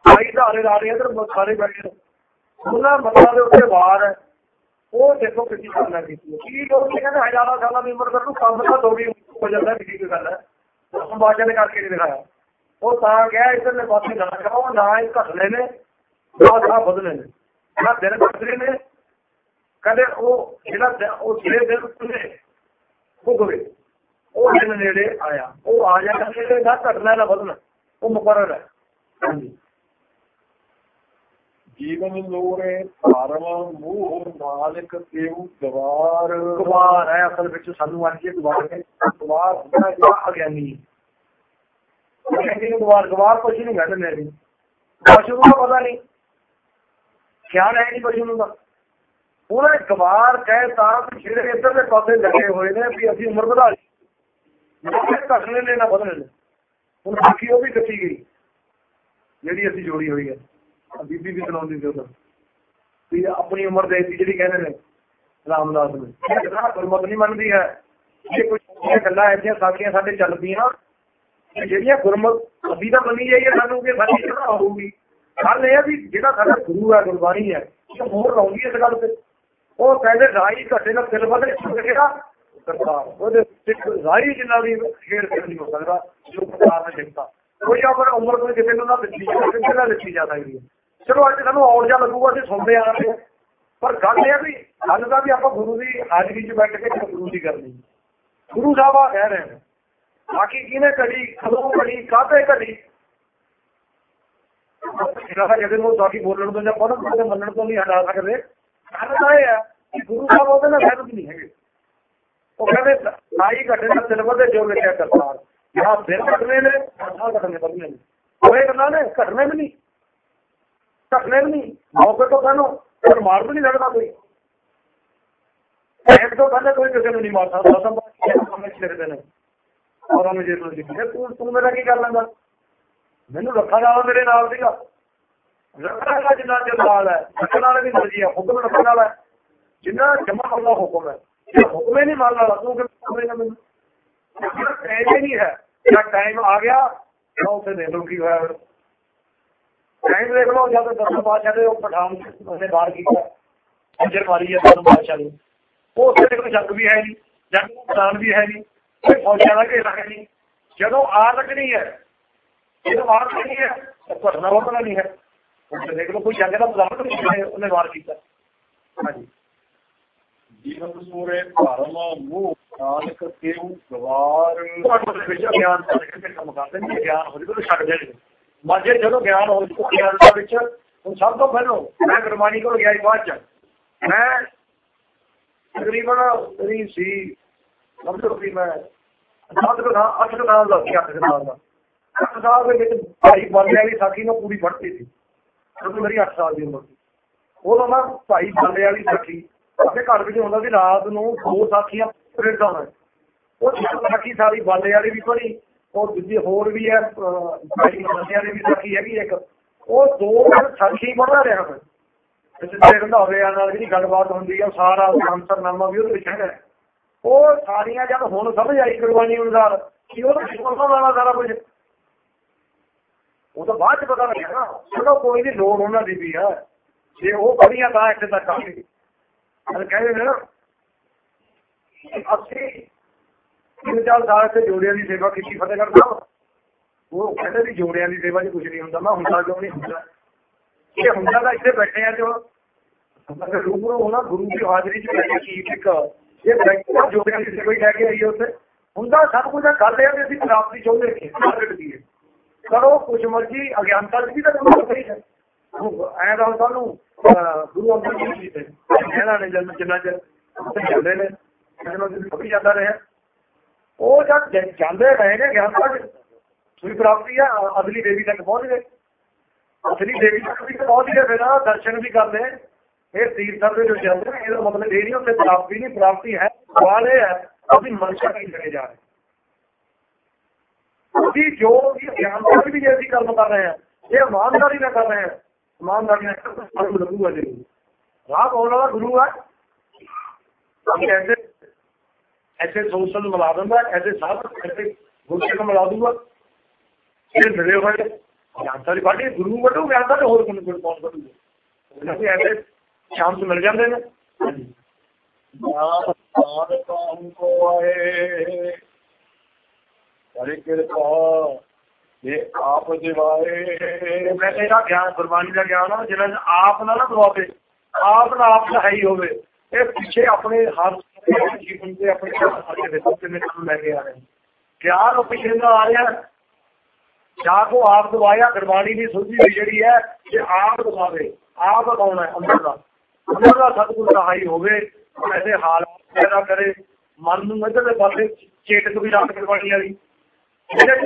ਆਈ ਧਾਰੇ ਰਾਜੇ ਇਧਰ ਸਾਰੇ ਬੈਠੇ ਨੇ ਉਹਨਾਂ ਮਤਾਂ ਦੇ ਉੱਤੇ ਵਾਰ ਹੈ ਉਹ ਦੇਖੋ ਕਿੰਨੀ ਕਰਨਾ ਕੀਤੀ ਕੀ ਲੋਕ ਕਹਿੰਦੇ ਹਜ਼ਾਰਾਂ ਸਾਲਾਂ ਦੀ ਉਮਰ ਕਰ ਨੂੰ ਕੰਮ ਤਾਂ ਥੋੜੀ ਹੋ ਜਾਂਦਾ ਵੀ ਕੀ ਗੱਲ ਹੈ। ਸੰਵਾਚਨ ਨੇ ਕਰਕੇ ਨਹੀਂ ਦਿਖਾਇਆ। ਉਹ ਤਾਂ ਗਿਆ ਇਧਰਲੇ ਪਾਸੇ ਨਾ ਕਰੋ ਨਾ ਹੀ ਘਟਲੇ ਨੇ, ਨਾ ਨਾ ਬਦਲੇ ਨੇ। ਨਾ ਦਿਨ ਘਟਲੇ ਨੇ। ਕਦੇ ਉਹ ਜਿਹੜਾ ਉਹ ਜਿਹੜੇ ਦਿਨ ਉੱਤੇ ਭੁਗਵੇ ਉਹ ਦਿਨ ਨੇੜੇ ਆਇਆ। ਉਹ ਆ ਜਾਂਦਾ ਜਿਹੜੇ ਨਾ ਘਟਣਾ ਨਾ ਵਧਣਾ। ਉਹ ਮੁਕਰਰ ਹੈ। ਹਾਂਜੀ। ਜੀਵਨ ਲੋੜੇ ਧਰਮ ਮੋਹ ਮਾਲਕ ਦੇਉ ਦਵਾਰ। ਗਵਾਰ ਹੈ, ਅਸਲ ਵਿੱਚ ਸਾਨੂੰ ਅੱਜ ਇਹ ਗਵਾਰ ਹੈ। ਗਵਾਰ ਹੁੰਦਾ ਜਿਹੜਾ ਅਗਿਆਨੀ। ਅਗਿਆਨੀ ਨੂੰ ਗਵਾਰ ਕੁਝ ਨਹੀਂ ਕਹਿੰਦੇ ਨੇ ਜੀ ਪਸ਼ੂ ਨੂੰ ਪਤਾ ਨਹੀਂ। ਖਿਆਲ ਹੈ ਨਹੀਂ ਪਸ਼ੂ ਨੂੰ ਦਾ। ਉਹਨੇ ਗਵਾਰ ਕਹੇ ਤਾਂ ਵੀ ਜਿਹੜੇ ਇੱਧਰਲੇ ਪਾਸੇ ਲੱਗੇ ਹੋਏ ਨੇ ਵੀ ਅਸੀਂ ਉਮਰ ਵਧਾ ਲਈ। ਘਟਨੇ ਨੇ ਨਾ ਵਧਣੇ ਨੇ। ਹੁਣ ਬਾਕੀ ਉਹ ਵੀ ਕੱਟੀ ਗਈ। ਜਿਹੜੀ ਅਸੀਂ ਜੋੜੀ ਹੋਈ ਹੈ। ਬੀਬੀ ਵੀ ਸੁਣਾਉਂਦੀ ਸੀ ਉਦੋਂ ਵੀ ਆਪਣੀ ਉਮਰ ਦੇ ਸੀ ਜਿਹੜੀ ਕਹਿੰਦੇ ਨੇ ਰਾਮਦਾਸ ਨੂੰ ਇਹ ਜਿਹੜਾ ਗੁਰਮਤ ਨਹੀਂ ਮੰਨਦੀ ਹੈ ਇਹ ਕੁਝ ਇਹ ਗੱਲਾਂ ਐਸੀਆਂ ਸਾਖੀਆਂ ਸਾਡੇ ਚੱਲਦੀਆਂ ਕਿ ਜਿਹੜੀਆਂ ਗੁਰਮਤ ਅਸੀਂ ਤਾਂ ਮੰਨੀ ਜਾਈਏ ਸਾਨੂੰ ਕਿ ਸਾਡੀ ਕਿਹੜਾ ਹੋਊਗੀ ਗੱਲ ਇਹ ਹੈ ਵੀ ਜਿਹੜਾ ਸਾਡਾ ਗੁਰੂ ਹੈ ਗੁਰਬਾਣੀ ਹੈ ਇਹ ਮੋਹਰ ਲਾਉਂਦੀ ਇਸ ਗੱਲ ਤੇ ਉਹ ਕਹਿੰਦੇ ਰਾਈ ਘਟੇ ਨਾ ਦਿਲ ਵਧੇ ਕਿਹੜਾ ਕਰਤਾਰ ਉਹਦੇ ਸਿੱਖ ਰਾਈ ਜਿੰਨਾ ਵੀ ਖੇਡ ਕਰ ਨਹੀਂ ਹੋ ਸਕਦਾ ਜੋ ਕਰਤਾਰ ਨੇ ਦਿੱਤਾ ਕੋਈ ਆਪਣਾ ਉਮਰ ਕੋਈ ਕਿਸੇ ਨੂੰ ਚਲੋ ਅੱਜ ਸਾਨੂੰ ਔਰ ਜਾ ਲੱਗੂਗਾ, ਅਸੀਂ ਸੁਣਦੇ ਆ ਰਹੇ ਹਾਂ। ਪਰ ਗੱਲ ਇਹ ਵੀ ਅੱਜ ਦਾ ਵੀ ਆਪਾਂ ਗੁਰੂ ਦੀ ਹਾਜ਼ਰੀ 'ਚ ਬੈਠ ਕੇ ਗੁਰੂ ਦੀ ਕਰਨੀ ਗੁਰੂ ਸਾਹਿਬ ਆ ਕਹਿ ਰਹੇ ਨੇ। ਬਾਕੀ ਕਿਹਨੇ ਘੜੀ, ਕਦੋਂ ਘੜੀ, ਕਾਹਤੇ ਘੜੀ? ਜਿਹੜਾ ਜਿਹਦੇ ਨੂੰ ਤੁਹਾਡੀ ਬੋਲਣ ਤੋਂ ਜਾਂ ਪੜ੍ਹਨ ਤੋਂ ਮੰਨਣ ਤੋਂ ਨਹੀਂ ਹਟਾ ਸਕਦੇ। ਗੱਲ ਤਾਂ ਇਹ ਹੈ ਕਿ ਗੁਰੂ ਸਾਹਿਬ ਉਹਦੇ ਨਾਲ ਸਹਿਮਤ ਨਹੀਂ ਹੈਗੇ। ਉਹ ਕਹਿੰਦੇ, ਸਾਈ ਘਟੇ ਦਾ ਸਿਲਵਰ ਦੇ ਜੋ ਲਿਖਿਆ ਕਰਤਾਰ। ਜਾਂ ਫਿਰ ਘਟਨੇ ਨੇ ਸਾਹ ਘਟਨੇ ਬਦਲੇ ਨੇ। ਉਹ ਇਹ ਗੱਲਾਂ ਨੇ, ਘਟਨੇ ਵੀ ਨਹੀਂ। ਘਟਨੇ ਵੀ ਨਹੀਂ ਮੌਕੇ ਤੋਂ ਕਹਿੰਨੋ ਪਰ ਮਾਰ ਵੀ ਨਹੀਂ ਸਕਦਾ ਕੋਈ ਇੱਕ ਤੋਂ ਪਹਿਲੇ ਕੋਈ ਕਿਸੇ ਨੂੰ ਨਹੀਂ ਮਾਰ ਸਕਦਾ ਤਾਂ ਬਾਕੀ ਲਿਖਦੇ ਨੇ ਔਰੰਗਜ਼ੇਬ ਨੂੰ ਲਿਖਿਆ ਤੂੰ ਤੂੰ ਮੇਰਾ ਕੀ ਕਰ ਲੈਂਦਾ ਮੈਨੂੰ ਰੱਖਣ ਵਾਲਾ ਮੇਰੇ ਨਾਲ ਸੀਗਾ ਰੱਖਣ ਵਾਲਾ ਜਿੰਨਾ ਚਿਰ ਨਾਲ ਹੈ ਰੱਖਣ ਵਾਲੇ ਦੀ ਮਰਜ਼ੀ ਆ ਹੁਕਮ ਰੱਖਣ ਵਾਲਾ ਜਿੰਨਾ ਜਮਾ ਹੋਣਾ ਹੁਕਮ ਹੈ ਜੇ ਹੁਕਮ ਹੀ ਨਹੀਂ ਮੰਨ ਲਾ ਤੂੰ ਕਿ ਕਰੇਗਾ ਮੈਨੂੰ ਟਾਈਮ ਹੀ ਨਹੀਂ ਹੈ ਜਾਂ ਟਾਈਮ ਆ ਗਿਆ ਤਾਂ ਉੱਥੇ ਦੇ ਲਓ ਕੀ ਹੋਇਆ ਟਾਈਮ ਦੇਖ ਲਓ ਜਦ ਦਸਮ ਪਾਸ਼ਾ ਦੇ ਉਹ ਪਠਾਨ ਉਹਨੇ ਬਾਹਰ ਕੀਤਾ। ਅੰਜਰ ਮਾਰੀ ਹੈ ਦਸਮ ਪਾਸ਼ਾ ਨੇ ਉਹ ਉੱਥੇ ਕੋਈ ਜੰਗ ਵੀ ਹੈ ਨਹੀਂ ਜੰਗ ਦਾ ਮੈਦਾਨ ਵੀ ਹੈ ਨਹੀਂ ਕੋਈ ਫੌਜਾਂ ਦਾ ਘੇਰਾ ਹੈ ਨਹੀਂ। ਜਦੋਂ ਆ ਲੱਗਣੀ ਹੈ ਜਦੋਂ ਆ ਲੱਗਣੀ ਹੈ ਤਾਂ ਘਟਨਾ ਵਾਪਰਨਾ ਨਹੀਂ ਹੈ। ਉੱਥੇ ਦੇਖ ਲਓ ਕੋਈ ਜੰਗ ਦਾ ਮੈਦਾਨ ਨਹੀਂ ਹੈ ਉਹਨੇ ਵਾਰ ਕੀਤਾ। ਹਾਂਜੀ। ਜੀਵਨ ਸੂਰੇ ਧਰਮ ਮੂਹ ਨਾਨਕ ਕੇਉ ਗਵਾਰ। ਤੁਹਾਡੇ ਦੇ ਵਿੱਚ ਗਿਆਨ ਮਾਝੇ ਜਦੋਂ ਗਿਆਨ ਹੋ ਜਾਵੇ ਗਿਆਨ ਵਿੱਚ, ਹੁਣ ਸਭ ਤੋਂ ਪਹਿਲਾਂ ਮੈਂ ਗੁਰਬਾਣੀ ਕੋਲ ਗਿਆ ਬਾਅਦ ਚ। ਮੈਂ ਤਕਰੀਬਨ ਤੇਰੀ ਸੀ ਮਤਲਬ ਕਿ ਮੈਂ ਸੱਤ ਕੁ ਅੱਠ ਕੁ ਦਾ ਸੀ, ਅੱਠ ਕੁ ਦਾ। ਅੱਠ ਸਾਲ ਦੇ ਵਿੱਚ ਭਾਈ ਬੰਦਿਆਂ ਦੀ ਸਾਖੀ ਨੂੰ ਪੂਰੀ ਫੜਤੀ ਸੀ। ਕਿਉਂਕਿ ਮੇਰੀ 8 ਸਾਲ ਦੀ ਉਮਰ ਸੀ। ਉਦੋਂ ਮੈਂ ਭਾਈ ਬੰਦਿਆਂ ਦੀ ਸਾਖੀ ਆਪਣੇ ਘਰ ਵਿੱਚ ਹੁੰਦਾ ਸੀ ਰਾਤ ਨੂੰ ਦੋ ਸਾਖੀਆਂ ਪ੍ਰਿੰਟ ਹੋਣਾ। ਉਹ ਸਾਖੀ ਸਾਰੀ ਬਾਲੇ ਵਾਲੀ ਵੀ ਪੜ੍ਹੀ ਉਹ ਦੂਜੀ ਹੋਰ ਵੀ ਹੈ ਭਾਈ ਬੰਦਿਆਂ ਦੀ ਵੀ ਸਾਖੀ ਹੈਗੀ ਇੱਕ। ਉਹ ਦੋ ਦਿਨ ਸਾਖੀ ਪੜ੍ਹਦਾ ਰਿਹਾ ਮੈਂ। ਜਿੱਥੇ ਰੰਧਾਵੇ ਨਾਲ ਜਿਹੜੀ ਗੱਲਬਾਤ ਹੁੰਦੀ ਆ ਸਾਰਾ ਅੰਤਰਨਾਮਾ ਵੀ ਉਹਦੇ ਵਿੱਚ ਹੈਗਾ। ਉਹ ਸਾਰੀਆਂ ਜਦ ਹੁਣ ਸਮਝ ਆਈ ਗੁਰਬਾਣੀ ਅਨੁਸਾਰ, ਕਿ ਉਹ ਸੁਣਨ ਵਾਲਾ ਸਾਰਾ ਕੁਝ। ਉਹ ਤਾਂ ਬਾਅਦ ਚ ਪਤਾ ਲੱਗਿਆ ਨਾ। ਚਲੋ ਕੋਈ ਨਹੀਂ ਲੋੜ ਉਹਨਾਂ ਦੀ ਵੀ ਆ ਜੇ ਉਹ ਪੜੀਆਂ ਤਾਂ ਇੱਥੇ ਤੱਕ ਆ ਅਰ ਕਹਿੰਦੇ ਨੇ ਨਾ, ਅਸੀਂ ਤਿੰਨ ਚਾਰ ਸਾਲ ਤੇ ਜੋੜਿਆਂ ਦੀ ਸੇਵਾ ਕੀਤੀ ਫਤਿਹਗੜ੍ਹ ਸਾਹਿਬ। ਉਹ ਕਹਿੰਦੇ ਵੀ ਜੋੜਿਆਂ ਦੀ ਸੇਵਾ 'ਚ ਕੁਝ ਨਹੀਂ ਹੁੰਦਾ। ਮੈਂ ਹੁੰਦਾ ਕਿਉਂ ਨਹੀਂ ਹੁੰਦਾ? ਇਹ ਹੁੰਦਾ ਤਾਂ ਇੱਥੇ ਬੈਠੇ ਆ ਜੋ। ਰੂਬਰੂ ਹੋਣਾ, ਗੁਰੂ ਦੀ ਹਾਜ਼ਰੀ 'ਚ ਬੈਠੇ ਕੀ ਇੱਕ। ਇਹ ਬੈਠਾ ਜੋੜਿਆਂ ਦੀ ਸੇਵਾ ਹੀ ਲੈ ਕੇ ਆਈਏ ਉੱਥੇ। ਹੁੰਦਾ ਸਭ ਕੁਝ ਗੱਲ ਇਹ ਵੀ ਅਸੀਂ ਪ੍ਰਾਪਤੀ ਚਾਹੁੰਦੇ ਕਿ ਮਾਰਕੀਟ ਦੀ ਕਰੋ ਕੁਝ ਮਰਜ਼ੀ, ਅਗਿਆਨਤਾ ਦੀ ਤਾਂ ਤੁਹਾਨੂੰ ਪਤਾ ਹੈ ਐਂ ਤਾਂ ਸਾਨੂੰ ਗੁਰੂ ਅੰਗਦ ਜੀ ਜੀ ਇਹਨਾਂ ਨੇ ਜਨਮ ਜਿੰਨਾ ਚਿਰ ਉੱਥੇ ਨੇ, ਇਹਨਾਂ ਨੂੰ ਪਤਾ ਜਾਂਦਾ ਰਿਹਾ। ਉਹ ਜਦ ਜ- ਜਾਂਦੇ ਰਹੇ ਨੇ ਗਿਆਨਤਾ ਚ ਸੂਈ ਪ੍ਰਾਪਤੀ ਆ ਅਗਲੀ ਦੇਵੀ ਤੱਕ ਪਹੁੰਚ ਗਏ ਅਸਲੀ ਦੇਵੀ ਤੱਕ ਵੀ ਤਾਂ ਪਹੁੰਚ ਗਏ ਫਿਰ ਨਾ ਦਰਸ਼ਨ ਵੀ ਕਰਦੇ ਇਹ ਤੀਰਥਾਂ ਦੇ ਜੋ ਜਾਂਦੇ ਨੇ ਇਹਦਾ ਮਤਲਬ ਇਹ ਨਹੀਂ ਉੱਥੇ ਪ੍ਰਾਪਤੀ ਨਹੀਂ ਪ੍ਰਾਪਤੀ ਹੈ ਸਵਾਲ ਇਹ ਹੈ ਅਸੀਂ ਮਨਸ਼ਾ ਨਹੀਂ ਕਰੇ ਜਾ ਰਹੇ ਅਸੀਂ ਜੋ ਵੀ ਗਿਆਨਤਾ ਦੀ ਵੀ ਜੇ ਅਸੀਂ ਕਰਮ ਕਰ ਰਹੇ ਹਾਂ ਇਹ ਇਮਾਨਦਾਰੀ ਨਾਲ ਕਰ ਰਹੇ ਹਾਂ ਇਮਾਨਦਾਰੀ ਨਾਲ ਕਰਦੇ ਹਾਂ, ਸਾਨੂੰ ਲੱਗੂਗਾ ਜੀ ਰਾਹ ਪਾਉਣ ਵਾਲਾ ਗੁਰੂ ਹੈ ਅਸੀਂ ਐਸੇ ਐਸੇ ਸੋਸ਼ਲ ਮਿਲਾ ਦਿੰਦਾ ਐਸੇ ਸਭ ਐਸੇ ਗੁਰਸਿੱਖ ਮਿਲਾ ਦੂਗਾ ਇਹ ਮਿਲੇ ਹੋਏ ਗਿਆਨਤਾ ਦੀ ਬਾਟੀ ਗੁਰੂ ਵੱਡੋ ਗਿਆਨਤਾ ਤੇ ਹੋਰ ਕੋਈ ਕੋਈ ਕੌਣ ਕਰੂਗਾ ਉਹਨਾਂ ਦੇ ਐਸੇ ਸ਼ਾਮ ਮਿਲ ਜਾਂਦੇ ਨੇ ਹਾਂਜੀ ਨਾਮ ਨਾਮ ਕਾਹੂ ਕੋ ਆਏ ਹਰੇ ਕਿਰਪਾ ਇਹ ਆਪ ਦਿਵਾਏ ਮੈਂ ਇਹਦਾ ਗਿਆਨ ਗੁਰਬਾਣੀ ਦਾ ਗਿਆਨ ਆ ਜਿਹੜਾ ਆਪ ਨਾਲ ਨਾ ਦਵਾਵੇ ਆਪ ਨਾਲ ਆਪ ਸਹਾਈ ਹੋਵੇ ਇਹ ਪਿੱਛੇ ਆਪਣੇ ਹਰ ਜੀਵਨ ਤੇ ਆਪਣੇ ਸਾਡੇ ਦੇ ਤੋਂ ਕਿਵੇਂ ਕੰਮ ਲੈ ਕੇ ਆ ਰਹੇ ਨੇ। ਗਿਆਨ ਉਹ ਪਿੱਛੇ ਦਾ ਆ ਰਿਹਾ ਜਾਂ ਕੋ ਆਪ ਦਵਾਇਆ ਗੁਰਬਾਣੀ ਦੀ ਸੁਝੀ ਹੋਈ ਜਿਹੜੀ ਹੈ ਇਹ ਆਪ ਦਵਾਵੇ ਆਪ ਦਵਾਉਣਾ ਹੈ ਅੰਦਰ ਦਾ ਅੰਦਰ ਦਾ ਸਤਿਗੁਰ ਸਹਾਈ ਹੋਵੇ ਐਸੇ ਹਾਲਾਤ ਪੈਦਾ ਕਰੇ ਮਨ ਨੂੰ ਇੱਧਰ ਦੇ ਪਾਸੇ ਚੇਤਕ ਵੀ ਰੱਖ ਗੁਰਬਾਣੀ ਵਾਲੀ ਜਿਹੜੇ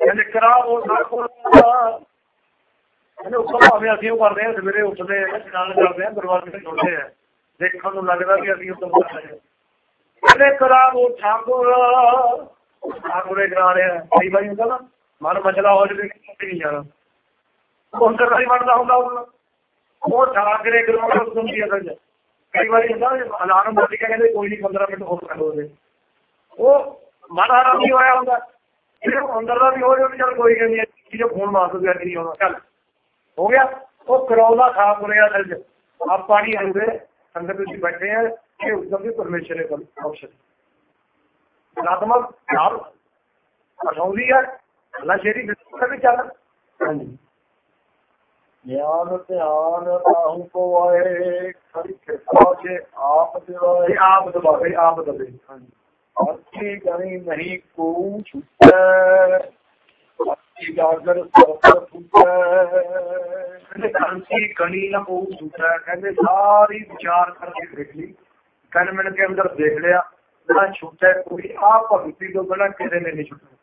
ਚੇਤਕ ਹੀ ਲੱਗਦੀ ਕਹਿੰਦੇ ਉਹ ਭਾਵੇਂ ਅਸੀਂ ਉਹ ਕਰਦੇ ਹਾਂ ਸਵੇਰੇ ਉੱਠਦੇ ਆ, ਇਸ਼ਨਾਨ ਕਰਦੇ ਆ, ਦਰਵਾਜ਼ੇ ਤੇ ਆ। ਦੇਖਣ ਨੂੰ ਲੱਗਦਾ ਕਿ ਅਸੀਂ ਉੱਤਮ ਕਰ ਰਹੇ ਕਹਿੰਦੇ ਕਰਾ ਠਾਕੁਰ, ਠਾਕੁਰੇ ਕਰਾ ਰਿਹਾ ਕਈ ਵਾਰੀ ਹੁੰਦਾ ਨਾ, ਮਨ ਮਚਲਾ ਹੋ ਜਾਵੇ ਕਿ ਨਹੀਂ ਜਾਣਾ। ਉਹ ਅੰਦਰ ਨਹੀਂ ਬਣਦਾ ਹੁੰਦਾ ਉਹ। ਠਾਕਰੇ ਕਰਾਉਣਾ ਹੁੰਦੀ ਅਸਲ 'ਚ ਕਈ ਵਾਰੀ ਹੁੰਦਾ ਅਲਾਰਮ ਵੱਜ ਕਹਿੰਦੇ ਕੋਈ ਨਹੀਂ 15 ਮਿੰਟ ਹੋਰ ਕਰ ਲਓਗੇ ਉਹ ਮਨ ਹਾਰਾ ਨਹੀਂ ਹੋਇਆ ਹੁੰਦਾ। ਇਹ ਅੰਦਰ ਦਾ ਵੀ ਹੋ ਜਾਵੇ ਚਲ ਕੋਈ ਗੱਲ ਨਹੀਂ ਜਿਹਦੇ ਫੋਨ ਮਾਰ ਦੋ ਨਹੀਂ ਆਉਣਾ ਚੱਲ ਹੋ ਗਿਆ। ਉਹ ਕਰਾਉਂਦਾ ਖਾਪ ਰਿਹਾ ਅਸਲ 'ਚ ਆਪਾਂ ਨਹੀਂ ਆਉਂਦੇ ਸੰਗਤ ਵਿੱਚ ਬੈਠੇ ਆ ਇਹ ਉਸਦਾ ਵੀ ਪਰਮੇਸ਼ਰ ਦੇ ਆਪਸ਼ਨ ਆਤਮਕ ਨਾਲ ਅਸੌਲੀ ਹੈ ਅੱਲਾ ਸ਼ੇਰੀ ਵੀ ਚੱਲ। ਹਾਂਜੀ। ਗਿਆਨ ਧਿਆਨ ਕਾਹੂ ਕੋ ਆਏ ਹਰੀ ਕਿਰਪਾ ਜੇ ਆਪ ਦਿਵਾਏ। ਆਪ ਦਬਾਵੇ ਆਪ ਦਵੇ ਹਾਂਜੀ। ਅੱਛੀ ਕਰੀ ਨਹੀਂ ਕੋ ਛੁੱਟੈ ਅੱਛੀ ਗਾਗਰ ਸਰਪਰ ਫੁੱਟੈ ਕਹਿੰਦੇ ਕਾਂਸੀ ਕਣੀ ਨਾ ਉਹ ਦੂਸਰਾ ਕਹਿੰਦੇ ਸਾਰੀ ਵਿਚਾਰ ਕਰਕੇ ਦੇਖ ਲਈ ਕੰਨ ਮਿਲ ਕੇ ਅੰਦਰ ਦੇਖ ਲਿਆ ਨਾ ਛੁੱਟੇ ਕੋਈ ਆ ਭਗਤੀ ਤੋਂ ਬਿਨਾਂ ਕਿਸੇ ਨੇ ਨਹੀਂ ਛੁੱਟਣਾ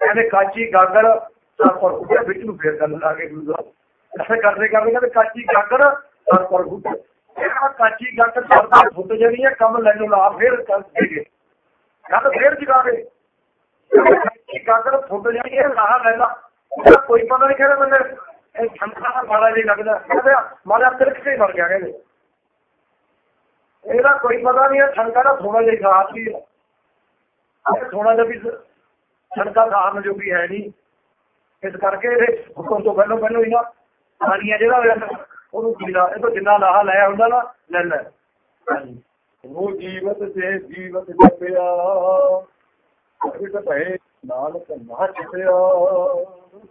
ਕਹਿੰਦੇ ਕਾਚੀ ਗਾਗਰ ਸਰ ਪਰ ਉੱਤੇ ਵਿੱਚ ਨੂੰ ਫੇਰ ਕਰਨ ਲੱਗੇ ਗੁਰੂ ਸਾਹਿਬ ਐਸੇ ਕਰਦੇ ਕਰਦੇ ਕਹਿੰਦੇ ਕਾਚੀ ਗਾਗਰ ਸਰ ਪਰ ਉੱਤੇ ਇਹ ਕਾਚੀ ਗਾਗਰ ਸਰ ਫੁੱਟ ਜਿਹੜੀ ਹੈ ਕੰਮ ਲੈਣੋਂ ਲਾ ਫੇਰ ਕਰ ਦੇਗੇ ਗੱਲ ਫੇਰ ਜਗਾਵੇ ਇਕਾਗਰ ਫੁੱਟ ਜਾਣੀ ਇਹ ਲਾਹਾ ਲੈਂਦਾ ਇਹਦਾ ਕੋਈ ਪਤਾ ਨਹੀਂ ਕਿਹੜੇ ਬੰਦੇ। ਇਹ ਛੰਕਾ ਦਾ ਮਾੜਾ ਜਿਹਾ ਲੱਗਦਾ। ਕਹਿੰਦੇ ਮਾੜਾ ਤਿਰਕ ਕੇ ਮਰ ਗਿਆ ਕਹਿੰਦੇ। ਇਹਦਾ ਕੋਈ ਪਤਾ ਨਹੀਂ ਹੈ ਛੰਕਾ ਦਾ ਥੋੜਾ ਜਿਹਾ ਖਾਸ ਹੀ ਹੈ ਥੋੜਾ ਜਿਹਾ ਵੀ ਛੰਕਾ ਖਾਣ ਜੋ ਵੀ ਹੈ ਨਹੀਂ। ਇਸ ਕਰਕੇ ਇਹ ਹੁਕਮ ਤੋਂ ਪਹਿਲਾਂ ਪਹਿਲਾਂ ਹੀ ਨਾ ਪਾਣੀਆਂ ਜਿਹੜਾ ਹੋਇਆ ਉਹਨੂੰ ਪੀਣਾ ਇਹ ਤੋਂ ਜਿੰਨਾ ਲਾਹਾ ਲਾਇਆ ਹੁੰਦਾ ਨਾ, ਲੈ ਲੈ। ਉਹ ਜੀਵਤ ਜੇ ਜੀਵਤ ਜਪਿਆ। ਅਗਿਟ ਭਏ ਨਾਨਕ ਨਾ ਛਪਿਆ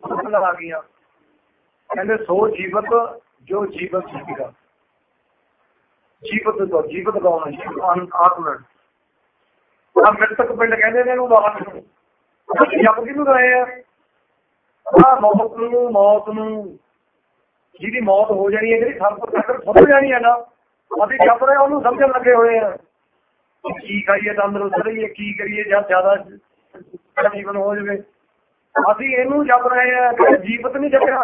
ਸਮਝ ਆ ਕਹਿੰਦੇ ਸੋ ਜੀਵਤ, ਜੋ ਜੀਵਤ ਸੀਗਾ ਜੀਵਤ ਤੋਂ ਜੀਵਤ ਕੌਣ ਹੈ ਆਤਮਾ। ਆ ਮ੍ਰਿਤਕ ਪਿੰਡ ਕਹਿੰਦੇ ਨੇ ਇਹਨੂੰ ਬਾਹਰ ਨੂੰ। ਜਪ ਕਿਹਨੂੰ ਰਹੇ ਆ? ਆ ਮੌਤ ਨੂੰ ਮੌਤ ਨੂੰ। ਜਿਹਦੀ ਮੌਤ ਹੋ ਜਾਣੀ ਹੈ, ਜਿਹੜੀ ਸਭ ਤੋਂ ਤੱਕ ਫੁੱਟ ਜਾਣੀ ਹੈ ਨਾ, ਅਸੀਂ ਜਪ ਰਹੇ ਉਹਨੂੰ ਸਮਝਣ ਲੱਗੇ ਹੋਏ ਆ ਕੀ ਖਾਈਏ, ਤੰਦਰੁਸਤ ਰਹੀਏ, ਕੀ ਕਰੀਏ ਜਦ ਜ਼ਿਆਦਾ ਜੀਵਨ ਹੋ ਜਾਵੇ। ਅਸੀਂ ਇਹਨੂੰ ਜਪ ਰਹੇ ਆ ਕਿ ਜੀਵਤ ਨਹੀਂ ਜਪਿਆ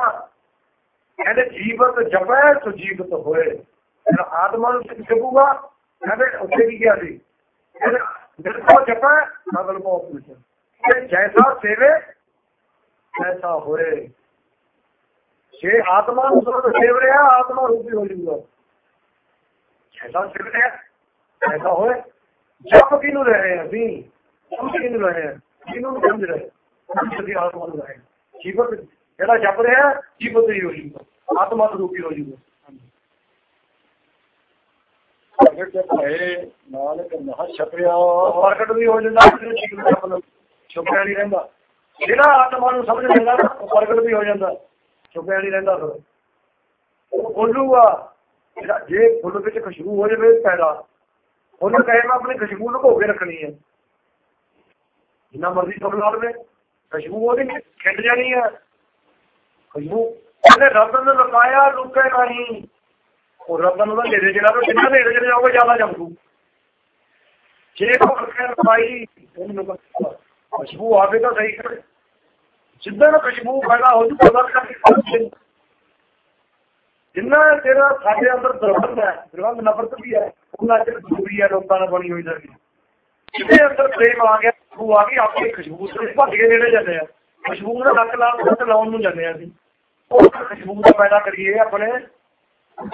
ਕਹਿੰਦੇ ਜੀਵਤ ਜਪੈ ਸੋ ਜੀਵਤ ਹੋਏ। ਜਿਹੜਾ ਆਤਮਾ ਨੂੰ ਜਪੂਗਾ। ਕਹਿੰਦੇ ਉੱਥੇ ਕੀ ਗਿਆ ਸੀ? ਕਹਿੰਦੇ ਦਿਲ ਕੋ ਜਪੈ ਮਗਲ ਕੋ ਪੁੱਛ ਜੈਸਾ ਸੇਵੇ ਐਸਾ ਹੋਏ। ਜੇ ਆਤਮਾ ਨੂੰ ਸਭ ਸੇਵ ਰਿਹਾ ਆਤਮਾ ਰੂਪੀ ਹੋ ਜੂਗਾ। ਜੈਸਾ ਸੇਵ ਰਿਹਾ ਐਸਾ ਹੋਏ। ਜਪ ਕਿਨੂੰ ਰਹੇ ਅਸੀਂ। ਸਮਝ ਕਿਨੂੰ ਰਹੇ ਕਿਨੂੰ ਸਮਝ ਰਹੇ? ਸਮਝ ਦੀ ਆਤਮਾ ਨੂੰ ਰਹੇ ਜੀਵਤ ਜਿਹੜਾ ਜਪ ਰਿਹਾ ਜੀਵਤ ਹੀ ਹੋ ਜੂਗਾ। ਆਤਮਾ ਰੂਪੀ ਹੋ ਜੂਗਾ। ਅਗਿਟ ਭਏ ਨਾਨਕ ਛਪਿਆ ਪ੍ਰਗਟ ਵੀ ਹੋ ਜਾਂਦਾ ਛੁਪਿਆ ਨਹੀਂ ਰਹਿੰਦਾ। ਜਿਹੜਾ ਆਤਮਾ ਨੂੰ ਸਮਝ ਲੈਂਦਾ ਪ੍ਰਗਟ ਵੀ ਹੋ ਜਾਂਦਾ। ਛੁਪਿਆ ਨਹੀਂ ਰਹਿੰਦਾ ਫਿਰ ਉਹ ਬੋਲੂਗਾ ਜਿਹੜਾ ਜੇ ਫੁੱਲ ਵਿੱਚ ਖੁਸ਼ਬੂ ਹੋ ਜਾਵੇ ਪੈਦਾ ਉਹਨੂੰ ਕਹੇ ਮੈਂ ਆਪਣੀ ਖੁਸ਼ਬੂ ਲੁਕੋ ਕੇ ਰੱਖਣੀ ਹੈ ਜਿੰਨਾ ਮਰਜ਼ੀ ਸੁਣ ਲਾ ਲਵੇ ਖੁਸ਼ਬੂ ਉਹਦੀ ਖਿੰਡ ਜਾਣੀ ਹੈ ਖੁਸ਼ਬੂ ਉਹਨੇ ਰੱਬ ਨੇ ਲੁਕਾਇਆ ਲੁਕੇ ਨਹੀਂ ਉਹ ਰੱਬ ਨੂੰ ਤਾਂ ਨੇੜੇ ਜਿਹੜਾ ਜਿੰਨਾ ਨੇੜੇ ਜਿਹੜਾ ਜਾਊਗਾ ਜ਼ਿਆਦਾ ਜਾਊਗਾ ਜੇ ਕੋ ਅਖਰ ਪਾਈ ਉਹਨੂੰ ਖੁਸ਼ਬੂ ਆਵੇ ਤਾਂ ਸਹੀ ਕਰ ਜਿੱਦਾਂ ਖੁਸ਼ਬੂ ਪੈਦਾ ਹੋ ਜੂ, ਪਤਾ ਕਰਕੇ ਜਿੰਨਾ ਤੇਰਾ ਸਾਡੇ ਅੰਦਰ ਦਰਵੰਦ ਹੈ ਦਰਵੰਦ ਨਫ਼ਰਤ ਵੀ ਹੈ, ਉਹਨਾਂ ਚ ਦੂਰੀ ਹੈ, ਲੋਕਾਂ ਨਾਲ ਬਣੀ ਹੋਈ ਸਾਡੀ ਜਿਹਦੇ ਅੰਦਰ ਪ੍ਰੇਮ ਆ ਗਿਆ, ਖੁਸ਼ਬੂ ਆ ਗਈ ਆਪਣੀ ਖੁਸ਼ਬੂ ਤੋਂ ਭੱਜ ਕੇ ਨੇੜੇ ਜਾਂਦੇ ਆ। ਖੁਸ਼ਬੂ ਦਾ ਲੱਕ ਲਾਉਣ ਲੱਕ ਲਾਉਣ ਨੂੰ ਜਾਂਦੇ ਆ ਅਸੀਂ। ਉਹ ਖੁਸ਼ਬੂ ਦਾ ਪੈਦਾ ਕਰੀਏ ਆਪਣੇ।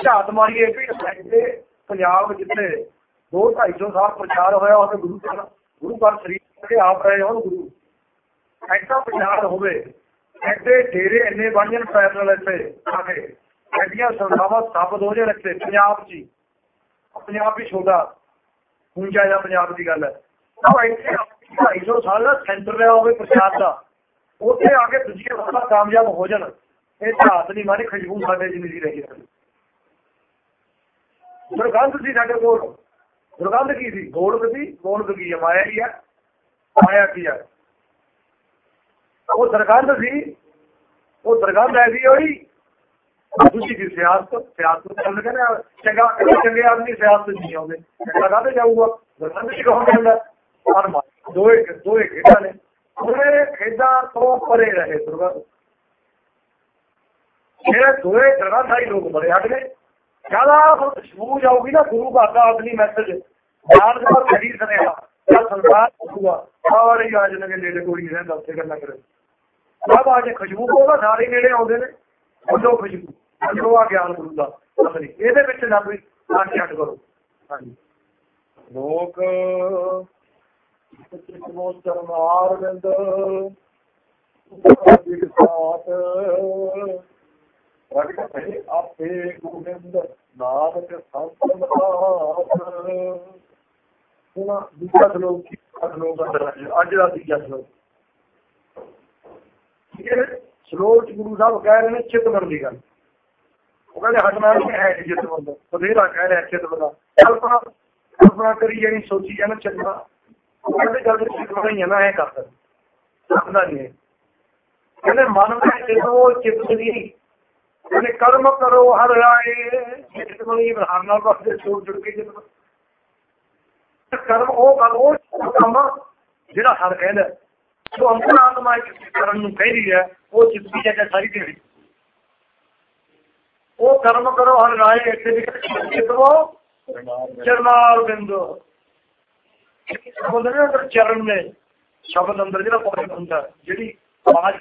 ਝਾਤ ਮਾਰੀਏ ਵੀ ਸਾਡੇ ਪੰਜਾਬ ਜਿੱਥੇ 2 250 ਸਾਲ ਪ੍ਰਚਾਰ ਹੋਇਆ ਉਹਦੇ ਗੁਰੂ ਘਰ ਗੁਰੂ ਘਰ ਸ਼ਰੀਫ ਕੇ ਆਪ ਰਹੇ ਹੋਣ ਗੁਰੂ। ਐਡਾ ਪ੍ਰਚਾਰ ਹੋਵੇ, ਐਡੇ ਡੇਰੇ ਇੰਨੇ ਬਣ ਜਾਣ ਪੈਦਲ ਇੱਥੇ ਆ ਐਡੀਆਂ ਸੰਸਥਾਵਾਂ ਸਥਾਪਿਤ ਹੋ ਜਾਣ ਇੱਥੇ, ਪੰਜਾਬ 'ਚ ਪੰਜਾਬ ਵੀ ਛੋਟਾ ਹੁੰਜਾ ਜਾਂ ਪੰਜਾਬ ਦੀ ਗੱਲ ਹੈ। ਉਹ ਇੱਥੇ 250 ਸਾਲ ਦਾ ਸੈਂਟਰ ਰਿਹਾ ਹੋਵੇ ਪ੍ਰਚਾਰ ਦਾ, ਉੱਥੇ ਆ ਕੇ ਦੂਜੀਆਂ ਫਸਲਾਂ ਕਾਮਯਾਬ ਹੋ ਜਾਣ। ਇਹ ਝਾਤ ਨਹੀਂ ਮਾਰੀ ਖੁਸ਼ਬੂ ਸਾਡੇ ਜ਼ਿੰਦਗੀ ਰਹੀ ਹੈ। ਦੁਰਗੰਧ ਸੀ ਸਾਡੇ ਕੋਲ। ਦੁਰਗੰਧ ਕੀ ਸੀ? ਗੋਲਕ ਸੀ ਗੋਲਕ ਕੀ ਹੈ? ਮਾਇਆ ਹੀ ਹੈ? ਮਾਇਆ ਕੀ ਹੈ? ਉਹ ਦੁਰਗੰਧ ਸੀ ਉਹ ਦੁਰਗੰਧ ਐਸੀ ਹੋਈ ਦੂਜੀ ਦੀ ਸਿਆਸਤ ਸਿਆਸਤ ਚੱਲ ਕੇ ਨਾ ਚੰਗਾ ਚੰਗੇ ਆਦਮੀ ਸਿਆਸਤ ਨਹੀਂ ਆਉਂਦੇ ਚੰਗਾ ਕਾਹਦੇ ਜਾਊਗਾ ਦੁਰਗੰਧ ਚ ਕਹੋ ਜਾਂਦਾ ਪਰ ਦੋਏ ਦੋਏ ਖੇਡਾਂ ਨੇ ਉਹਨੇ ਖੇਡਾਂ ਤੋਂ ਪਰੇ ਰਹੇ ਦੁਰਗੰਧ ਜਿਹੜੇ ਦੋਏ ਦੁਰਗੰਧਾਈ ਲੋਕ ਬੜੇ ਹਟ ਗਏ ਜ਼ਿਆਦਾ ਖੁਸ਼ਬੂ ਜਾਊਗੀ ਨਾ ਗੁਰੂ ਘਰ ਦਾ ਅਗਲੀ ਮੈਸੇਜ ਜਾਣ ਦਾ ਖਰੀ ਸੁਨੇਹਾ ਜਾਂ ਸੰਸਾਰ ਹੋਊਗਾ ਸਾਰੇ ਹੀ ਆ ਜਾਣਗੇ ਨੇੜੇ ਕੋਈ ਨਹੀਂ ਰਹਿੰਦਾ ਉੱਥੇ ਗੱਲਾਂ ਕਰੇ ਸਭ ਆ ਜੇ ਖੁਸ਼ਬੂ ਕੋਗਾ ਸਾਰੇ ਨੇੜੇ ਆਉਂਦੇ ਨੇ ਉਹਦੋਂ ਖੁਸ਼ਬੂ ਉਹਦੋਂ ਆ ਗਿਆਨ ਗੁਰੂ ਦਾ ਅਸਲੀ ਇਹਦੇ ਵਿੱਚ ਨਾ ਕੋਈ ਆਖਿਆਟ ਕਰੋ ਹਾਂਜੀ ਲੋਕ ਕਿਸਮੋ ਚਰਮਾਰ ਵਿੰਦ ਉਪਰ ਸਾਥ ਪ੍ਰਗਟ ਭਏ ਆਪੇ ਗੋਬਿੰਦ ਨਾਨਕ ਸੰਤ ਮਤਾਤ ਹੁਣ ਦੂਜਾ ਸ਼ਲੋਕ ਕੀ ਸ਼ਲੋਕ ਅੰਦਰ ਅੱਜ ਦਾ ਤੀਜਾ ਸ਼ਲੋਕ ਠੀਕ ਹੈ ਸ਼ਲੋਕ ਗੁਰੂ ਸਾਹਿਬ ਕਹਿ ਰਹੇ ਨੇ ਚਿੱਤ ਦੀ ਗੱਲ। ਉਹ ਕਹਿੰਦੇ ਹਟਣਾ ਨਹੀਂ ਹੈ ਜੀ ਬਥੇਰਾ ਕਹਿ ਰਿਹਾ ਚਿੱਤ ਵਰ ਕਲਪਨਾ ਕਲਪਨਾ ਕਰੀ ਜਾਣੀ, ਸੋਚੀ ਜਾਣਾ ਚੱਲਣਾ ਉਹ ਕਹਿੰਦੇ ਗੱਲ ਚਿੱਤ ਹੀ ਨਾ ਐ ਕਰਦਾ ਸਮਝਦਾ ਨਹੀਂ ਕਹਿੰਦੇ ਮਨ ਵਿੱਚ ਜਦੋਂ ਚਿੱਤ ਦੀ ਕਹਿੰਦੇ ਕਰਮ ਕਰੋ, ਹਰ ਰਾਏ। ਚਿੱਤ ਹੀ ਬਹਾਰ ਨਾਲ ਬਸ ਜੁੜ ਜੁੜ ਕੇ ਚਿੱਤ ਕਰਮ ਉਹ ਕਰੋ ਕੰਮ ਜਿਹੜਾ ਹਰ ਕਹਿੰਦਾ। ਜੋ ਅੰਤਰ ਆਤਮਾ ਕਰਨ ਨੂੰ ਕਹਿ ਰਹੀ ਹੈ, ਉਹ ਚਿੱਤ ਦੀ ਸਾਰੀ ਢੇੜੀ ਉਹ ਕਰਮ ਕਰੋ, ਹਰ ਰਾਏ ਇੱਥੇ ਵੀ ਚਿਤਵੋ ਚਰਨਾਰ ਬਿੰਦੋ ਬੋਲਦੇ ਨੇ ਚਰਨ ਨੇ। ਸ਼ਬਦ ਅੰਦਰ ਜਿਹੜਾ ਪਾਇਆ ਹੁੰਦਾ, ਜਿਹੜੀ ਆਵਾਜ਼